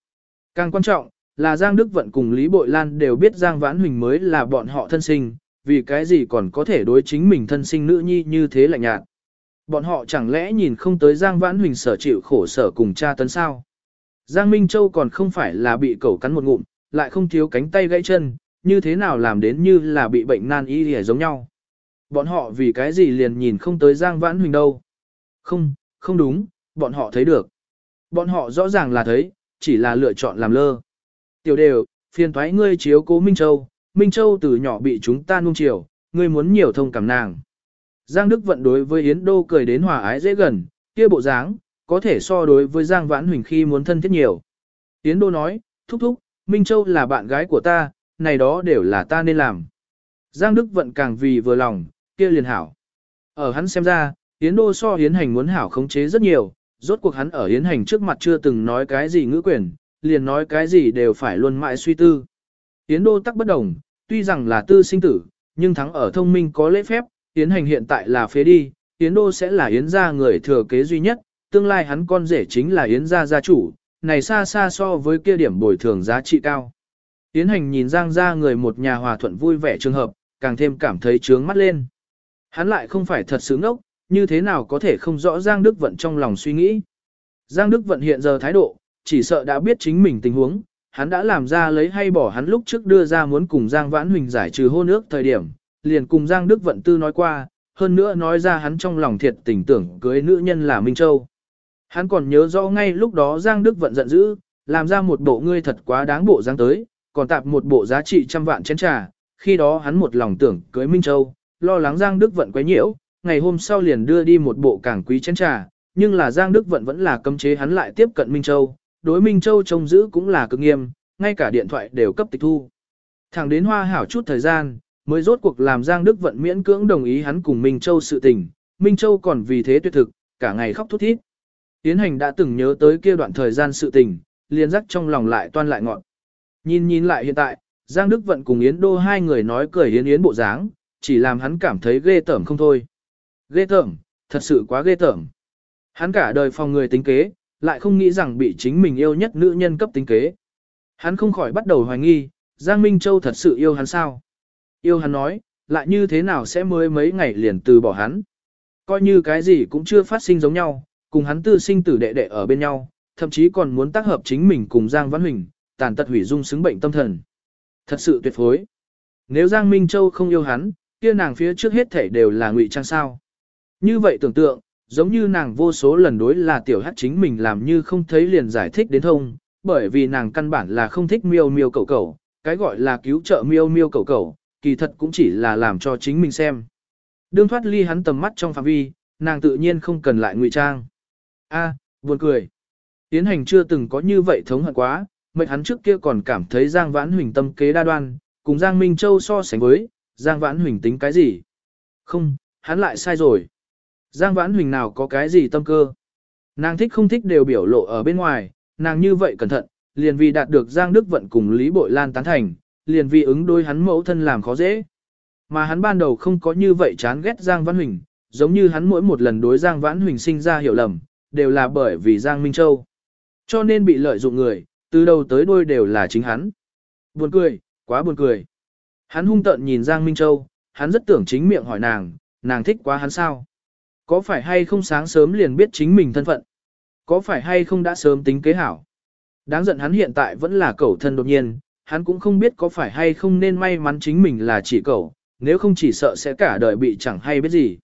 [SPEAKER 1] Càng quan trọng, là Giang Đức Vận cùng Lý Bội Lan đều biết Giang Vãn Huỳnh mới là bọn họ thân sinh, vì cái gì còn có thể đối chính mình thân sinh nữ nhi như thế lạnh nhạt. Bọn họ chẳng lẽ nhìn không tới Giang Vãn Huỳnh sở chịu khổ sở cùng cha tấn sao? Giang Minh Châu còn không phải là bị cẩu cắn một ngụm, lại không thiếu cánh tay gãy chân, như thế nào làm đến như là bị bệnh nan y hề giống nhau. Bọn họ vì cái gì liền nhìn không tới Giang Vãn Huỳnh đâu. Không, không đúng, bọn họ thấy được. Bọn họ rõ ràng là thấy, chỉ là lựa chọn làm lơ. Tiểu đều, phiền thoái ngươi chiếu cố Minh Châu, Minh Châu từ nhỏ bị chúng ta nuông chiều, ngươi muốn nhiều thông cảm nàng. Giang Đức vận đối với Yến Đô cười đến hòa ái dễ gần, kia bộ dáng, có thể so đối với Giang Vãn Huỳnh khi muốn thân thiết nhiều. Yến Đô nói, thúc thúc, Minh Châu là bạn gái của ta, này đó đều là ta nên làm. Giang Đức vận càng vì vừa lòng, kia liền hảo. Ở hắn xem ra, Yến Đô so Yến Hành muốn hảo khống chế rất nhiều, rốt cuộc hắn ở Yến Hành trước mặt chưa từng nói cái gì ngữ quyền, liền nói cái gì đều phải luôn mãi suy tư. Yến Đô tắc bất đồng, tuy rằng là tư sinh tử, nhưng thắng ở thông minh có lễ phép, Yến Hành hiện tại là phế đi, Yến Đô sẽ là Yến gia người thừa kế duy nhất, tương lai hắn con rể chính là Yến gia gia chủ, này xa xa so với kia điểm bồi thường giá trị cao. Yến Hành nhìn Giang gia người một nhà hòa thuận vui vẻ trường hợp, càng thêm cảm thấy trướng mắt lên. Hắn lại không phải thật sướng ốc, như thế nào có thể không rõ Giang Đức Vận trong lòng suy nghĩ. Giang Đức Vận hiện giờ thái độ, chỉ sợ đã biết chính mình tình huống, hắn đã làm ra lấy hay bỏ hắn lúc trước đưa ra muốn cùng Giang Vãn Huỳnh giải trừ hôn ước thời điểm, liền cùng Giang Đức Vận Tư nói qua, hơn nữa nói ra hắn trong lòng thiệt tình tưởng cưới nữ nhân là Minh Châu. Hắn còn nhớ rõ ngay lúc đó Giang Đức Vận giận dữ, làm ra một bộ ngươi thật quá đáng bộ Giang tới, còn tạp một bộ giá trị trăm vạn chén trà, khi đó hắn một lòng tưởng cưới Minh Châu, lo lắng Giang Đức Vận quấy nhiễu, ngày hôm sau liền đưa đi một bộ càng quý chén trà, nhưng là Giang Đức Vận vẫn là cấm chế hắn lại tiếp cận Minh Châu, đối Minh Châu trông giữ cũng là cực nghiêm, ngay cả điện thoại đều cấp tịch thu. Thẳng đến hoa hảo chút thời gian, mới rốt cuộc làm Giang Đức Vận miễn cưỡng đồng ý hắn cùng Minh Châu sự tình, Minh Châu còn vì thế tuyệt thực, cả ngày khóc thút thít. Tiến hành đã từng nhớ tới kia đoạn thời gian sự tình, liền rắc trong lòng lại toan lại ngọn. Nhìn nhìn lại hiện tại, Giang Đức Vận cùng Yến Đô hai người nói cười yến yến bộ dáng, chỉ làm hắn cảm thấy ghê tởm không thôi. Ghê tởm, thật sự quá ghê tởm. Hắn cả đời phòng người tính kế, lại không nghĩ rằng bị chính mình yêu nhất nữ nhân cấp tính kế. Hắn không khỏi bắt đầu hoài nghi, Giang Minh Châu thật sự yêu hắn sao? Yêu hắn nói, lại như thế nào sẽ mới mấy ngày liền từ bỏ hắn? Coi như cái gì cũng chưa phát sinh giống nhau, cùng hắn tư sinh tử đệ đệ ở bên nhau, thậm chí còn muốn tác hợp chính mình cùng Giang Văn Huỳnh, tàn tật hủy dung xứng bệnh tâm thần. Thật sự tuyệt phối. Nếu Giang Minh Châu không yêu hắn, kia nàng phía trước hết thể đều là ngụy trang sao. Như vậy tưởng tượng, giống như nàng vô số lần đối là tiểu hát chính mình làm như không thấy liền giải thích đến thông, bởi vì nàng căn bản là không thích miêu miêu cầu cầu, cái gọi là cứu trợ miêu miêu cầu cầu, kỳ thật cũng chỉ là làm cho chính mình xem. Đương thoát ly hắn tầm mắt trong phạm vi, nàng tự nhiên không cần lại ngụy trang. A, Buồn cười. Tiến hành chưa từng có như vậy thống hận quá, mệnh hắn trước kia còn cảm thấy Giang Vãn Huỳnh tâm kế đa đoan, cùng Giang Minh Châu so sánh với, Giang Vãn Huỳnh tính cái gì? Không, hắn lại sai rồi. Giang Vãn Huỳnh nào có cái gì tâm cơ? Nàng thích không thích đều biểu lộ ở bên ngoài, nàng như vậy cẩn thận, liền vì đạt được Giang Đức Vận cùng Lý Bội Lan tán thành, liền vì ứng đối hắn mẫu thân làm khó dễ. Mà hắn ban đầu không có như vậy chán ghét Giang Vãn Huỳnh, giống như hắn mỗi một lần đối Giang Vãn Huỳnh sinh ra hiểu lầm, đều là bởi vì Giang Minh Châu. Cho nên bị lợi dụng người, từ đầu tới đuôi đều là chính hắn. Buồn cười, quá buồn cười. Hắn hung tợn nhìn Giang Minh Châu, hắn rất tưởng chính miệng hỏi nàng, nàng thích quá hắn sao? Có phải hay không sáng sớm liền biết chính mình thân phận? Có phải hay không đã sớm tính kế hảo? Đáng giận hắn hiện tại vẫn là cẩu thân đột nhiên, hắn cũng không biết có phải hay không nên may mắn chính mình là chỉ cẩu, nếu không chỉ sợ sẽ cả đời bị chẳng hay biết gì.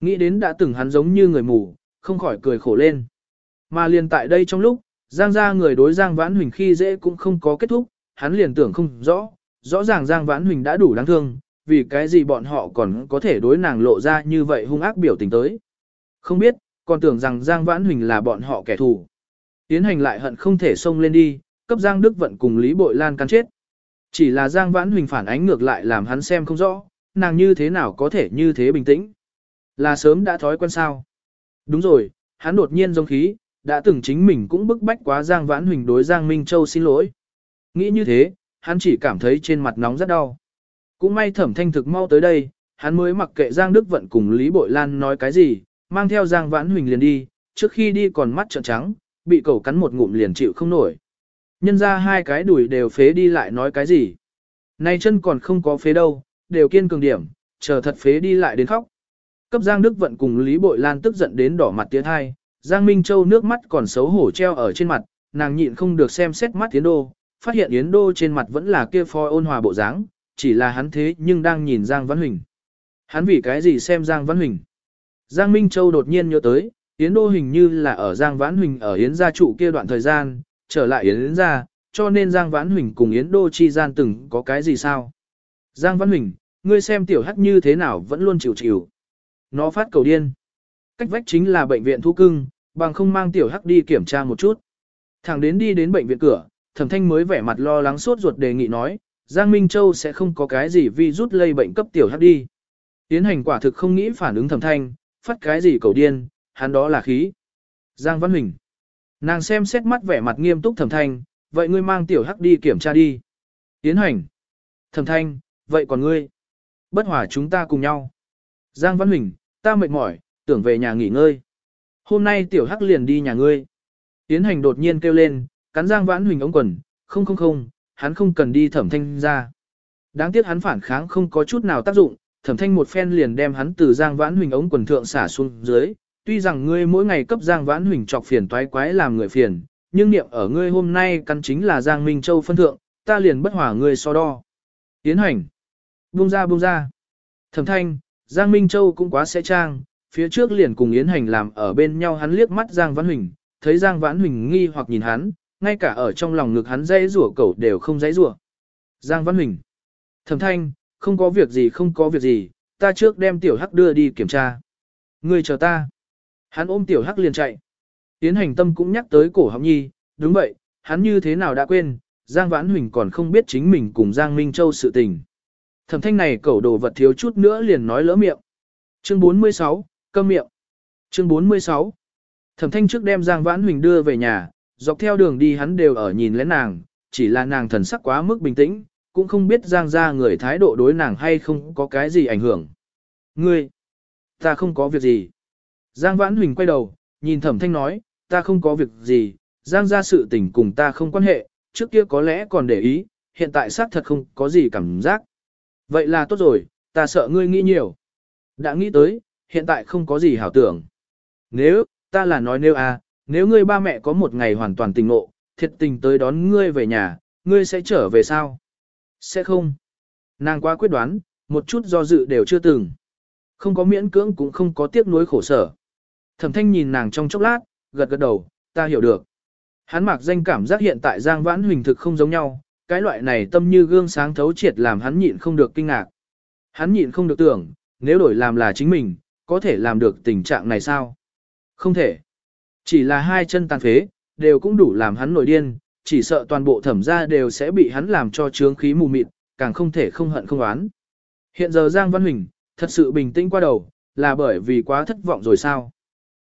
[SPEAKER 1] Nghĩ đến đã từng hắn giống như người mù, không khỏi cười khổ lên. Mà liền tại đây trong lúc, Giang gia người đối Giang Vãn Huỳnh khi dễ cũng không có kết thúc, hắn liền tưởng không rõ, rõ ràng Giang Vãn Huỳnh đã đủ đáng thương, vì cái gì bọn họ còn có thể đối nàng lộ ra như vậy hung ác biểu tình tới. Không biết, còn tưởng rằng Giang Vãn Huỳnh là bọn họ kẻ thù. Tiến hành lại hận không thể xông lên đi, cấp Giang Đức Vận cùng Lý Bội Lan cắn chết. Chỉ là Giang Vãn Huỳnh phản ánh ngược lại làm hắn xem không rõ, nàng như thế nào có thể như thế bình tĩnh. Là sớm đã thói quen sao. Đúng rồi, hắn đột nhiên giống khí, đã từng chính mình cũng bức bách quá Giang Vãn Huỳnh đối Giang Minh Châu xin lỗi. Nghĩ như thế, hắn chỉ cảm thấy trên mặt nóng rất đau. Cũng may thẩm thanh thực mau tới đây, hắn mới mặc kệ Giang Đức Vận cùng Lý Bội Lan nói cái gì, mang theo Giang Vãn Huỳnh liền đi, trước khi đi còn mắt trợn trắng, bị cẩu cắn một ngụm liền chịu không nổi. Nhân ra hai cái đùi đều phế đi lại nói cái gì. nay chân còn không có phế đâu, đều kiên cường điểm, chờ thật phế đi lại đến khóc. Cấp Giang Đức Vận cùng Lý Bội Lan tức giận đến đỏ mặt tiến hai, Giang Minh Châu nước mắt còn xấu hổ treo ở trên mặt, nàng nhịn không được xem xét mắt Yến Đô, phát hiện Yến Đô trên mặt vẫn là kia phoi ôn hòa bộ dáng, chỉ là hắn thế nhưng đang nhìn Giang Văn Huỳnh. Hắn vì cái gì xem Giang Văn Huỳnh? Giang Minh Châu đột nhiên nhớ tới, Yến Đô hình như là ở Giang Vãn Huỳnh ở Yến gia trụ kia đoạn thời gian, trở lại Yến gia, cho nên Giang Vãn Huỳnh cùng Yến Đô chi gian từng có cái gì sao? Giang Vãn Huỳnh, ngươi xem tiểu hắc như thế nào vẫn luôn chịu chịu. Nó phát cầu điên. Cách vách chính là bệnh viện thu cưng, bằng không mang tiểu hắc đi kiểm tra một chút. Thẳng đến đi đến bệnh viện cửa, thẩm thanh mới vẻ mặt lo lắng suốt ruột đề nghị nói, Giang Minh Châu sẽ không có cái gì vi rút lây bệnh cấp tiểu hắc đi. Tiến hành quả thực không nghĩ phản ứng thẩm thanh, phát cái gì cầu điên, hắn đó là khí. Giang Văn Huỳnh. Nàng xem xét mắt vẻ mặt nghiêm túc thẩm thanh, vậy ngươi mang tiểu hắc đi kiểm tra đi. Tiến hành. Thẩm thanh, vậy còn ngươi? Bất hòa chúng ta cùng nhau. Giang Văn Huỳnh, ta mệt mỏi, tưởng về nhà nghỉ ngơi. Hôm nay tiểu hắc liền đi nhà ngươi. Tiến hành đột nhiên kêu lên, cắn Giang Văn Huỳnh ống quần, không không không, hắn không cần đi thẩm thanh ra. Đáng tiếc hắn phản kháng không có chút nào tác dụng, thẩm thanh một phen liền đem hắn từ Giang Vãn Huỳnh ống quần thượng xả xuống dưới. Tuy rằng ngươi mỗi ngày cấp Giang Vãn Huỳnh chọc phiền toái quái làm người phiền, nhưng niệm ở ngươi hôm nay căn chính là Giang Minh Châu phân thượng, ta liền bất hỏa ngươi so đo. Tiến hành. Buông ra buông ra. Thẩm thanh, Giang Minh Châu cũng quá sẽ trang, phía trước liền cùng Yến Hành làm ở bên nhau hắn liếc mắt Giang Vãn Huỳnh, thấy Giang Vãn Huỳnh nghi hoặc nhìn hắn, ngay cả ở trong lòng ngực hắn dây rủa cẩu đều không dây rủa. Giang Văn Huỳnh. Thẩm thanh, không có việc gì không có việc gì, ta trước đem tiểu hắc đưa đi kiểm tra. Người chờ ta. Hắn ôm tiểu hắc liền chạy. Tiến hành tâm cũng nhắc tới cổ họng nhi, đúng vậy, hắn như thế nào đã quên, Giang Vãn Huỳnh còn không biết chính mình cùng Giang Minh Châu sự tình. Thẩm thanh này cẩu đồ vật thiếu chút nữa liền nói lỡ miệng. Chương 46, câm miệng. Chương 46. Thẩm thanh trước đem Giang Vãn Huỳnh đưa về nhà, dọc theo đường đi hắn đều ở nhìn lén nàng, chỉ là nàng thần sắc quá mức bình tĩnh, cũng không biết Giang ra người thái độ đối nàng hay không có cái gì ảnh hưởng. Ngươi, ta không có việc gì. Giang Vãn Huỳnh quay đầu, nhìn thẩm thanh nói, ta không có việc gì, Giang ra sự tình cùng ta không quan hệ, trước kia có lẽ còn để ý, hiện tại xác thật không có gì cảm giác. Vậy là tốt rồi, ta sợ ngươi nghĩ nhiều. Đã nghĩ tới, hiện tại không có gì hảo tưởng. Nếu, ta là nói nếu à, nếu ngươi ba mẹ có một ngày hoàn toàn tình ngộ, thiệt tình tới đón ngươi về nhà, ngươi sẽ trở về sao? Sẽ không. Nàng quá quyết đoán, một chút do dự đều chưa từng. Không có miễn cưỡng cũng không có tiếc nuối khổ sở. Thẩm thanh nhìn nàng trong chốc lát, gật gật đầu, ta hiểu được. Hắn mặc danh cảm giác hiện tại Giang Vãn Huỳnh thực không giống nhau, cái loại này tâm như gương sáng thấu triệt làm hắn nhịn không được kinh ngạc. Hắn nhịn không được tưởng, nếu đổi làm là chính mình, có thể làm được tình trạng này sao? Không thể. Chỉ là hai chân tàn phế, đều cũng đủ làm hắn nổi điên, chỉ sợ toàn bộ thẩm gia đều sẽ bị hắn làm cho trướng khí mù mịt, càng không thể không hận không oán. Hiện giờ Giang Văn Huỳnh, thật sự bình tĩnh qua đầu, là bởi vì quá thất vọng rồi sao?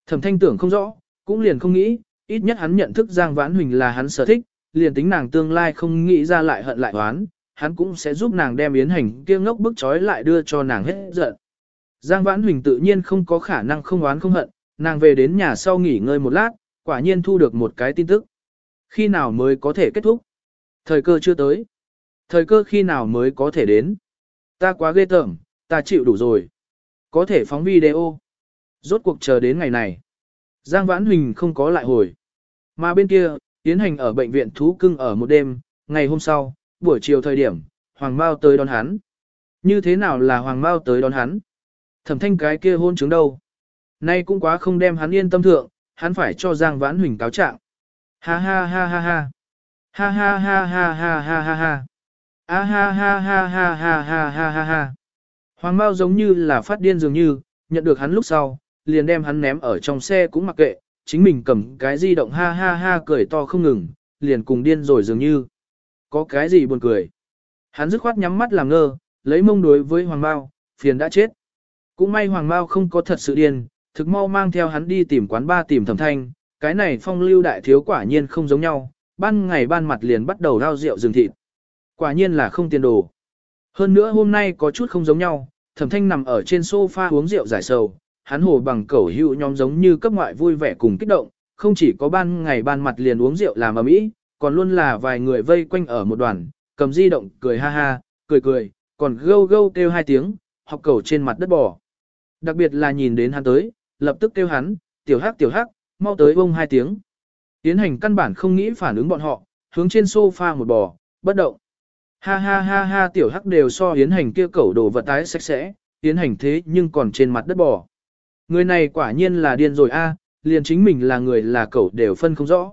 [SPEAKER 1] Thẩm thanh tưởng không rõ, cũng liền không nghĩ, ít nhất hắn nhận thức Giang Vãn Huỳnh là hắn sở thích, liền tính nàng tương lai không nghĩ ra lại hận lại oán, hắn cũng sẽ giúp nàng đem yến hành kia ngốc bức trói lại đưa cho nàng hết giận. Giang Vãn Huỳnh tự nhiên không có khả năng không oán không hận, nàng về đến nhà sau nghỉ ngơi một lát, quả nhiên thu được một cái tin tức. Khi nào mới có thể kết thúc? Thời cơ chưa tới. Thời cơ khi nào mới có thể đến? Ta quá ghê tởm, ta chịu đủ rồi. Có thể phóng video. Rốt cuộc chờ đến ngày này. Giang Vãn Huỳnh không có lại hồi. Mà bên kia, tiến hành ở bệnh viện thú cưng ở một đêm, ngày hôm sau, buổi chiều thời điểm, Hoàng Mao tới đón hắn. Như thế nào là Hoàng Mao tới đón hắn? Thẩm thanh cái kia hôn chứng đâu? Nay cũng quá không đem hắn yên tâm thượng, hắn phải cho Giang Vãn Huỳnh cáo trạng. Ha ha ha ha ha. Ha ha ha ha ha ha ha ha. A ha ha ha ha ha ha ha ha ha. Hoàng Mao giống như là phát điên dường như, nhận được hắn lúc sau, liền đem hắn ném ở trong xe cũng mặc kệ, chính mình cầm cái di động ha ha ha cười to không ngừng, liền cùng điên rồi dường như. Có cái gì buồn cười. Hắn dứt khoát nhắm mắt làm ngơ, lấy mông đối với Hoàng Mao, phiền đã chết. Cũng may Hoàng Mao không có thật sự điên, thực mau mang theo hắn đi tìm quán ba tìm thẩm thanh, cái này phong lưu đại thiếu quả nhiên không giống nhau, ban ngày ban mặt liền bắt đầu rau rượu rừng thịt. Quả nhiên là không tiền đồ. Hơn nữa hôm nay có chút không giống nhau, thẩm thanh nằm ở trên sofa uống rượu giải sầu, hắn hồ bằng cẩu hữu nhóm giống như cấp ngoại vui vẻ cùng kích động, không chỉ có ban ngày ban mặt liền uống rượu làm ở mỹ, còn luôn là vài người vây quanh ở một đoàn, cầm di động cười ha ha, cười cười, còn gâu gâu kêu hai tiếng, học cẩu trên mặt đất bò. Đặc biệt là nhìn đến hắn tới, lập tức kêu hắn, tiểu hắc tiểu hắc, mau tới bông hai tiếng. Tiến hành căn bản không nghĩ phản ứng bọn họ, hướng trên sofa một bò, bất động. Ha ha ha ha tiểu hắc đều so hiến hành kia cẩu đồ vật tái sạch sẽ, hiến hành thế nhưng còn trên mặt đất bò. Người này quả nhiên là điên rồi a, liền chính mình là người là cẩu đều phân không rõ.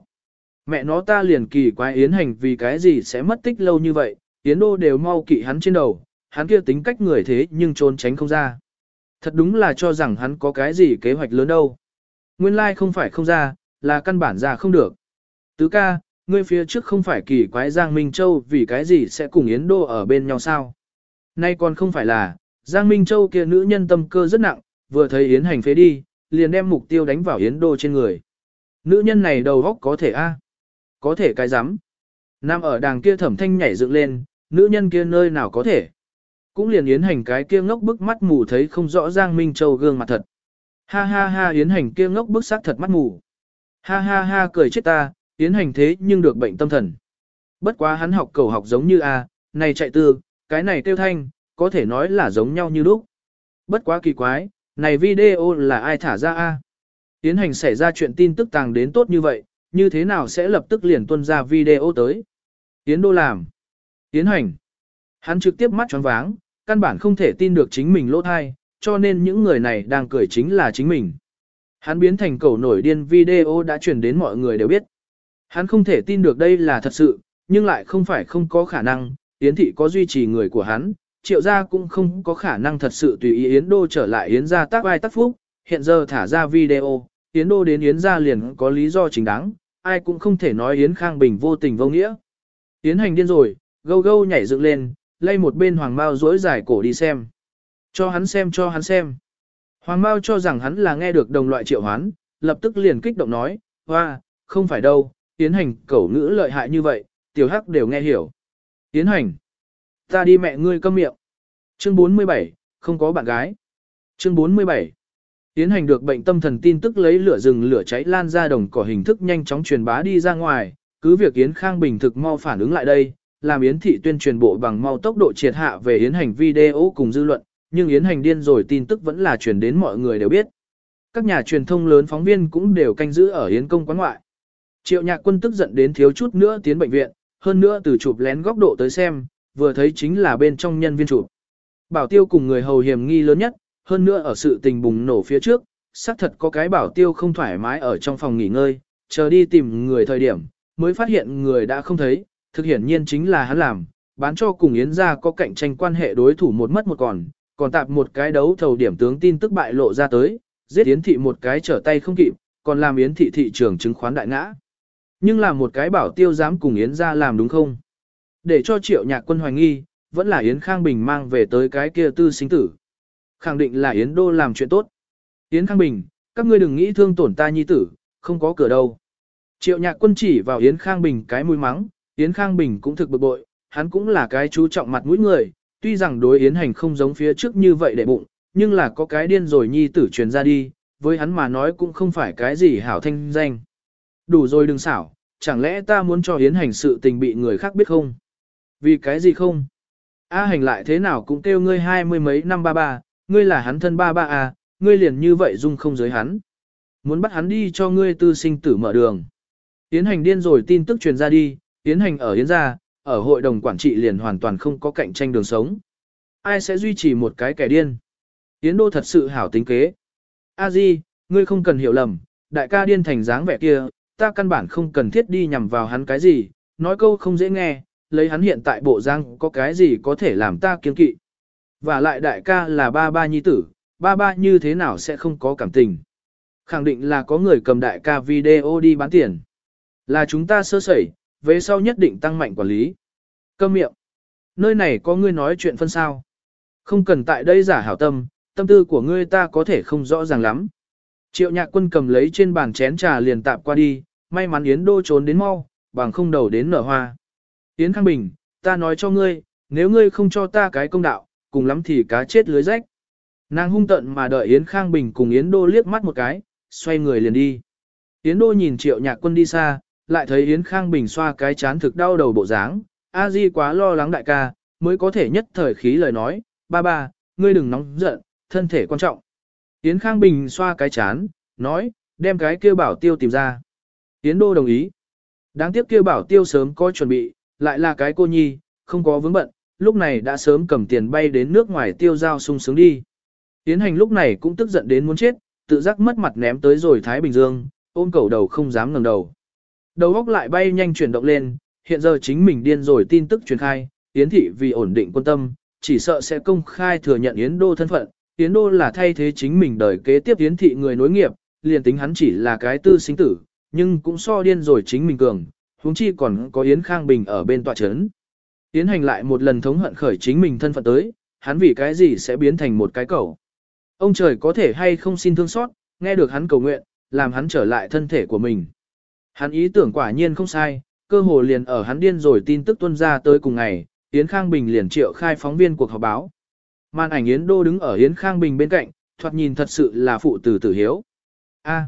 [SPEAKER 1] Mẹ nó ta liền kỳ quái yến hành vì cái gì sẽ mất tích lâu như vậy, yến đô đều mau kỵ hắn trên đầu, hắn kia tính cách người thế nhưng trốn tránh không ra. Thật đúng là cho rằng hắn có cái gì kế hoạch lớn đâu. Nguyên lai like không phải không ra, là căn bản ra không được. Tứ ca, ngươi phía trước không phải kỳ quái Giang Minh Châu vì cái gì sẽ cùng Yến Đô ở bên nhau sao? Nay còn không phải là, Giang Minh Châu kia nữ nhân tâm cơ rất nặng, vừa thấy Yến hành phế đi, liền đem mục tiêu đánh vào Yến Đô trên người. Nữ nhân này đầu góc có thể a Có thể cái rắm Nam ở đàng kia thẩm thanh nhảy dựng lên, nữ nhân kia nơi nào có thể. Cũng liền Yến hành cái kia ngốc bức mắt mù thấy không rõ Giang Minh Châu gương mặt thật. Ha ha ha Yến hành kia ngốc bức sắc thật mắt mù. Ha ha ha cười chết ta, Yến hành thế nhưng được bệnh tâm thần. Bất quá hắn học cầu học giống như A, này chạy tư, cái này tiêu thanh, có thể nói là giống nhau như lúc. Bất quá kỳ quái, này video là ai thả ra A. Yến hành xảy ra chuyện tin tức tàng đến tốt như vậy, như thế nào sẽ lập tức liền tuân ra video tới. Yến đô làm. Yến hành. Hắn trực tiếp mắt tròn váng, căn bản không thể tin được chính mình lỗ thai, cho nên những người này đang cười chính là chính mình. Hắn biến thành cầu nổi điên video đã truyền đến mọi người đều biết. Hắn không thể tin được đây là thật sự, nhưng lại không phải không có khả năng, Yến thị có duy trì người của hắn, triệu gia cũng không có khả năng thật sự tùy ý Yến đô trở lại Yến gia tác ai tác phúc, hiện giờ thả ra video, Yến đô đến Yến gia liền có lý do chính đáng, ai cũng không thể nói Yến Khang Bình vô tình vô nghĩa. Yến hành điên rồi, gâu gâu nhảy dựng lên, lay một bên hoàng mao rỗi dài cổ đi xem. Cho hắn xem cho hắn xem. Hoàng mao cho rằng hắn là nghe được đồng loại triệu hoán, lập tức liền kích động nói, hoa, không phải đâu, tiến hành cẩu ngữ lợi hại như vậy, tiểu hắc đều nghe hiểu. Tiến hành, ta đi mẹ ngươi câm miệng. Chương 47, không có bạn gái. Chương 47, tiến hành được bệnh tâm thần tin tức lấy lửa rừng lửa cháy lan ra đồng cỏ hình thức nhanh chóng truyền bá đi ra ngoài, cứ việc Yến Khang Bình thực mau phản ứng lại đây, làm Yến thị tuyên truyền bộ bằng mau tốc độ triệt hạ về Yến hành video cùng dư luận, nhưng Yến hành điên rồi tin tức vẫn là truyền đến mọi người đều biết. Các nhà truyền thông lớn phóng viên cũng đều canh giữ ở Yến công quán ngoại. Triệu nhạc quân tức giận đến thiếu chút nữa tiến bệnh viện, hơn nữa từ chụp lén góc độ tới xem, vừa thấy chính là bên trong nhân viên chụp. Bảo tiêu cùng người hầu hiểm nghi lớn nhất, hơn nữa ở sự tình bùng nổ phía trước, xác thật có cái bảo tiêu không thoải mái ở trong phòng nghỉ ngơi, chờ đi tìm người thời điểm, mới phát hiện người đã không thấy, thực hiển nhiên chính là hắn làm, bán cho cùng Yến gia có cạnh tranh quan hệ đối thủ một mất một còn, còn tạp một cái đấu thầu điểm tướng tin tức bại lộ ra tới, giết Yến thị một cái trở tay không kịp, còn làm Yến thị thị trường chứng khoán đại ngã. Nhưng là một cái bảo tiêu dám cùng Yến ra làm đúng không? Để cho triệu nhạc quân hoài nghi, vẫn là Yến Khang Bình mang về tới cái kia tư sinh tử. Khẳng định là Yến Đô làm chuyện tốt. Yến Khang Bình, các ngươi đừng nghĩ thương tổn ta nhi tử, không có cửa đâu. Triệu nhạc quân chỉ vào Yến Khang Bình cái mũi mắng, Yến Khang Bình cũng thực bực bội, hắn cũng là cái chú trọng mặt mũi người, tuy rằng đối Yến hành không giống phía trước như vậy để bụng, nhưng là có cái điên rồi nhi tử truyền ra đi, với hắn mà nói cũng không phải cái gì hảo thanh danh. Đủ rồi đừng xảo, chẳng lẽ ta muốn cho Yến hành sự tình bị người khác biết không? Vì cái gì không? A hành lại thế nào cũng kêu ngươi hai mươi mấy năm ba ba, ngươi là hắn thân ba ba à, ngươi liền như vậy dung không giới hắn. Muốn bắt hắn đi cho ngươi tư sinh tử mở đường. Yến hành điên rồi tin tức truyền ra đi, Yến hành ở Yến gia, ở hội đồng quản trị liền hoàn toàn không có cạnh tranh đường sống. Ai sẽ duy trì một cái kẻ điên? Yến đô thật sự hảo tính kế. A Di, ngươi không cần hiểu lầm, đại ca điên thành dáng vẻ kia, ta căn bản không cần thiết đi nhằm vào hắn cái gì, nói câu không dễ nghe, lấy hắn hiện tại bộ răng có cái gì có thể làm ta kiên kỵ. Và lại đại ca là ba ba nhi tử, ba ba như thế nào sẽ không có cảm tình. Khẳng định là có người cầm đại ca video đi bán tiền. Là chúng ta sơ sẩy, về sau nhất định tăng mạnh quản lý. Câm miệng. Nơi này có ngươi nói chuyện phân sao. Không cần tại đây giả hảo tâm, tâm tư của ngươi ta có thể không rõ ràng lắm. Triệu nhạc quân cầm lấy trên bàn chén trà liền tạp qua đi, may mắn Yến Đô trốn đến mau, bằng không đầu đến nở hoa. Yến Khang Bình, ta nói cho ngươi, nếu ngươi không cho ta cái công đạo, cùng lắm thì cá chết lưới rách. Nàng hung tận mà đợi Yến Khang Bình cùng Yến Đô liếc mắt một cái, xoay người liền đi. Yến Đô nhìn triệu nhạc quân đi xa, lại thấy Yến Khang Bình xoa cái chán thực đau đầu bộ dáng, A Di quá lo lắng đại ca, mới có thể nhất thời khí lời nói, ba ba, ngươi đừng nóng giận, thân thể quan trọng. Yến Khang Bình xoa cái chán, nói, đem cái kia bảo tiêu tìm ra. Yến Đô đồng ý. Đáng tiếc kia bảo tiêu sớm có chuẩn bị, lại là cái cô nhi, không có vướng bận, lúc này đã sớm cầm tiền bay đến nước ngoài tiêu giao sung sướng đi. Yến Hành lúc này cũng tức giận đến muốn chết, tự giác mất mặt ném tới rồi Thái Bình Dương, ôm cầu đầu không dám ngẩng đầu. Đầu óc lại bay nhanh chuyển động lên, hiện giờ chính mình điên rồi tin tức truyền khai, Yến thị vì ổn định quân tâm, chỉ sợ sẽ công khai thừa nhận Yến Đô thân phận, Yến Đô là thay thế chính mình đời kế tiếp Yến thị người nối nghiệp, liền tính hắn chỉ là cái tư sinh tử, nhưng cũng so điên rồi chính mình cường, huống chi còn có Yến Khang Bình ở bên tọa chấn. Yến hành lại một lần thống hận khởi chính mình thân phận tới, hắn vì cái gì sẽ biến thành một cái cầu. Ông trời có thể hay không xin thương xót, nghe được hắn cầu nguyện, làm hắn trở lại thân thể của mình. Hắn ý tưởng quả nhiên không sai, cơ hồ liền ở hắn điên rồi tin tức tuân ra tới cùng ngày, Yến Khang Bình liền triệu khai phóng viên cuộc họp báo. Màn ảnh Yến Đô đứng ở Yến Khang Bình bên cạnh, thoạt nhìn thật sự là phụ tử tử hiếu. A.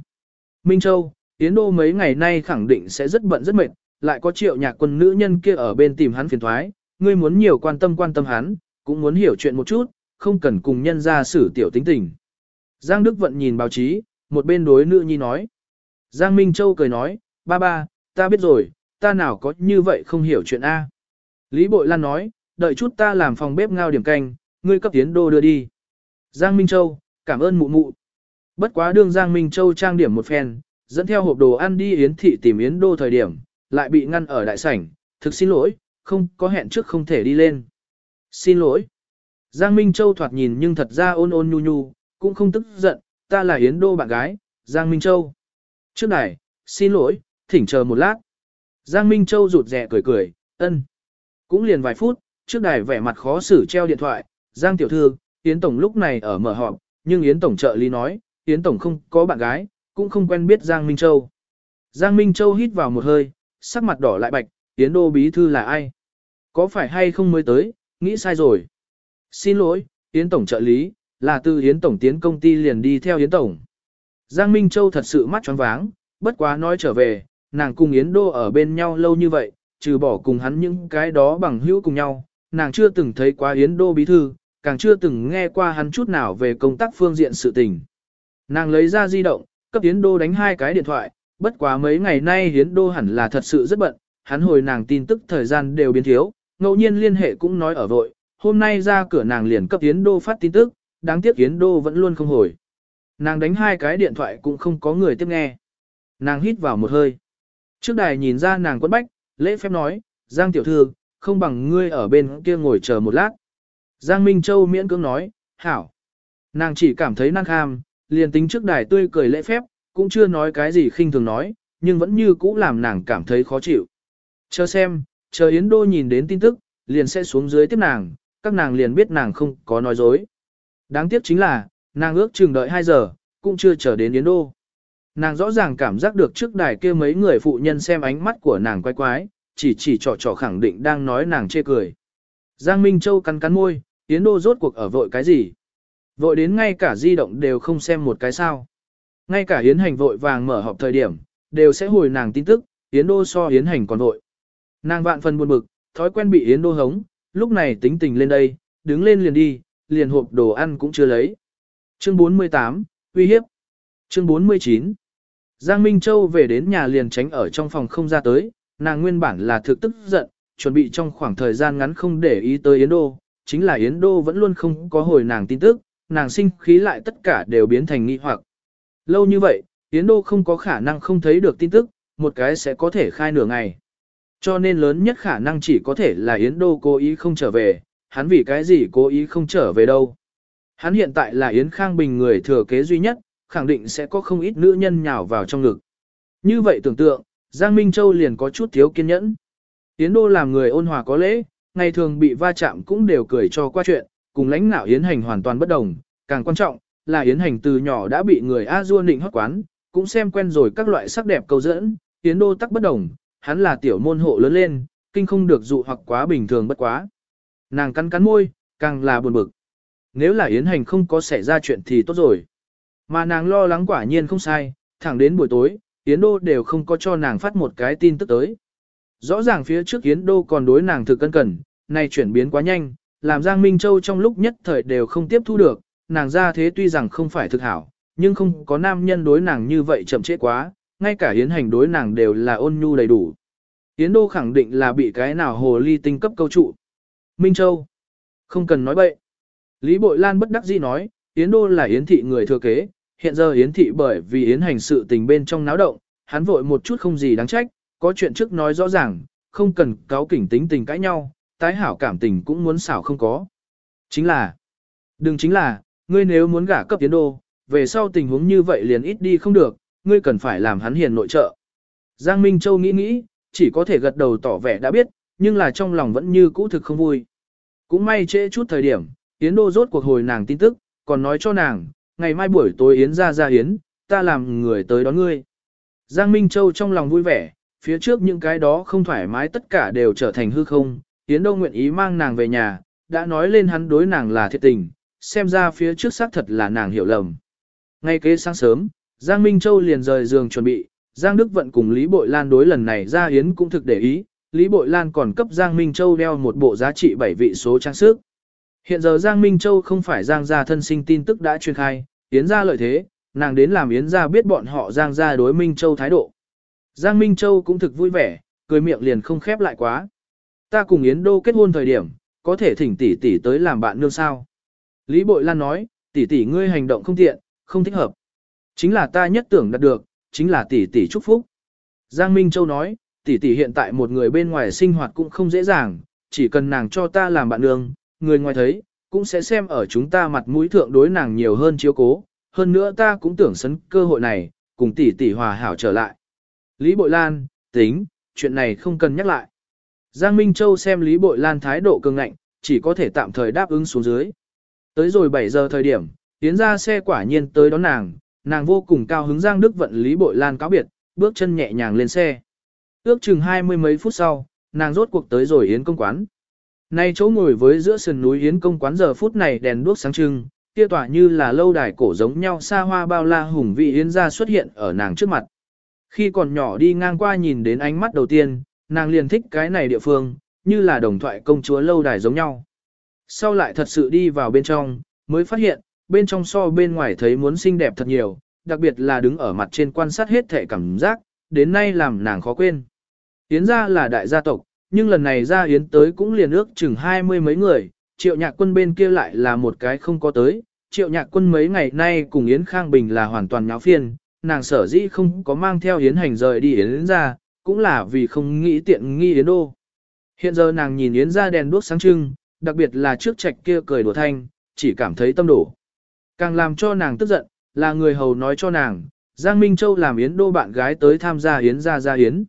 [SPEAKER 1] Minh Châu, Yến Đô mấy ngày nay khẳng định sẽ rất bận rất mệt, lại có triệu nhạc quân nữ nhân kia ở bên tìm hắn phiền thoái, ngươi muốn nhiều quan tâm quan tâm hắn, cũng muốn hiểu chuyện một chút, không cần cùng nhân ra xử tiểu tính tình. Giang Đức Vận nhìn báo chí, một bên đối nữ nhi nói. Giang Minh Châu cười nói, ba ba, ta biết rồi, ta nào có như vậy không hiểu chuyện A. Lý Bội Lan nói, đợi chút ta làm phòng bếp ngao điểm canh, ngươi cấp tiến đô đưa đi. Giang Minh Châu, cảm ơn mụ mụ. Bất quá đương Giang Minh Châu trang điểm một phen, dẫn theo hộp đồ ăn đi Yến Thị tìm Yến Đô thời điểm, lại bị ngăn ở đại sảnh, thực xin lỗi, không có hẹn trước không thể đi lên. Xin lỗi. Giang Minh Châu thoạt nhìn nhưng thật ra ôn ôn nhu nhu, cũng không tức giận, ta là Yến Đô bạn gái, Giang Minh Châu. Trước này, xin lỗi, thỉnh chờ một lát. Giang Minh Châu rụt rè cười cười, ân. Cũng liền vài phút, trước đài vẻ mặt khó xử treo điện thoại, Giang tiểu thư, Yến Tổng lúc này ở mở họp, nhưng Yến Tổng trợ lý nói, Yến Tổng không có bạn gái, cũng không quen biết Giang Minh Châu. Giang Minh Châu hít vào một hơi, sắc mặt đỏ lại bạch, Yến Đô bí thư là ai? Có phải hay không mới tới, nghĩ sai rồi. Xin lỗi, Yến Tổng trợ lý, là từ Yến Tổng tiến công ty liền đi theo Yến Tổng. Giang Minh Châu thật sự mắt tròn váng, bất quá nói trở về, nàng cùng Yến Đô ở bên nhau lâu như vậy, trừ bỏ cùng hắn những cái đó bằng hữu cùng nhau, nàng chưa từng thấy qua Yến Đô bí thư, càng chưa từng nghe qua hắn chút nào về công tác phương diện sự tình. Nàng lấy ra di động, cấp Yến Đô đánh hai cái điện thoại, bất quá mấy ngày nay Yến Đô hẳn là thật sự rất bận, hắn hồi nàng tin tức thời gian đều biến thiếu, ngẫu nhiên liên hệ cũng nói ở vội, hôm nay ra cửa nàng liền cấp Yến Đô phát tin tức, đáng tiếc Yến Đô vẫn luôn không hồi. Nàng đánh hai cái điện thoại cũng không có người tiếp nghe. Nàng hít vào một hơi. Trước đài nhìn ra nàng quấn bách, lễ phép nói, Giang tiểu thư, không bằng ngươi ở bên kia ngồi chờ một lát. Giang Minh Châu miễn cưỡng nói, hảo. Nàng chỉ cảm thấy năng kham, liền tính trước đài tươi cười lễ phép, cũng chưa nói cái gì khinh thường nói, nhưng vẫn như cũ làm nàng cảm thấy khó chịu. Chờ xem, chờ Yến Đô nhìn đến tin tức, liền sẽ xuống dưới tiếp nàng, các nàng liền biết nàng không có nói dối. Đáng tiếc chính là, nàng ước chừng đợi 2 giờ, cũng chưa chờ đến Yến Đô. Nàng rõ ràng cảm giác được trước đài kia mấy người phụ nhân xem ánh mắt của nàng quái quái, chỉ chỉ trò trò khẳng định đang nói nàng chê cười. Giang Minh Châu cắn cắn môi, Yến Đô rốt cuộc ở vội cái gì? Vội đến ngay cả di động đều không xem một cái sao. Ngay cả Yến Hành vội vàng mở họp thời điểm, đều sẽ hồi nàng tin tức, Yến Đô so Yến Hành còn vội. Nàng vạn phần buồn bực, thói quen bị Yến Đô hống, lúc này tính tình lên đây, đứng lên liền đi, liền hộp đồ ăn cũng chưa lấy. Chương 48, uy hiếp. Chương 49. Giang Minh Châu về đến nhà liền tránh ở trong phòng không ra tới, nàng nguyên bản là thực tức giận, chuẩn bị trong khoảng thời gian ngắn không để ý tới Yến Đô, chính là Yến Đô vẫn luôn không có hồi nàng tin tức, nàng sinh khí lại tất cả đều biến thành nghi hoặc. Lâu như vậy, Yến Đô không có khả năng không thấy được tin tức, một cái sẽ có thể khai nửa ngày. Cho nên lớn nhất khả năng chỉ có thể là Yến Đô cố ý không trở về, hắn vì cái gì cố ý không trở về đâu. Hắn hiện tại là Yến Khang Bình người thừa kế duy nhất, khẳng định sẽ có không ít nữ nhân nhào vào trong ngực. Như vậy tưởng tượng, Giang Minh Châu liền có chút thiếu kiên nhẫn. Yến Đô làm người ôn hòa có lễ, ngày thường bị va chạm cũng đều cười cho qua chuyện, cùng lãnh nạo Yến Hành hoàn toàn bất đồng. Càng quan trọng, là Yến Hành từ nhỏ đã bị người A Du định hót quán, cũng xem quen rồi các loại sắc đẹp câu dẫn, Yến Đô tắc bất đồng, hắn là tiểu môn hộ lớn lên, kinh không được dụ hoặc quá bình thường bất quá. Nàng cắn cắn môi, càng là buồn bực. Nếu là Yến Hành không có xảy ra chuyện thì tốt rồi. Mà nàng lo lắng quả nhiên không sai, thẳng đến buổi tối, Yến Đô đều không có cho nàng phát một cái tin tức tới. Rõ ràng phía trước Yến Đô còn đối nàng thực cân cẩn, nay chuyển biến quá nhanh, làm Giang Minh Châu trong lúc nhất thời đều không tiếp thu được, nàng ra thế tuy rằng không phải thực hảo, nhưng không có nam nhân đối nàng như vậy chậm trễ quá, ngay cả Yến Hành đối nàng đều là ôn nhu đầy đủ. Yến Đô khẳng định là bị cái nào hồ ly tinh cấp câu trụ. Minh Châu. Không cần nói bậy. Lý Bội Lan bất đắc dĩ nói, Yến Đô là Yến Thị người thừa kế, hiện giờ Yến Thị bởi vì Yến hành sự tình bên trong náo động, hắn vội một chút không gì đáng trách, có chuyện trước nói rõ ràng, không cần cáo kỉnh tính tình cãi nhau, tái hảo cảm tình cũng muốn xảo không có. Chính là, đừng chính là, ngươi nếu muốn gả cấp Yến Đô, về sau tình huống như vậy liền ít đi không được, ngươi cần phải làm hắn hiền nội trợ. Giang Minh Châu nghĩ nghĩ, chỉ có thể gật đầu tỏ vẻ đã biết, nhưng là trong lòng vẫn như cũ thực không vui. Cũng may trễ chút thời điểm, Yến Đô rốt cuộc hồi nàng tin tức, còn nói cho nàng, ngày mai buổi tối Yến ra ra Yến, ta làm người tới đón ngươi. Giang Minh Châu trong lòng vui vẻ, phía trước những cái đó không thoải mái tất cả đều trở thành hư không, Yến Đâu nguyện ý mang nàng về nhà, đã nói lên hắn đối nàng là thiệt tình, xem ra phía trước xác thật là nàng hiểu lầm. Ngay kế sáng sớm, Giang Minh Châu liền rời giường chuẩn bị, Giang Đức Vận cùng Lý Bội Lan đối lần này ra Yến cũng thực để ý, Lý Bội Lan còn cấp Giang Minh Châu đeo một bộ giá trị 7 vị số trang sức. Hiện giờ Giang Minh Châu không phải Giang gia thân sinh tin tức đã truyền khai, Yến gia lợi thế, nàng đến làm Yến gia biết bọn họ Giang gia đối Minh Châu thái độ. Giang Minh Châu cũng thực vui vẻ, cười miệng liền không khép lại quá. Ta cùng Yến Đô kết hôn thời điểm, có thể thỉnh tỷ tỷ tới làm bạn nương sao. Lý Bội Lan nói, tỷ tỷ ngươi hành động không tiện, không thích hợp. Chính là ta nhất tưởng đạt được, chính là tỷ tỷ chúc phúc. Giang Minh Châu nói, tỷ tỷ hiện tại một người bên ngoài sinh hoạt cũng không dễ dàng, chỉ cần nàng cho ta làm bạn nương, người ngoài thấy, cũng sẽ xem ở chúng ta mặt mũi thượng đối nàng nhiều hơn chiếu cố, hơn nữa ta cũng tưởng sấn cơ hội này, cùng tỷ tỷ hòa hảo trở lại. Lý Bội Lan, tính, chuyện này không cần nhắc lại. Giang Minh Châu xem Lý Bội Lan thái độ cường ngạnh, chỉ có thể tạm thời đáp ứng xuống dưới. Tới rồi 7 giờ thời điểm, tiến ra xe quả nhiên tới đón nàng, nàng vô cùng cao hứng Giang Đức vận Lý Bội Lan cáo biệt, bước chân nhẹ nhàng lên xe. Ước chừng hai mươi mấy phút sau, nàng rốt cuộc tới rồi Yến công quán. Nay chỗ ngồi với giữa sườn núi Yến công quán giờ phút này đèn đuốc sáng trưng, kia tỏa như là lâu đài cổ giống nhau xa hoa bao la hùng vị Yến gia xuất hiện ở nàng trước mặt. Khi còn nhỏ đi ngang qua nhìn đến ánh mắt đầu tiên, nàng liền thích cái này địa phương, như là đồng thoại công chúa lâu đài giống nhau. Sau lại thật sự đi vào bên trong, mới phát hiện, bên trong so bên ngoài thấy muốn xinh đẹp thật nhiều, đặc biệt là đứng ở mặt trên quan sát hết thể cảm giác, đến nay làm nàng khó quên. Yến gia là đại gia tộc, nhưng lần này ra Yến tới cũng liền ước chừng hai mươi mấy người, triệu nhạc quân bên kia lại là một cái không có tới, triệu nhạc quân mấy ngày nay cùng Yến Khang Bình là hoàn toàn nháo phiên, nàng sở dĩ không có mang theo Yến hành rời đi Yến ra, cũng là vì không nghĩ tiện nghi Yến đô. Hiện giờ nàng nhìn Yến ra đèn đuốc sáng trưng, đặc biệt là trước trạch kia cười đùa thanh, chỉ cảm thấy tâm đổ. Càng làm cho nàng tức giận, là người hầu nói cho nàng, Giang Minh Châu làm Yến Đô bạn gái tới tham gia Yến gia gia Yến.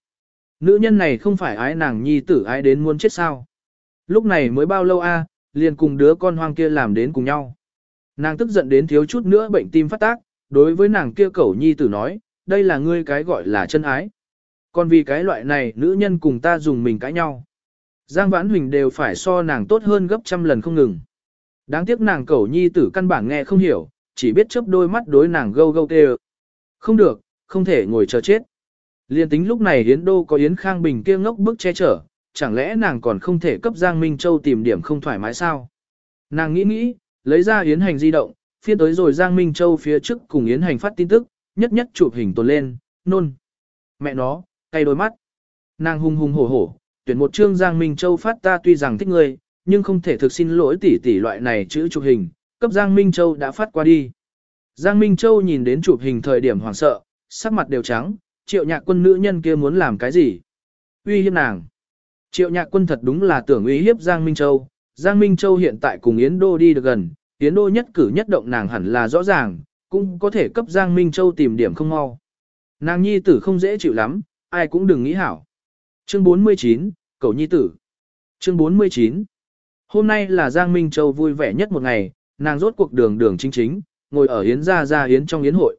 [SPEAKER 1] Nữ nhân này không phải ái nàng nhi tử ái đến muốn chết sao. Lúc này mới bao lâu a, liền cùng đứa con hoang kia làm đến cùng nhau. Nàng tức giận đến thiếu chút nữa bệnh tim phát tác, đối với nàng kia cẩu nhi tử nói, đây là ngươi cái gọi là chân ái. Còn vì cái loại này nữ nhân cùng ta dùng mình cãi nhau. Giang Vãn Huỳnh đều phải so nàng tốt hơn gấp trăm lần không ngừng. Đáng tiếc nàng cẩu nhi tử căn bản nghe không hiểu, chỉ biết chớp đôi mắt đối nàng gâu gâu tê Không được, không thể ngồi chờ chết. Liên tính lúc này Yến Đô có Yến Khang Bình kia ngốc bức che chở, chẳng lẽ nàng còn không thể cấp Giang Minh Châu tìm điểm không thoải mái sao? Nàng nghĩ nghĩ, lấy ra Yến Hành di động, phiên tới rồi Giang Minh Châu phía trước cùng Yến Hành phát tin tức, nhất nhất chụp hình tồn lên, nôn. Mẹ nó, cay đôi mắt. Nàng hung hung hổ hổ, tuyển một chương Giang Minh Châu phát ta tuy rằng thích ngươi, nhưng không thể thực xin lỗi tỷ tỷ loại này chữ chụp hình, cấp Giang Minh Châu đã phát qua đi. Giang Minh Châu nhìn đến chụp hình thời điểm hoảng sợ, sắc mặt đều trắng, triệu nhạc quân nữ nhân kia muốn làm cái gì? Uy hiếp nàng. Triệu nhạc quân thật đúng là tưởng uy hiếp Giang Minh Châu. Giang Minh Châu hiện tại cùng Yến Đô đi được gần, Yến Đô nhất cử nhất động nàng hẳn là rõ ràng, cũng có thể cấp Giang Minh Châu tìm điểm không mau. Nàng nhi tử không dễ chịu lắm, ai cũng đừng nghĩ hảo. Chương 49, cậu Nhi Tử Chương 49 Hôm nay là Giang Minh Châu vui vẻ nhất một ngày, nàng rốt cuộc đường đường chính chính, ngồi ở Yến gia gia yến trong Yến hội.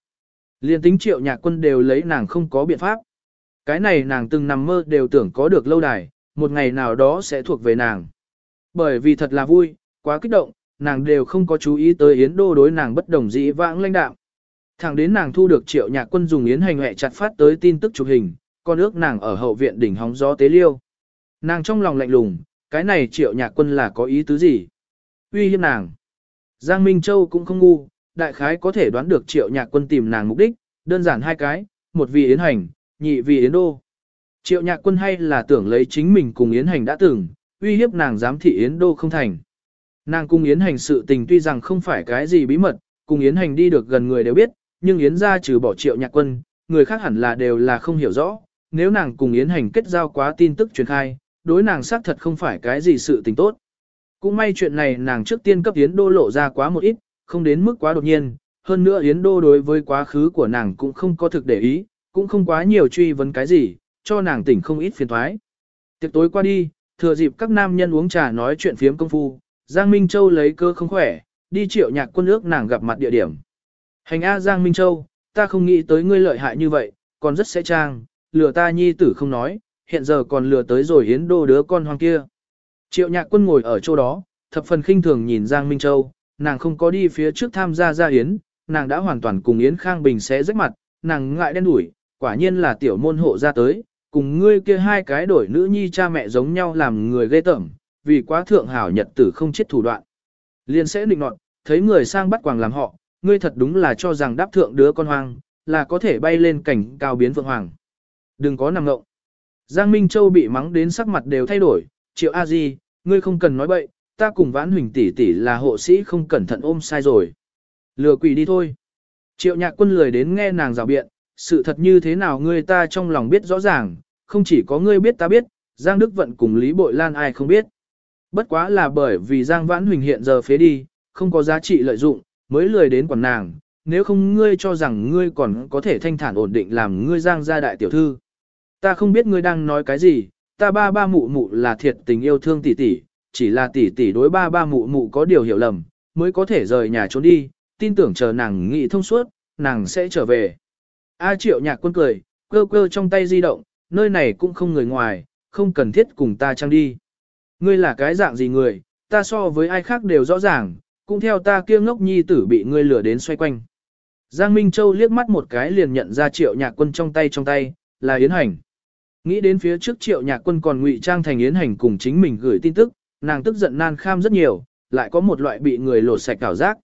[SPEAKER 1] Liên tính triệu nhạc quân đều lấy nàng không có biện pháp. Cái này nàng từng nằm mơ đều tưởng có được lâu đài, một ngày nào đó sẽ thuộc về nàng. Bởi vì thật là vui, quá kích động, nàng đều không có chú ý tới Yến Đô đối nàng bất đồng dĩ vãng lãnh đạo. Thẳng đến nàng thu được triệu nhạc quân dùng Yến hành hẹ chặt phát tới tin tức chụp hình, con ước nàng ở hậu viện đỉnh hóng gió tế liêu. Nàng trong lòng lạnh lùng, cái này triệu nhạc quân là có ý tứ gì? Uy hiếp nàng. Giang Minh Châu cũng không ngu, đại khái có thể đoán được triệu nhạc quân tìm nàng mục đích, đơn giản hai cái, một vì Yến Hành, nhị vì Yến Đô. Triệu nhạc quân hay là tưởng lấy chính mình cùng Yến Hành đã từng, uy hiếp nàng dám thị Yến Đô không thành. Nàng cùng Yến Hành sự tình tuy rằng không phải cái gì bí mật, cùng Yến Hành đi được gần người đều biết, nhưng Yến ra trừ bỏ triệu nhạc quân, người khác hẳn là đều là không hiểu rõ. Nếu nàng cùng Yến Hành kết giao quá tin tức truyền khai, đối nàng xác thật không phải cái gì sự tình tốt. Cũng may chuyện này nàng trước tiên cấp Yến Đô lộ ra quá một ít, không đến mức quá đột nhiên, hơn nữa Yến Đô đối với quá khứ của nàng cũng không có thực để ý, cũng không quá nhiều truy vấn cái gì, cho nàng tỉnh không ít phiền thoái. Tiệc tối qua đi, thừa dịp các nam nhân uống trà nói chuyện phiếm công phu, Giang Minh Châu lấy cơ không khỏe, đi triệu nhạc quân ước nàng gặp mặt địa điểm. Hành A Giang Minh Châu, ta không nghĩ tới ngươi lợi hại như vậy, còn rất sẽ trang, lừa ta nhi tử không nói, hiện giờ còn lừa tới rồi Yến Đô đứa con hoang kia. Triệu nhạc quân ngồi ở chỗ đó, thập phần khinh thường nhìn Giang Minh Châu, nàng không có đi phía trước tham gia gia Yến, nàng đã hoàn toàn cùng Yến Khang Bình sẽ rách mặt, nàng ngại đen đủi, quả nhiên là tiểu môn hộ ra tới, cùng ngươi kia hai cái đổi nữ nhi cha mẹ giống nhau làm người ghê tởm, vì quá thượng hảo nhật tử không chết thủ đoạn. Liên sẽ định nọt, thấy người sang bắt quàng làm họ, ngươi thật đúng là cho rằng đáp thượng đứa con hoang, là có thể bay lên cảnh cao biến vượng hoàng. Đừng có nằm ngộng. Giang Minh Châu bị mắng đến sắc mặt đều thay đổi, triệu a di, ngươi không cần nói bậy, ta cùng vãn huỳnh tỷ tỷ là hộ sĩ không cẩn thận ôm sai rồi. Lừa quỷ đi thôi. Triệu nhạc quân lười đến nghe nàng rào biện, sự thật như thế nào ngươi ta trong lòng biết rõ ràng, không chỉ có ngươi biết ta biết, Giang Đức Vận cùng Lý Bội Lan ai không biết. Bất quá là bởi vì Giang Vãn Huỳnh hiện giờ phế đi, không có giá trị lợi dụng, mới lười đến quản nàng, nếu không ngươi cho rằng ngươi còn có thể thanh thản ổn định làm ngươi Giang gia đại tiểu thư. Ta không biết ngươi đang nói cái gì, ta ba ba mụ mụ là thiệt tình yêu thương tỷ tỷ, chỉ là tỷ tỷ đối ba ba mụ mụ có điều hiểu lầm, mới có thể rời nhà trốn đi, tin tưởng chờ nàng nghĩ thông suốt, nàng sẽ trở về. A triệu nhạc quân cười, cơ cơ trong tay di động, nơi này cũng không người ngoài, không cần thiết cùng ta trang đi. Ngươi là cái dạng gì người, ta so với ai khác đều rõ ràng, cũng theo ta kia ngốc nhi tử bị ngươi lừa đến xoay quanh. Giang Minh Châu liếc mắt một cái liền nhận ra triệu nhạc quân trong tay trong tay, là Yến Hành. Nghĩ đến phía trước triệu nhạc quân còn ngụy trang thành Yến Hành cùng chính mình gửi tin tức, nàng tức giận nan kham rất nhiều, lại có một loại bị người lột sạch cảo giác.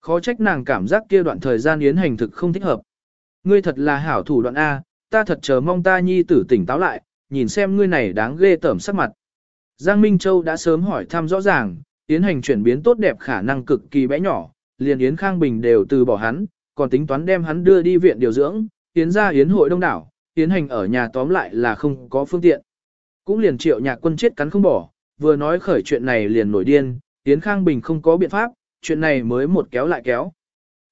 [SPEAKER 1] Khó trách nàng cảm giác kia đoạn thời gian Yến Hành thực không thích hợp. Ngươi thật là hảo thủ đoạn A, ta thật chờ mong ta nhi tử tỉnh táo lại, nhìn xem ngươi này đáng ghê tởm sắc mặt. Giang Minh Châu đã sớm hỏi thăm rõ ràng, Yến Hành chuyển biến tốt đẹp khả năng cực kỳ bé nhỏ, liền Yến Khang Bình đều từ bỏ hắn, còn tính toán đem hắn đưa đi viện điều dưỡng, Yến ra Yến hội đông đảo, Yến Hành ở nhà tóm lại là không có phương tiện. Cũng liền triệu nhạc quân chết cắn không bỏ, vừa nói khởi chuyện này liền nổi điên, Yến Khang Bình không có biện pháp, chuyện này mới một kéo lại kéo.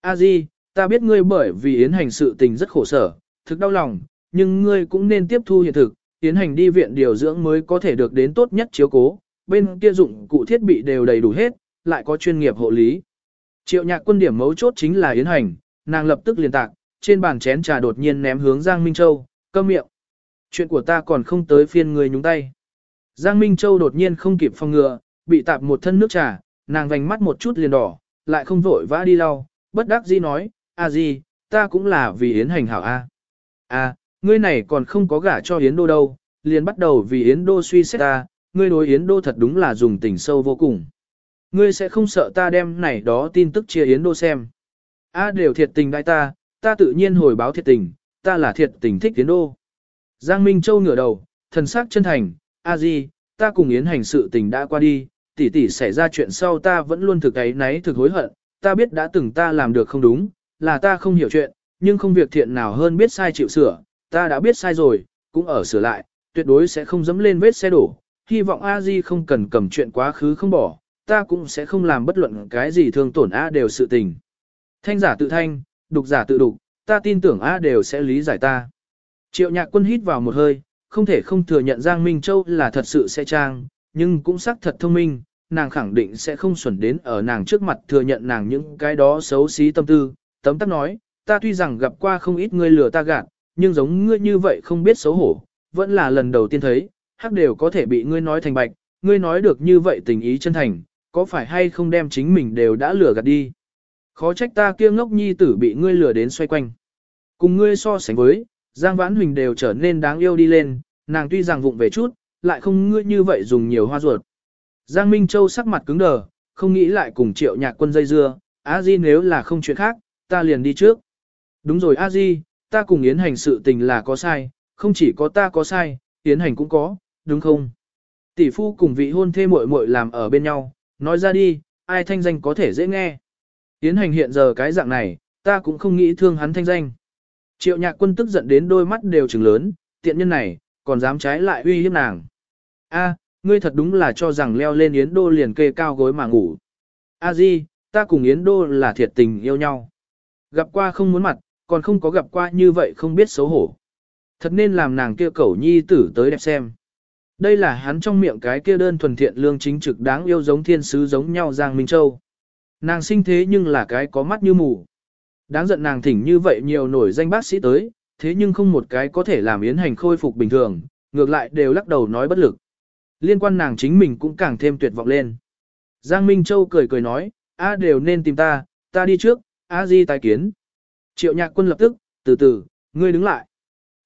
[SPEAKER 1] A Di, ta biết ngươi bởi vì Yến Hành sự tình rất khổ sở, thực đau lòng, nhưng ngươi cũng nên tiếp thu hiện thực, Yến Hành đi viện điều dưỡng mới có thể được đến tốt nhất chiếu cố, bên kia dụng cụ thiết bị đều đầy đủ hết, lại có chuyên nghiệp hộ lý. Triệu nhạc quân điểm mấu chốt chính là Yến Hành, nàng lập tức liền tạc, trên bàn chén trà đột nhiên ném hướng Giang Minh Châu, câm miệng. Chuyện của ta còn không tới phiên người nhúng tay. Giang Minh Châu đột nhiên không kịp phòng ngừa, bị tạp một thân nước trà, nàng vành mắt một chút liền đỏ, lại không vội vã đi lau, bất đắc dĩ nói, a gì, ta cũng là vì Yến hành hảo a. A, ngươi này còn không có gả cho Yến đô đâu, liền bắt đầu vì Yến đô suy xét ta, ngươi đối Yến đô thật đúng là dùng tình sâu vô cùng. Ngươi sẽ không sợ ta đem này đó tin tức chia Yến đô xem. A đều thiệt tình đại ta, ta tự nhiên hồi báo thiệt tình, ta là thiệt tình thích Yến đô. Giang Minh Châu ngửa đầu, thần sắc chân thành, a di, ta cùng Yến hành sự tình đã qua đi, tỷ tỷ xảy ra chuyện sau ta vẫn luôn thực ấy náy thực hối hận, ta biết đã từng ta làm được không đúng, là ta không hiểu chuyện, nhưng không việc thiện nào hơn biết sai chịu sửa, ta đã biết sai rồi, cũng ở sửa lại, tuyệt đối sẽ không dẫm lên vết xe đổ, hy vọng a di không cần cầm chuyện quá khứ không bỏ, ta cũng sẽ không làm bất luận cái gì thương tổn a đều sự tình. Thanh giả tự thanh, đục giả tự đục, ta tin tưởng a đều sẽ lý giải ta. Triệu nhạc quân hít vào một hơi, không thể không thừa nhận Giang Minh Châu là thật sự sẽ trang, nhưng cũng xác thật thông minh, nàng khẳng định sẽ không xuẩn đến ở nàng trước mặt thừa nhận nàng những cái đó xấu xí tâm tư. Tấm tắc nói, ta tuy rằng gặp qua không ít người lừa ta gạt, nhưng giống ngươi như vậy không biết xấu hổ, vẫn là lần đầu tiên thấy, hắc đều có thể bị ngươi nói thành bạch, ngươi nói được như vậy tình ý chân thành, có phải hay không đem chính mình đều đã lừa gạt đi. Khó trách ta kia ngốc nhi tử bị ngươi lừa đến xoay quanh. Cùng ngươi so sánh với, Giang Vãn Huỳnh đều trở nên đáng yêu đi lên, nàng tuy rằng vụng về chút, lại không ngươi như vậy dùng nhiều hoa ruột. Giang Minh Châu sắc mặt cứng đờ, không nghĩ lại cùng triệu nhạc quân dây dưa, a di nếu là không chuyện khác, ta liền đi trước. Đúng rồi a di, ta cùng Yến Hành sự tình là có sai, không chỉ có ta có sai, Yến Hành cũng có, đúng không? Tỷ phu cùng vị hôn thê muội muội làm ở bên nhau, nói ra đi, ai thanh danh có thể dễ nghe. Yến Hành hiện giờ cái dạng này, ta cũng không nghĩ thương hắn thanh danh. Triệu nhạc quân tức giận đến đôi mắt đều trừng lớn, tiện nhân này, còn dám trái lại uy hiếp nàng. A, ngươi thật đúng là cho rằng leo lên Yến Đô liền kê cao gối mà ngủ. A Di, ta cùng Yến Đô là thiệt tình yêu nhau. Gặp qua không muốn mặt, còn không có gặp qua như vậy không biết xấu hổ. Thật nên làm nàng kia cẩu nhi tử tới đẹp xem. Đây là hắn trong miệng cái kia đơn thuần thiện lương chính trực đáng yêu giống thiên sứ giống nhau Giang Minh Châu. Nàng sinh thế nhưng là cái có mắt như mù. Đáng giận nàng thỉnh như vậy nhiều nổi danh bác sĩ tới, thế nhưng không một cái có thể làm yến hành khôi phục bình thường, ngược lại đều lắc đầu nói bất lực. Liên quan nàng chính mình cũng càng thêm tuyệt vọng lên. Giang Minh Châu cười cười nói, a đều nên tìm ta, ta đi trước, a di tài kiến. Triệu nhạc quân lập tức, từ từ, ngươi đứng lại.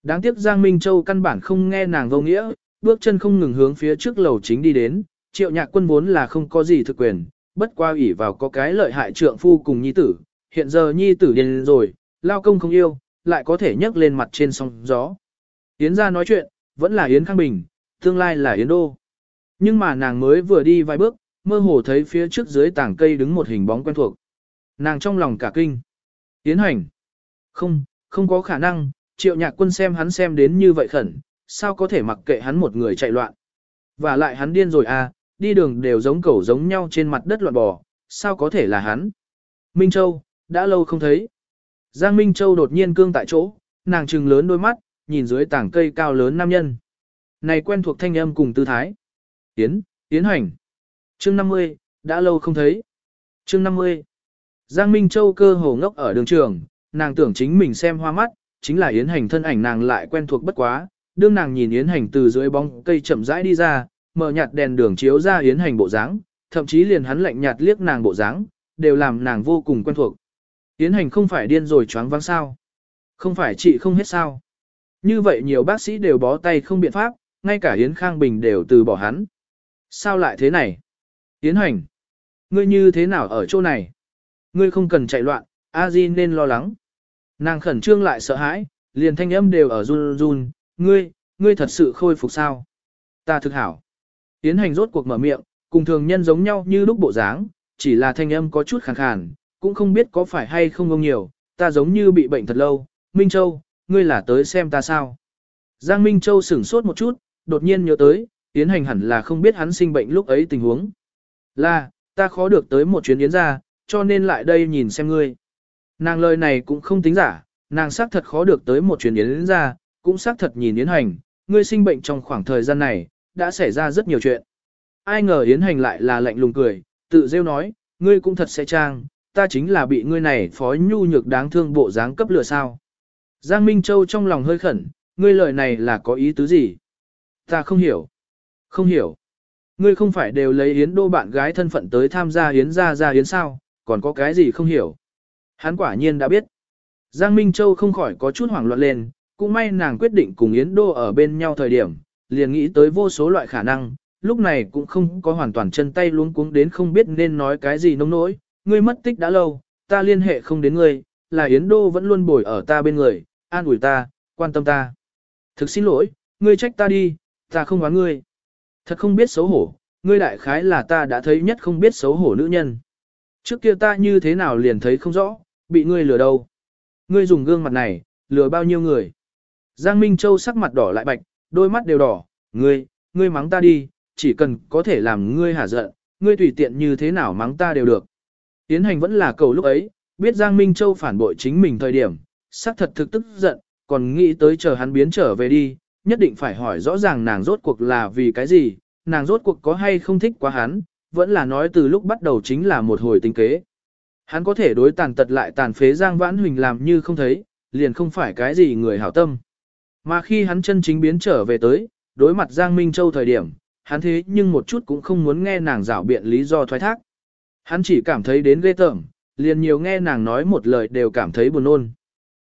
[SPEAKER 1] Đáng tiếc Giang Minh Châu căn bản không nghe nàng vô nghĩa, bước chân không ngừng hướng phía trước lầu chính đi đến, triệu nhạc quân vốn là không có gì thực quyền, bất qua ủy vào có cái lợi hại trượng phu cùng nhi tử, hiện giờ nhi tử điên rồi, lao công không yêu, lại có thể nhấc lên mặt trên sóng gió. Yến ra nói chuyện, vẫn là Yến Khang Bình, tương lai là Yến Đô. Nhưng mà nàng mới vừa đi vài bước, mơ hồ thấy phía trước dưới tảng cây đứng một hình bóng quen thuộc. Nàng trong lòng cả kinh. Yến hành. Không, không có khả năng, triệu nhạc quân xem hắn xem đến như vậy khẩn, sao có thể mặc kệ hắn một người chạy loạn. Và lại hắn điên rồi à, đi đường đều giống cẩu giống nhau trên mặt đất loạn bò, sao có thể là hắn. Minh Châu, đã lâu không thấy. Giang Minh Châu đột nhiên cương tại chỗ, nàng trừng lớn đôi mắt, nhìn dưới tảng cây cao lớn nam nhân. Này quen thuộc thanh âm cùng tư thái. Tiến, tiến hành. Chương 50, đã lâu không thấy. Chương 50. Giang Minh Châu cơ hồ ngốc ở đường trường, nàng tưởng chính mình xem hoa mắt, chính là Yến Hành thân ảnh nàng lại quen thuộc bất quá, đương nàng nhìn Yến Hành từ dưới bóng cây chậm rãi đi ra, mở nhạt đèn đường chiếu ra Yến Hành bộ dáng, thậm chí liền hắn lạnh nhạt liếc nàng bộ dáng, đều làm nàng vô cùng quen thuộc. Yến Hành không phải điên rồi choáng váng sao? Không phải chị không hết sao? Như vậy nhiều bác sĩ đều bó tay không biện pháp, ngay cả Yến Khang Bình đều từ bỏ hắn. Sao lại thế này? Yến Hành, ngươi như thế nào ở chỗ này? Ngươi không cần chạy loạn, A Di nên lo lắng. Nàng khẩn trương lại sợ hãi, liền thanh âm đều ở run run, ngươi, ngươi thật sự khôi phục sao? Ta thực hảo. Yến Hành rốt cuộc mở miệng, cùng thường nhân giống nhau như lúc bộ dáng, chỉ là thanh âm có chút khàn khàn, cũng không biết có phải hay không ông nhiều, ta giống như bị bệnh thật lâu. Minh Châu, ngươi là tới xem ta sao? Giang Minh Châu sửng sốt một chút, đột nhiên nhớ tới, Yến Hành hẳn là không biết hắn sinh bệnh lúc ấy tình huống. Là, ta khó được tới một chuyến Yến ra, cho nên lại đây nhìn xem ngươi. Nàng lời này cũng không tính giả, nàng xác thật khó được tới một chuyến yến ra, cũng xác thật nhìn yến hành, ngươi sinh bệnh trong khoảng thời gian này, đã xảy ra rất nhiều chuyện. Ai ngờ yến hành lại là lạnh lùng cười, tự rêu nói, ngươi cũng thật sẽ trang, ta chính là bị ngươi này phó nhu nhược đáng thương bộ dáng cấp lửa sao. Giang Minh Châu trong lòng hơi khẩn, ngươi lời này là có ý tứ gì? Ta không hiểu. Không hiểu. Ngươi không phải đều lấy Yến Đô bạn gái thân phận tới tham gia Yến gia gia Yến sao, còn có cái gì không hiểu. Hắn quả nhiên đã biết. Giang Minh Châu không khỏi có chút hoảng loạn lên, cũng may nàng quyết định cùng Yến Đô ở bên nhau thời điểm, liền nghĩ tới vô số loại khả năng, lúc này cũng không có hoàn toàn chân tay luống cuống đến không biết nên nói cái gì nông nỗi, ngươi mất tích đã lâu, ta liên hệ không đến ngươi, là Yến Đô vẫn luôn bồi ở ta bên người, an ủi ta, quan tâm ta. Thực xin lỗi, ngươi trách ta đi, ta không oán ngươi. Thật không biết xấu hổ, ngươi đại khái là ta đã thấy nhất không biết xấu hổ nữ nhân. Trước kia ta như thế nào liền thấy không rõ, bị ngươi lừa đâu. Ngươi dùng gương mặt này, lừa bao nhiêu người. Giang Minh Châu sắc mặt đỏ lại bạch, đôi mắt đều đỏ, ngươi, ngươi mắng ta đi, chỉ cần có thể làm ngươi hả giận, ngươi tùy tiện như thế nào mắng ta đều được. Tiến hành vẫn là cầu lúc ấy, biết Giang Minh Châu phản bội chính mình thời điểm, xác thật thực tức giận, còn nghĩ tới chờ hắn biến trở về đi, nhất định phải hỏi rõ ràng nàng rốt cuộc là vì cái gì, nàng rốt cuộc có hay không thích quá hắn, vẫn là nói từ lúc bắt đầu chính là một hồi tinh kế. Hắn có thể đối tàn tật lại tàn phế Giang Vãn Huỳnh làm như không thấy, liền không phải cái gì người hảo tâm. Mà khi hắn chân chính biến trở về tới, đối mặt Giang Minh Châu thời điểm, hắn thế nhưng một chút cũng không muốn nghe nàng rảo biện lý do thoái thác. Hắn chỉ cảm thấy đến ghê tởm, liền nhiều nghe nàng nói một lời đều cảm thấy buồn nôn.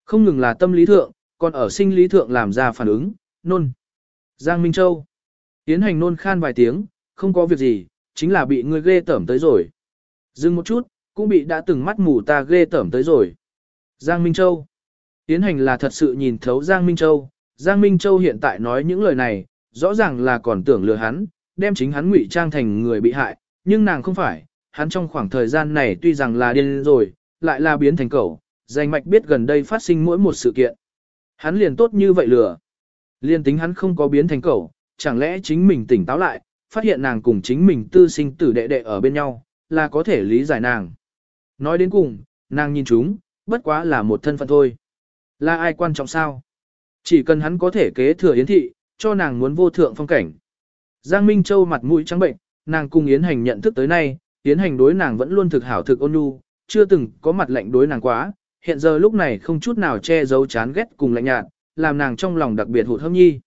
[SPEAKER 1] Không ngừng là tâm lý thượng, còn ở sinh lý thượng làm ra phản ứng, nôn. Giang Minh Châu. Tiến hành nôn khan vài tiếng, không có việc gì, chính là bị người ghê tởm tới rồi. Dừng một chút, cũng bị đã từng mắt mù ta ghê tởm tới rồi. Giang Minh Châu. Tiến hành là thật sự nhìn thấu Giang Minh Châu. Giang Minh Châu hiện tại nói những lời này, rõ ràng là còn tưởng lừa hắn, đem chính hắn ngụy trang thành người bị hại, nhưng nàng không phải, hắn trong khoảng thời gian này tuy rằng là điên rồi, lại là biến thành cẩu, danh mạch biết gần đây phát sinh mỗi một sự kiện. Hắn liền tốt như vậy lừa. Liên tính hắn không có biến thành cẩu, chẳng lẽ chính mình tỉnh táo lại, phát hiện nàng cùng chính mình tư sinh tử đệ đệ ở bên nhau, là có thể lý giải nàng. Nói đến cùng, nàng nhìn chúng, bất quá là một thân phận thôi. Là ai quan trọng sao? Chỉ cần hắn có thể kế thừa yến thị, cho nàng muốn vô thượng phong cảnh. Giang Minh Châu mặt mũi trắng bệnh, nàng cùng Yến Hành nhận thức tới nay, tiến Hành đối nàng vẫn luôn thực hảo thực ôn nhu, chưa từng có mặt lạnh đối nàng quá, hiện giờ lúc này không chút nào che giấu chán ghét cùng lạnh nhạt, làm nàng trong lòng đặc biệt hụt hâm nhi.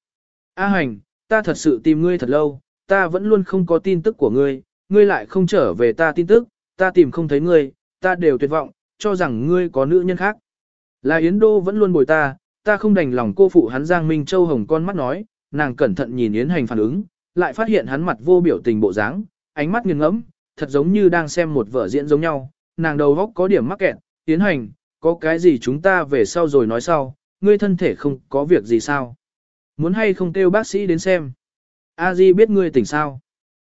[SPEAKER 1] A Hành, ta thật sự tìm ngươi thật lâu, ta vẫn luôn không có tin tức của ngươi, ngươi lại không trở về ta tin tức, ta tìm không thấy ngươi, ta đều tuyệt vọng, cho rằng ngươi có nữ nhân khác. Là Yến Đô vẫn luôn bồi ta, ta không đành lòng cô phụ hắn Giang Minh Châu hồng con mắt nói, nàng cẩn thận nhìn Yến Hành phản ứng, lại phát hiện hắn mặt vô biểu tình bộ dáng, ánh mắt nghiêng ngẫm, thật giống như đang xem một vở diễn giống nhau, nàng đầu góc có điểm mắc kẹt, tiến Hành, có cái gì chúng ta về sau rồi nói sau, ngươi thân thể không có việc gì sao? Muốn hay không kêu bác sĩ đến xem? A Di biết ngươi tỉnh sao?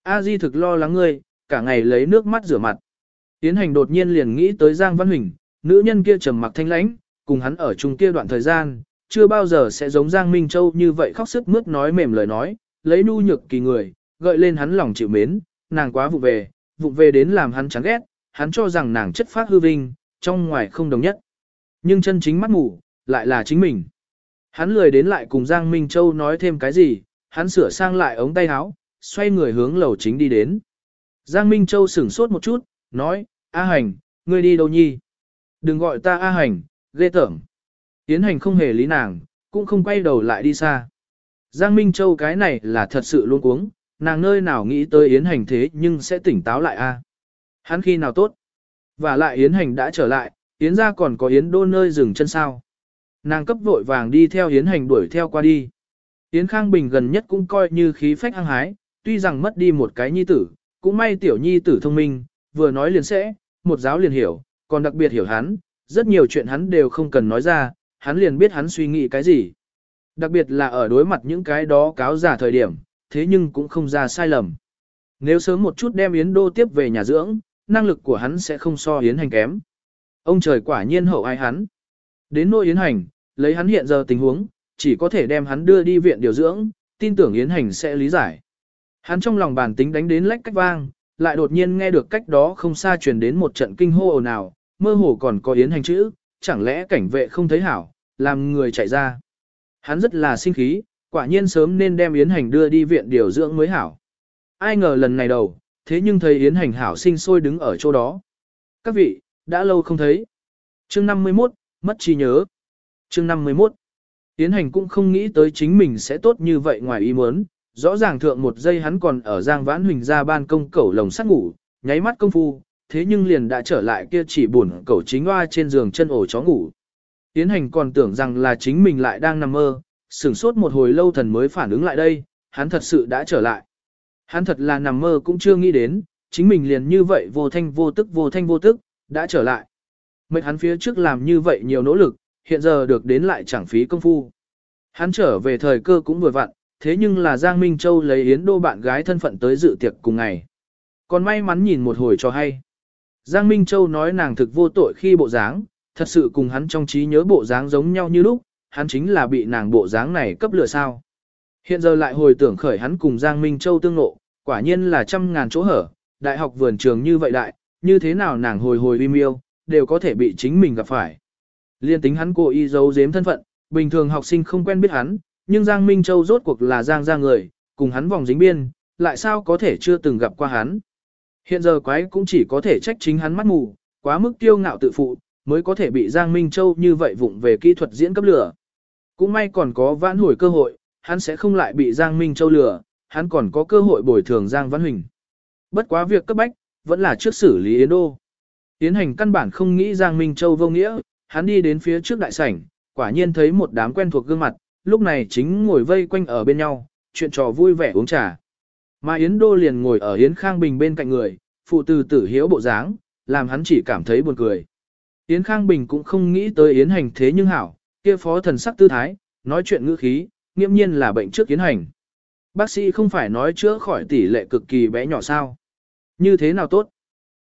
[SPEAKER 1] A Di thực lo lắng ngươi, cả ngày lấy nước mắt rửa mặt. Tiến hành đột nhiên liền nghĩ tới Giang Văn Huỳnh, nữ nhân kia trầm mặc thanh lãnh, cùng hắn ở chung kia đoạn thời gian, chưa bao giờ sẽ giống Giang Minh Châu như vậy khóc sức mướt nói mềm lời nói, lấy nu nhược kỳ người, gợi lên hắn lòng chịu mến, nàng quá vụ về, vụ về đến làm hắn chán ghét, hắn cho rằng nàng chất phát hư vinh, trong ngoài không đồng nhất. Nhưng chân chính mắt ngủ, lại là chính mình. Hắn lười đến lại cùng Giang Minh Châu nói thêm cái gì, hắn sửa sang lại ống tay áo, xoay người hướng lầu chính đi đến. Giang Minh Châu sửng sốt một chút, nói, A Hành, ngươi đi đâu nhi? Đừng gọi ta A Hành, ghê tởm. Tiến hành không hề lý nàng, cũng không quay đầu lại đi xa. Giang Minh Châu cái này là thật sự luôn cuống, nàng nơi nào nghĩ tới Yến Hành thế nhưng sẽ tỉnh táo lại a? Hắn khi nào tốt? Và lại Yến Hành đã trở lại, Yến ra còn có Yến đô nơi dừng chân sao. Nàng cấp vội vàng đi theo Yến Hành đuổi theo qua đi. Yến Khang Bình gần nhất cũng coi như khí phách hăng hái, tuy rằng mất đi một cái nhi tử, cũng may tiểu nhi tử thông minh, vừa nói liền sẽ, một giáo liền hiểu, còn đặc biệt hiểu hắn, rất nhiều chuyện hắn đều không cần nói ra, hắn liền biết hắn suy nghĩ cái gì. Đặc biệt là ở đối mặt những cái đó cáo giả thời điểm, thế nhưng cũng không ra sai lầm. Nếu sớm một chút đem Yến Đô tiếp về nhà dưỡng, năng lực của hắn sẽ không so Yến Hành kém. Ông trời quả nhiên hậu ai hắn. Đến nỗi Yến Hành, lấy hắn hiện giờ tình huống, chỉ có thể đem hắn đưa đi viện điều dưỡng, tin tưởng Yến Hành sẽ lý giải. Hắn trong lòng bản tính đánh đến lách cách vang, lại đột nhiên nghe được cách đó không xa truyền đến một trận kinh hô ồn ào, mơ hồ còn có yến hành chữ, chẳng lẽ cảnh vệ không thấy hảo, làm người chạy ra. Hắn rất là sinh khí, quả nhiên sớm nên đem yến hành đưa đi viện điều dưỡng mới hảo. Ai ngờ lần này đầu, thế nhưng thấy yến hành hảo sinh sôi đứng ở chỗ đó. Các vị, đã lâu không thấy. Chương 51, mất trí nhớ. Chương 51. Yến hành cũng không nghĩ tới chính mình sẽ tốt như vậy ngoài ý muốn, rõ ràng thượng một giây hắn còn ở Giang Vãn Huỳnh ra ban công cẩu lồng sắt ngủ, nháy mắt công phu, thế nhưng liền đã trở lại kia chỉ buồn cẩu chính hoa trên giường chân ổ chó ngủ. Yến hành còn tưởng rằng là chính mình lại đang nằm mơ, sửng sốt một hồi lâu thần mới phản ứng lại đây, hắn thật sự đã trở lại. Hắn thật là nằm mơ cũng chưa nghĩ đến, chính mình liền như vậy vô thanh vô tức vô thanh vô tức, đã trở lại. Mệnh hắn phía trước làm như vậy nhiều nỗ lực, hiện giờ được đến lại chẳng phí công phu. Hắn trở về thời cơ cũng vừa vặn, thế nhưng là Giang Minh Châu lấy Yến Đô bạn gái thân phận tới dự tiệc cùng ngày. Còn may mắn nhìn một hồi cho hay. Giang Minh Châu nói nàng thực vô tội khi bộ dáng, thật sự cùng hắn trong trí nhớ bộ dáng giống nhau như lúc, hắn chính là bị nàng bộ dáng này cấp lửa sao. Hiện giờ lại hồi tưởng khởi hắn cùng Giang Minh Châu tương ngộ, quả nhiên là trăm ngàn chỗ hở, đại học vườn trường như vậy đại, như thế nào nàng hồi hồi im yêu, đều có thể bị chính mình gặp phải. Liên tính hắn cố ý giấu giếm thân phận, bình thường học sinh không quen biết hắn, nhưng Giang Minh Châu rốt cuộc là Giang ra người, cùng hắn vòng dính biên, lại sao có thể chưa từng gặp qua hắn. Hiện giờ quái cũng chỉ có thể trách chính hắn mắt mù, quá mức tiêu ngạo tự phụ, mới có thể bị Giang Minh Châu như vậy vụng về kỹ thuật diễn cấp lửa. Cũng may còn có vãn hồi cơ hội, hắn sẽ không lại bị Giang Minh Châu lừa, hắn còn có cơ hội bồi thường Giang Văn Huỳnh. Bất quá việc cấp bách, vẫn là trước xử lý Yến Đô. Yến hành căn bản không nghĩ Giang Minh Châu vô nghĩa, hắn đi đến phía trước đại sảnh, quả nhiên thấy một đám quen thuộc gương mặt, lúc này chính ngồi vây quanh ở bên nhau, chuyện trò vui vẻ uống trà. Mà Yến Đô liền ngồi ở Yến Khang Bình bên cạnh người, phụ từ tử hiếu bộ dáng, làm hắn chỉ cảm thấy buồn cười. Yến Khang Bình cũng không nghĩ tới Yến hành thế nhưng hảo, kia phó thần sắc tư thái, nói chuyện ngữ khí, nghiêm nhiên là bệnh trước tiến hành. Bác sĩ không phải nói chữa khỏi tỷ lệ cực kỳ bé nhỏ sao. Như thế nào tốt?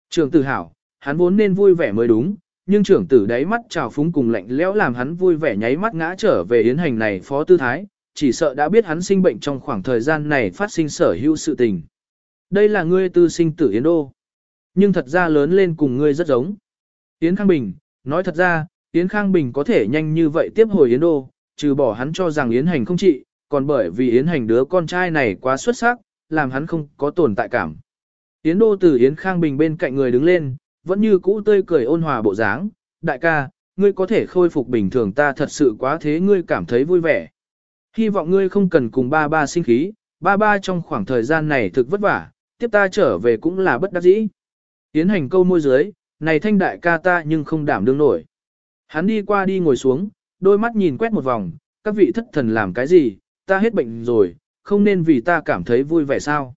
[SPEAKER 1] Trường tử hảo, hắn vốn nên vui vẻ mới đúng, nhưng trưởng tử đáy mắt trào phúng cùng lạnh lẽo làm hắn vui vẻ nháy mắt ngã trở về yến hành này phó tư thái, chỉ sợ đã biết hắn sinh bệnh trong khoảng thời gian này phát sinh sở hữu sự tình. Đây là ngươi tư sinh tử Yến Đô. Nhưng thật ra lớn lên cùng ngươi rất giống. Yến Khang Bình, nói thật ra, Yến Khang Bình có thể nhanh như vậy tiếp hồi Yến Đô, trừ bỏ hắn cho rằng Yến Hành không trị, còn bởi vì Yến Hành đứa con trai này quá xuất sắc, làm hắn không có tồn tại cảm. Yến Đô từ Yến Khang Bình bên cạnh người đứng lên, vẫn như cũ tươi cười ôn hòa bộ dáng, đại ca, ngươi có thể khôi phục bình thường ta thật sự quá thế ngươi cảm thấy vui vẻ. Hy vọng ngươi không cần cùng ba ba sinh khí, ba ba trong khoảng thời gian này thực vất vả, tiếp ta trở về cũng là bất đắc dĩ. Yến hành câu môi dưới, này thanh đại ca ta nhưng không đảm đương nổi. Hắn đi qua đi ngồi xuống, đôi mắt nhìn quét một vòng, các vị thất thần làm cái gì, ta hết bệnh rồi, không nên vì ta cảm thấy vui vẻ sao.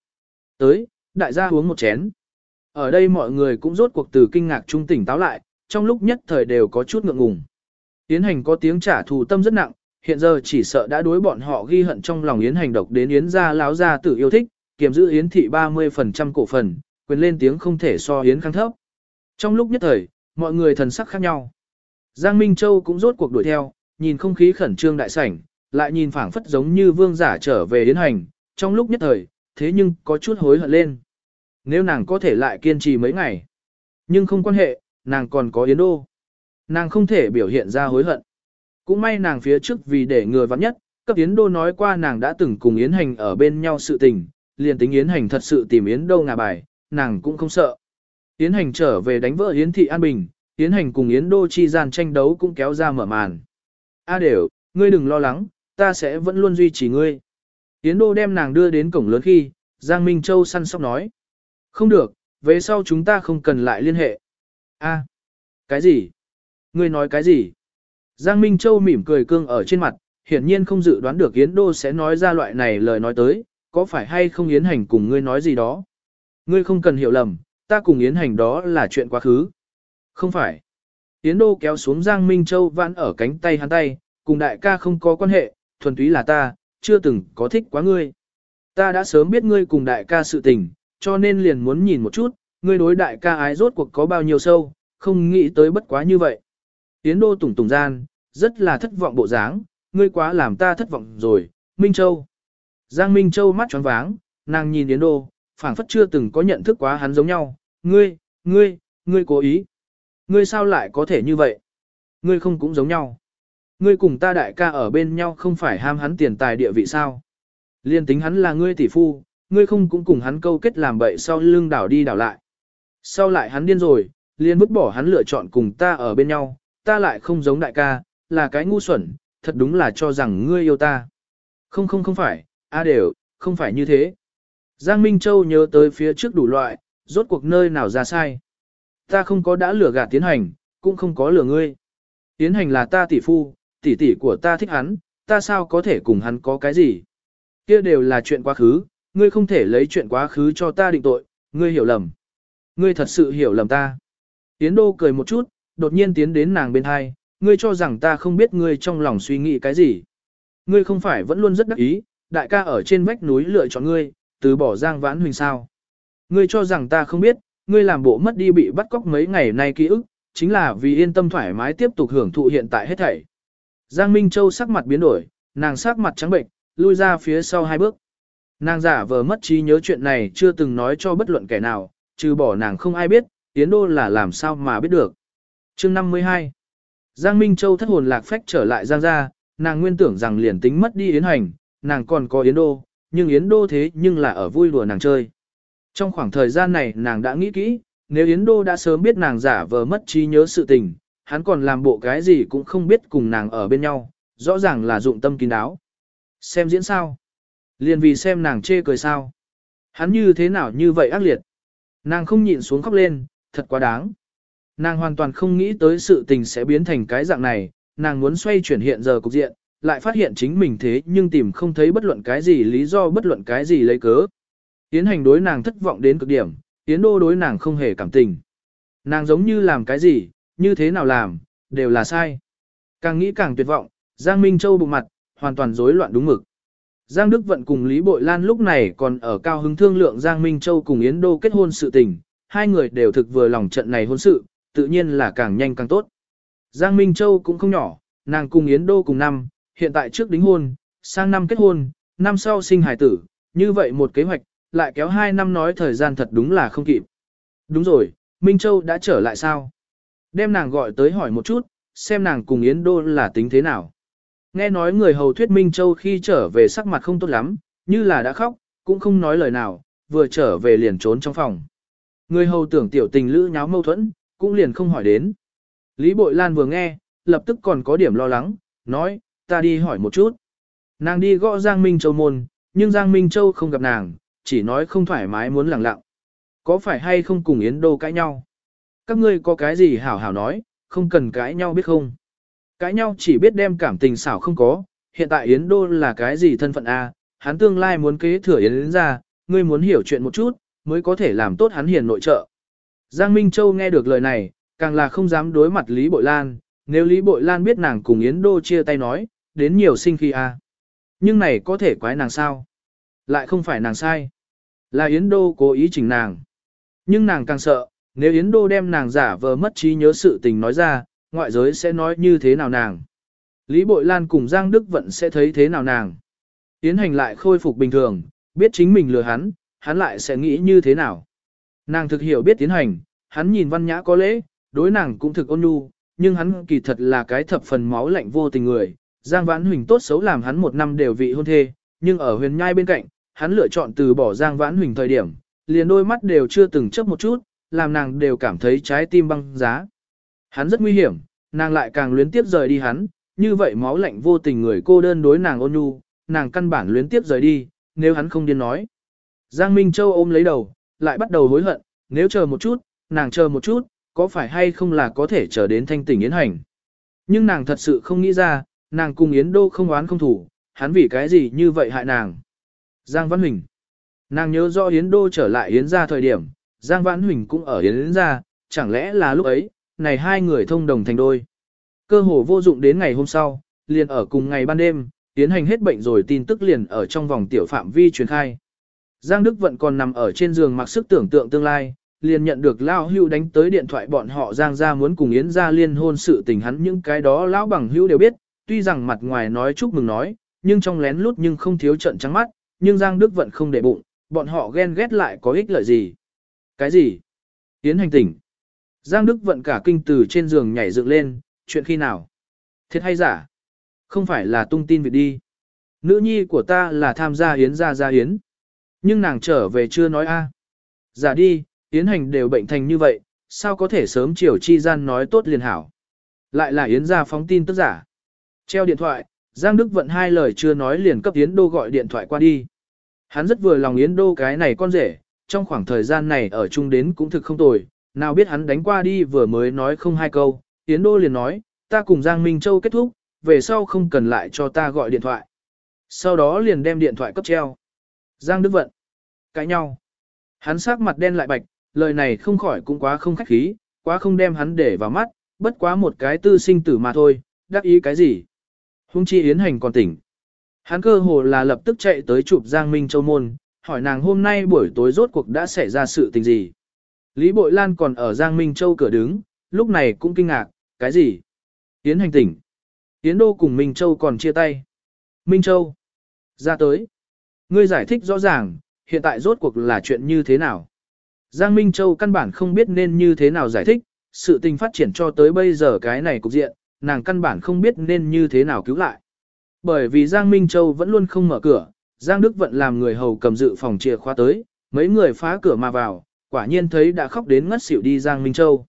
[SPEAKER 1] Tới, đại gia uống một chén. Ở đây mọi người cũng rốt cuộc từ kinh ngạc trung tỉnh táo lại, trong lúc nhất thời đều có chút ngượng ngùng. Yến hành có tiếng trả thù tâm rất nặng, hiện giờ chỉ sợ đã đối bọn họ ghi hận trong lòng Yến hành độc đến Yến gia láo gia tử yêu thích, kiềm giữ Yến thị 30% cổ phần, quyền lên tiếng không thể so Yến kháng thấp. Trong lúc nhất thời, mọi người thần sắc khác nhau. Giang Minh Châu cũng rốt cuộc đuổi theo, nhìn không khí khẩn trương đại sảnh, lại nhìn phảng phất giống như vương giả trở về đến hành, trong lúc nhất thời, thế nhưng có chút hối hận lên. Nếu nàng có thể lại kiên trì mấy ngày, nhưng không quan hệ, nàng còn có Yến Đô. Nàng không thể biểu hiện ra hối hận. Cũng may nàng phía trước vì để người vắng nhất, cấp Yến Đô nói qua nàng đã từng cùng Yến Hành ở bên nhau sự tình, liền tính Yến Hành thật sự tìm Yến Đô ngà bài, nàng cũng không sợ. Yến Hành trở về đánh vỡ Yến Thị An Bình, Yến Hành cùng Yến Đô chi gian tranh đấu cũng kéo ra mở màn. A đều, ngươi đừng lo lắng, ta sẽ vẫn luôn duy trì ngươi. Yến Đô đem nàng đưa đến cổng lớn khi, Giang Minh Châu săn sóc nói. Không được, về sau chúng ta không cần lại liên hệ. A, cái gì? Ngươi nói cái gì? Giang Minh Châu mỉm cười cương ở trên mặt, hiển nhiên không dự đoán được Yến Đô sẽ nói ra loại này lời nói tới, có phải hay không Yến Hành cùng ngươi nói gì đó? Ngươi không cần hiểu lầm, ta cùng Yến Hành đó là chuyện quá khứ. Không phải. Yến Đô kéo xuống Giang Minh Châu vãn ở cánh tay hắn tay, cùng đại ca không có quan hệ, thuần túy là ta, chưa từng có thích quá ngươi. Ta đã sớm biết ngươi cùng đại ca sự tình, cho nên liền muốn nhìn một chút, ngươi đối đại ca ái rốt cuộc có bao nhiêu sâu, không nghĩ tới bất quá như vậy. Yến Đô tủng tùng gian, rất là thất vọng bộ dáng, ngươi quá làm ta thất vọng rồi, Minh Châu. Giang Minh Châu mắt tròn váng, nàng nhìn Yến Đô, phảng phất chưa từng có nhận thức quá hắn giống nhau, ngươi, ngươi, ngươi cố ý ngươi sao lại có thể như vậy? Ngươi không cũng giống nhau. Ngươi cùng ta đại ca ở bên nhau không phải ham hắn tiền tài địa vị sao? Liên tính hắn là ngươi tỷ phu, ngươi không cũng cùng hắn câu kết làm bậy sau lưng đảo đi đảo lại. Sau lại hắn điên rồi, liền vứt bỏ hắn lựa chọn cùng ta ở bên nhau, ta lại không giống đại ca, là cái ngu xuẩn, thật đúng là cho rằng ngươi yêu ta. Không không không phải, a đều, không phải như thế. Giang Minh Châu nhớ tới phía trước đủ loại, rốt cuộc nơi nào ra sai. Ta không có đã lừa gạt tiến hành, cũng không có lừa ngươi. Tiến hành là ta tỷ phu, tỷ tỷ của ta thích hắn, ta sao có thể cùng hắn có cái gì. Kia đều là chuyện quá khứ, ngươi không thể lấy chuyện quá khứ cho ta định tội, ngươi hiểu lầm. Ngươi thật sự hiểu lầm ta. Tiến đô cười một chút, đột nhiên tiến đến nàng bên hai, ngươi cho rằng ta không biết ngươi trong lòng suy nghĩ cái gì. Ngươi không phải vẫn luôn rất đắc ý, đại ca ở trên vách núi lựa chọn ngươi, từ bỏ giang vãn huỳnh sao. Ngươi cho rằng ta không biết, ngươi làm bộ mất đi bị bắt cóc mấy ngày nay ký ức, chính là vì yên tâm thoải mái tiếp tục hưởng thụ hiện tại hết thảy. Giang Minh Châu sắc mặt biến đổi, nàng sắc mặt trắng bệnh, lui ra phía sau hai bước. Nàng giả vờ mất trí nhớ chuyện này chưa từng nói cho bất luận kẻ nào, trừ bỏ nàng không ai biết, Yến Đô là làm sao mà biết được. chương 52 Giang Minh Châu thất hồn lạc phách trở lại Giang gia, nàng nguyên tưởng rằng liền tính mất đi Yến Hành, nàng còn có Yến Đô, nhưng Yến Đô thế nhưng là ở vui đùa nàng chơi. Trong khoảng thời gian này nàng đã nghĩ kỹ, nếu Yến Đô đã sớm biết nàng giả vờ mất trí nhớ sự tình, hắn còn làm bộ cái gì cũng không biết cùng nàng ở bên nhau, rõ ràng là dụng tâm kín đáo. Xem diễn sao? Liền vì xem nàng chê cười sao? Hắn như thế nào như vậy ác liệt? Nàng không nhịn xuống khóc lên, thật quá đáng. Nàng hoàn toàn không nghĩ tới sự tình sẽ biến thành cái dạng này, nàng muốn xoay chuyển hiện giờ cục diện, lại phát hiện chính mình thế nhưng tìm không thấy bất luận cái gì lý do bất luận cái gì lấy cớ. Yến hành đối nàng thất vọng đến cực điểm, Yến đô đối nàng không hề cảm tình. Nàng giống như làm cái gì, như thế nào làm, đều là sai. Càng nghĩ càng tuyệt vọng, Giang Minh Châu bụng mặt, hoàn toàn rối loạn đúng mực. Giang Đức Vận cùng Lý Bội Lan lúc này còn ở cao hứng thương lượng Giang Minh Châu cùng Yến Đô kết hôn sự tình, hai người đều thực vừa lòng trận này hôn sự, tự nhiên là càng nhanh càng tốt. Giang Minh Châu cũng không nhỏ, nàng cùng Yến Đô cùng năm, hiện tại trước đính hôn, sang năm kết hôn, năm sau sinh hải tử, như vậy một kế hoạch, lại kéo hai năm nói thời gian thật đúng là không kịp. Đúng rồi, Minh Châu đã trở lại sao? Đem nàng gọi tới hỏi một chút, xem nàng cùng Yến Đô là tính thế nào. Nghe nói người hầu thuyết Minh Châu khi trở về sắc mặt không tốt lắm, như là đã khóc, cũng không nói lời nào, vừa trở về liền trốn trong phòng. Người hầu tưởng tiểu tình lữ nháo mâu thuẫn, cũng liền không hỏi đến. Lý Bội Lan vừa nghe, lập tức còn có điểm lo lắng, nói, ta đi hỏi một chút. Nàng đi gõ Giang Minh Châu môn, nhưng Giang Minh Châu không gặp nàng, chỉ nói không thoải mái muốn lặng lặng. Có phải hay không cùng Yến Đô cãi nhau? Các ngươi có cái gì hảo hảo nói, không cần cãi nhau biết không? Cãi nhau chỉ biết đem cảm tình xảo không có, hiện tại Yến Đô là cái gì thân phận A, hắn tương lai muốn kế thừa Yến ra, ngươi muốn hiểu chuyện một chút, mới có thể làm tốt hắn hiền nội trợ. Giang Minh Châu nghe được lời này, càng là không dám đối mặt Lý Bội Lan, nếu Lý Bội Lan biết nàng cùng Yến Đô chia tay nói, đến nhiều sinh khi a. Nhưng này có thể quái nàng sao? Lại không phải nàng sai. Là Yến Đô cố ý chỉnh nàng. Nhưng nàng càng sợ, nếu Yến Đô đem nàng giả vờ mất trí nhớ sự tình nói ra, ngoại giới sẽ nói như thế nào nàng. Lý Bội Lan cùng Giang Đức Vận sẽ thấy thế nào nàng. Yến hành lại khôi phục bình thường, biết chính mình lừa hắn, hắn lại sẽ nghĩ như thế nào. Nàng thực hiểu biết tiến hành, hắn nhìn văn nhã có lễ, đối nàng cũng thực ôn nhu, nhưng hắn kỳ thật là cái thập phần máu lạnh vô tình người. Giang Vãn Huỳnh tốt xấu làm hắn một năm đều vị hôn thê, nhưng ở huyền nhai bên cạnh, hắn lựa chọn từ bỏ Giang Vãn Huỳnh thời điểm, liền đôi mắt đều chưa từng chấp một chút, làm nàng đều cảm thấy trái tim băng giá. Hắn rất nguy hiểm, nàng lại càng luyến tiếp rời đi hắn, như vậy máu lạnh vô tình người cô đơn đối nàng ôn nhu, nàng căn bản luyến tiếp rời đi, nếu hắn không điên nói. Giang Minh Châu ôm lấy đầu, lại bắt đầu hối hận, nếu chờ một chút, nàng chờ một chút, có phải hay không là có thể chờ đến thanh tỉnh Yến Hành. Nhưng nàng thật sự không nghĩ ra, nàng cùng Yến Đô không oán không thủ, hắn vì cái gì như vậy hại nàng. Giang Văn Huỳnh Nàng nhớ rõ Yến Đô trở lại Yến ra thời điểm, Giang Văn Huỳnh cũng ở Yến ra, chẳng lẽ là lúc ấy, này hai người thông đồng thành đôi. Cơ hồ vô dụng đến ngày hôm sau, liền ở cùng ngày ban đêm, tiến Hành hết bệnh rồi tin tức liền ở trong vòng tiểu phạm vi truyền khai. Giang Đức Vận còn nằm ở trên giường mặc sức tưởng tượng tương lai, liền nhận được Lao Hưu đánh tới điện thoại bọn họ Giang ra muốn cùng Yến ra liên hôn sự tình hắn những cái đó Lão bằng Hưu đều biết, tuy rằng mặt ngoài nói chúc mừng nói, nhưng trong lén lút nhưng không thiếu trận trắng mắt, nhưng Giang Đức Vận không để bụng, bọn họ ghen ghét lại có ích lợi gì. Cái gì? Tiến hành tỉnh. Giang Đức vận cả kinh từ trên giường nhảy dựng lên, chuyện khi nào? Thiệt hay giả? Không phải là tung tin việc đi. Nữ nhi của ta là tham gia hiến gia gia hiến. Nhưng nàng trở về chưa nói a. Giả đi, Yến hành đều bệnh thành như vậy, sao có thể sớm chiều chi gian nói tốt liền hảo. Lại là Yến gia phóng tin tức giả. Treo điện thoại, Giang Đức vận hai lời chưa nói liền cấp Yến Đô gọi điện thoại qua đi. Hắn rất vừa lòng Yến Đô cái này con rể, trong khoảng thời gian này ở chung đến cũng thực không tồi, nào biết hắn đánh qua đi vừa mới nói không hai câu, Yến Đô liền nói, ta cùng Giang Minh Châu kết thúc, về sau không cần lại cho ta gọi điện thoại. Sau đó liền đem điện thoại cấp treo. Giang Đức Vận. Cãi nhau. Hắn sắc mặt đen lại bạch, lời này không khỏi cũng quá không khách khí, quá không đem hắn để vào mắt, bất quá một cái tư sinh tử mà thôi, đắc ý cái gì. Hung chi Yến Hành còn tỉnh. Hắn cơ hồ là lập tức chạy tới chụp Giang Minh Châu môn, hỏi nàng hôm nay buổi tối rốt cuộc đã xảy ra sự tình gì. Lý Bội Lan còn ở Giang Minh Châu cửa đứng, lúc này cũng kinh ngạc, cái gì? Tiến Hành tỉnh. Tiến Đô cùng Minh Châu còn chia tay. Minh Châu. Ra tới. Ngươi giải thích rõ ràng, hiện tại rốt cuộc là chuyện như thế nào? Giang Minh Châu căn bản không biết nên như thế nào giải thích, sự tình phát triển cho tới bây giờ cái này cục diện, nàng căn bản không biết nên như thế nào cứu lại. Bởi vì Giang Minh Châu vẫn luôn không mở cửa, Giang Đức Vận làm người hầu cầm dự phòng chìa khóa tới, mấy người phá cửa mà vào, quả nhiên thấy đã khóc đến ngất xỉu đi Giang Minh Châu.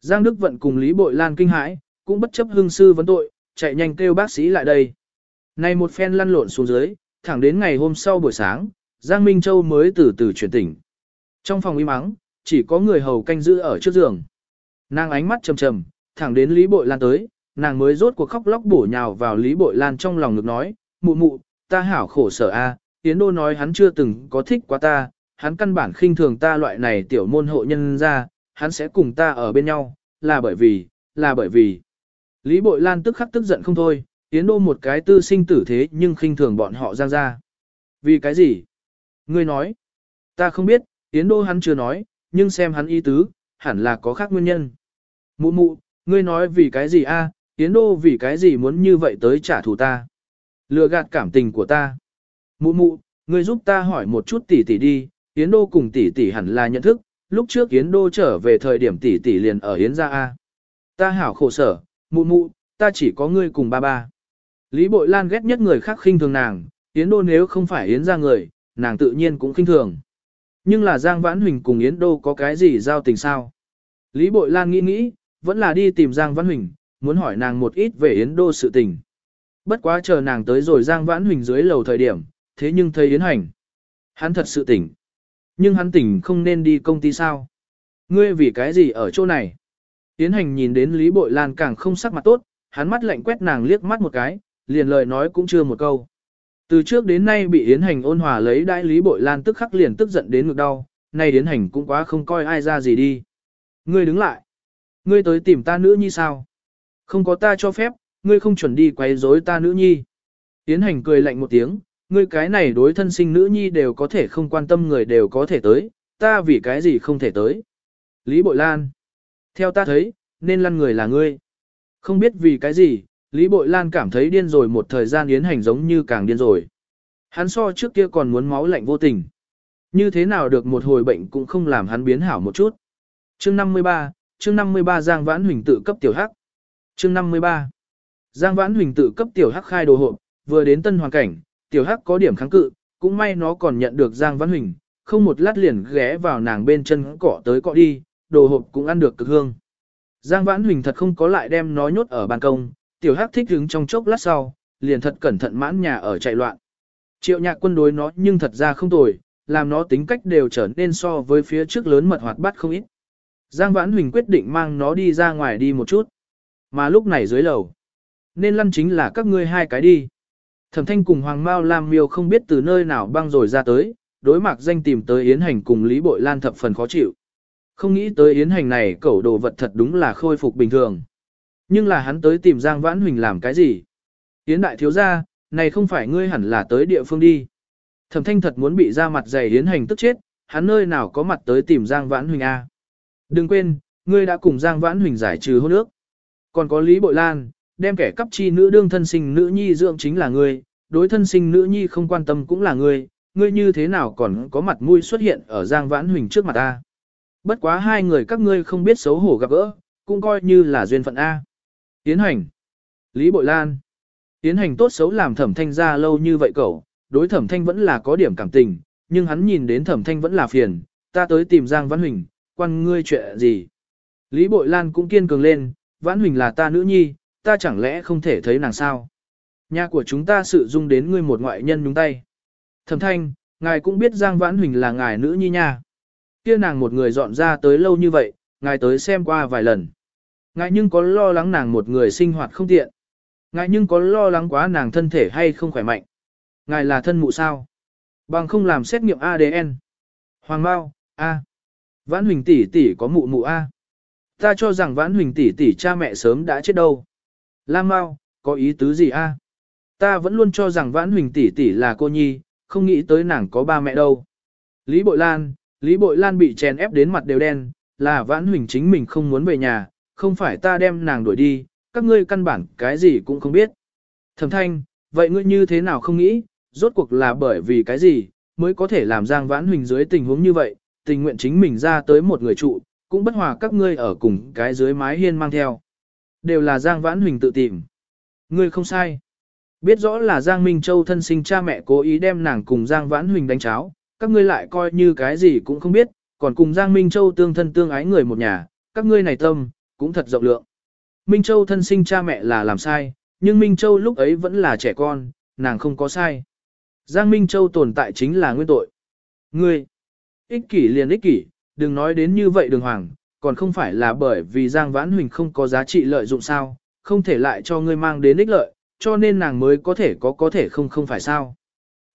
[SPEAKER 1] Giang Đức Vận cùng Lý Bội Lan kinh hãi, cũng bất chấp hương sư vấn tội, chạy nhanh kêu bác sĩ lại đây. Này một phen lăn lộn xuống dưới, thẳng đến ngày hôm sau buổi sáng, Giang Minh Châu mới từ từ chuyển tỉnh. Trong phòng im mắng, chỉ có người hầu canh giữ ở trước giường. Nàng ánh mắt trầm trầm, thẳng đến Lý Bội Lan tới, nàng mới rốt cuộc khóc lóc bổ nhào vào Lý Bội Lan trong lòng ngực nói, mụ mụ, ta hảo khổ sở a, à. Yến Đô nói hắn chưa từng có thích quá ta, hắn căn bản khinh thường ta loại này tiểu môn hộ nhân ra, hắn sẽ cùng ta ở bên nhau, là bởi vì, là bởi vì. Lý Bội Lan tức khắc tức giận không thôi, Yến Đô một cái tư sinh tử thế nhưng khinh thường bọn họ giang ra. Vì cái gì? Ngươi nói. Ta không biết, Yến Đô hắn chưa nói, nhưng xem hắn ý tứ, hẳn là có khác nguyên nhân. Mụ mụ, ngươi nói vì cái gì a? Yến Đô vì cái gì muốn như vậy tới trả thù ta? Lừa gạt cảm tình của ta. Mụ mụ, ngươi giúp ta hỏi một chút tỷ tỷ đi, Yến Đô cùng tỷ tỷ hẳn là nhận thức, lúc trước Yến Đô trở về thời điểm tỷ tỷ liền ở Yến gia A. Ta hảo khổ sở, mụ mụ, ta chỉ có ngươi cùng ba ba. Lý Bội Lan ghét nhất người khác khinh thường nàng, Yến Đô nếu không phải Yến gia người, nàng tự nhiên cũng khinh thường. Nhưng là Giang Vãn Huỳnh cùng Yến Đô có cái gì giao tình sao? Lý Bội Lan nghĩ nghĩ, vẫn là đi tìm Giang Vãn Huỳnh, muốn hỏi nàng một ít về Yến Đô sự tình. Bất quá chờ nàng tới rồi Giang Vãn Huỳnh dưới lầu thời điểm, thế nhưng thấy Yến Hành. Hắn thật sự tỉnh. Nhưng hắn tỉnh không nên đi công ty sao? Ngươi vì cái gì ở chỗ này? Yến Hành nhìn đến Lý Bội Lan càng không sắc mặt tốt, hắn mắt lạnh quét nàng liếc mắt một cái, liền lời nói cũng chưa một câu. Từ trước đến nay bị Yến Hành ôn hòa lấy đại Lý Bội Lan tức khắc liền tức giận đến ngực đau, nay Yến Hành cũng quá không coi ai ra gì đi. Ngươi đứng lại. Ngươi tới tìm ta nữ như sao? Không có ta cho phép, ngươi không chuẩn đi quấy rối ta nữ nhi. Tiến Hành cười lạnh một tiếng, ngươi cái này đối thân sinh nữ nhi đều có thể không quan tâm người đều có thể tới, ta vì cái gì không thể tới. Lý Bội Lan. Theo ta thấy, nên lăn người là ngươi. Không biết vì cái gì, Lý Bội Lan cảm thấy điên rồi một thời gian yến hành giống như càng điên rồi. Hắn so trước kia còn muốn máu lạnh vô tình. Như thế nào được một hồi bệnh cũng không làm hắn biến hảo một chút. Chương 53, chương 53 Giang Vãn Huỳnh tự cấp tiểu hắc. Chương 53. Giang Vãn Huỳnh tự cấp tiểu hắc khai đồ hộp, vừa đến tân hoàn cảnh, tiểu hắc có điểm kháng cự, cũng may nó còn nhận được Giang Vãn Huỳnh, không một lát liền ghé vào nàng bên chân cỏ tới cọ đi, đồ hộp cũng ăn được cực hương. Giang Vãn Huỳnh thật không có lại đem nó nhốt ở ban công, tiểu hắc thích đứng trong chốc lát sau, liền thật cẩn thận mãn nhà ở chạy loạn. Triệu nhạc quân đối nó nhưng thật ra không tồi, làm nó tính cách đều trở nên so với phía trước lớn mật hoạt bát không ít. Giang Vãn Huỳnh quyết định mang nó đi ra ngoài đi một chút. Mà lúc này dưới lầu, nên lăn chính là các ngươi hai cái đi. Thẩm thanh cùng Hoàng Mao Lam Miêu không biết từ nơi nào băng rồi ra tới, đối mặt danh tìm tới Yến Hành cùng Lý Bội Lan thập phần khó chịu. Không nghĩ tới Yến Hành này cẩu đồ vật thật đúng là khôi phục bình thường. Nhưng là hắn tới tìm Giang Vãn Huỳnh làm cái gì? Yến đại thiếu gia, này không phải ngươi hẳn là tới địa phương đi. Thẩm thanh thật muốn bị ra mặt dày Yến Hành tức chết, hắn nơi nào có mặt tới tìm Giang Vãn Huỳnh A. Đừng quên, ngươi đã cùng Giang Vãn Huỳnh giải trừ hôn ước. Còn có Lý Bội Lan, đem kẻ cấp chi nữ đương thân sinh nữ nhi dưỡng chính là ngươi, đối thân sinh nữ nhi không quan tâm cũng là ngươi, ngươi như thế nào còn có mặt mũi xuất hiện ở Giang Vãn Huỳnh trước mặt ta. Bất quá hai người các ngươi không biết xấu hổ gặp gỡ, cũng coi như là duyên phận A. Tiến hành. Lý Bội Lan. Tiến hành tốt xấu làm thẩm thanh ra lâu như vậy cậu, đối thẩm thanh vẫn là có điểm cảm tình, nhưng hắn nhìn đến thẩm thanh vẫn là phiền, ta tới tìm Giang Văn Huỳnh, quan ngươi chuyện gì. Lý Bội Lan cũng kiên cường lên, Vãn Huỳnh là ta nữ nhi, ta chẳng lẽ không thể thấy nàng sao. Nhà của chúng ta sự dung đến ngươi một ngoại nhân nhúng tay. Thẩm thanh, ngài cũng biết Giang Vãn Huỳnh là ngài nữ nhi nha. Kia nàng một người dọn ra tới lâu như vậy, ngài tới xem qua vài lần. Ngài nhưng có lo lắng nàng một người sinh hoạt không tiện. Ngài nhưng có lo lắng quá nàng thân thể hay không khỏe mạnh. Ngài là thân mụ sao? Bằng không làm xét nghiệm ADN. Hoàng Mao, A. Vãn Huỳnh tỷ tỷ có mụ mụ A. Ta cho rằng Vãn Huỳnh tỷ tỷ cha mẹ sớm đã chết đâu. Lam Mao, có ý tứ gì A? Ta vẫn luôn cho rằng Vãn Huỳnh tỷ tỷ là cô nhi, không nghĩ tới nàng có ba mẹ đâu. Lý Bội Lan, Lý Bội Lan bị chèn ép đến mặt đều đen, là Vãn Huỳnh chính mình không muốn về nhà, không phải ta đem nàng đuổi đi, các ngươi căn bản cái gì cũng không biết. Thẩm thanh, vậy ngươi như thế nào không nghĩ, rốt cuộc là bởi vì cái gì, mới có thể làm Giang Vãn Huỳnh dưới tình huống như vậy, tình nguyện chính mình ra tới một người trụ, cũng bất hòa các ngươi ở cùng cái dưới mái hiên mang theo. Đều là Giang Vãn Huỳnh tự tìm. Ngươi không sai. Biết rõ là Giang Minh Châu thân sinh cha mẹ cố ý đem nàng cùng Giang Vãn Huỳnh đánh cháo, các ngươi lại coi như cái gì cũng không biết, còn cùng Giang Minh Châu tương thân tương ái người một nhà, các ngươi này tâm, cũng thật rộng lượng. Minh Châu thân sinh cha mẹ là làm sai, nhưng Minh Châu lúc ấy vẫn là trẻ con, nàng không có sai. Giang Minh Châu tồn tại chính là nguyên tội. Ngươi, ích kỷ liền ích kỷ, đừng nói đến như vậy đường hoàng, còn không phải là bởi vì Giang Vãn Huỳnh không có giá trị lợi dụng sao, không thể lại cho ngươi mang đến ích lợi, cho nên nàng mới có thể có có thể không không phải sao.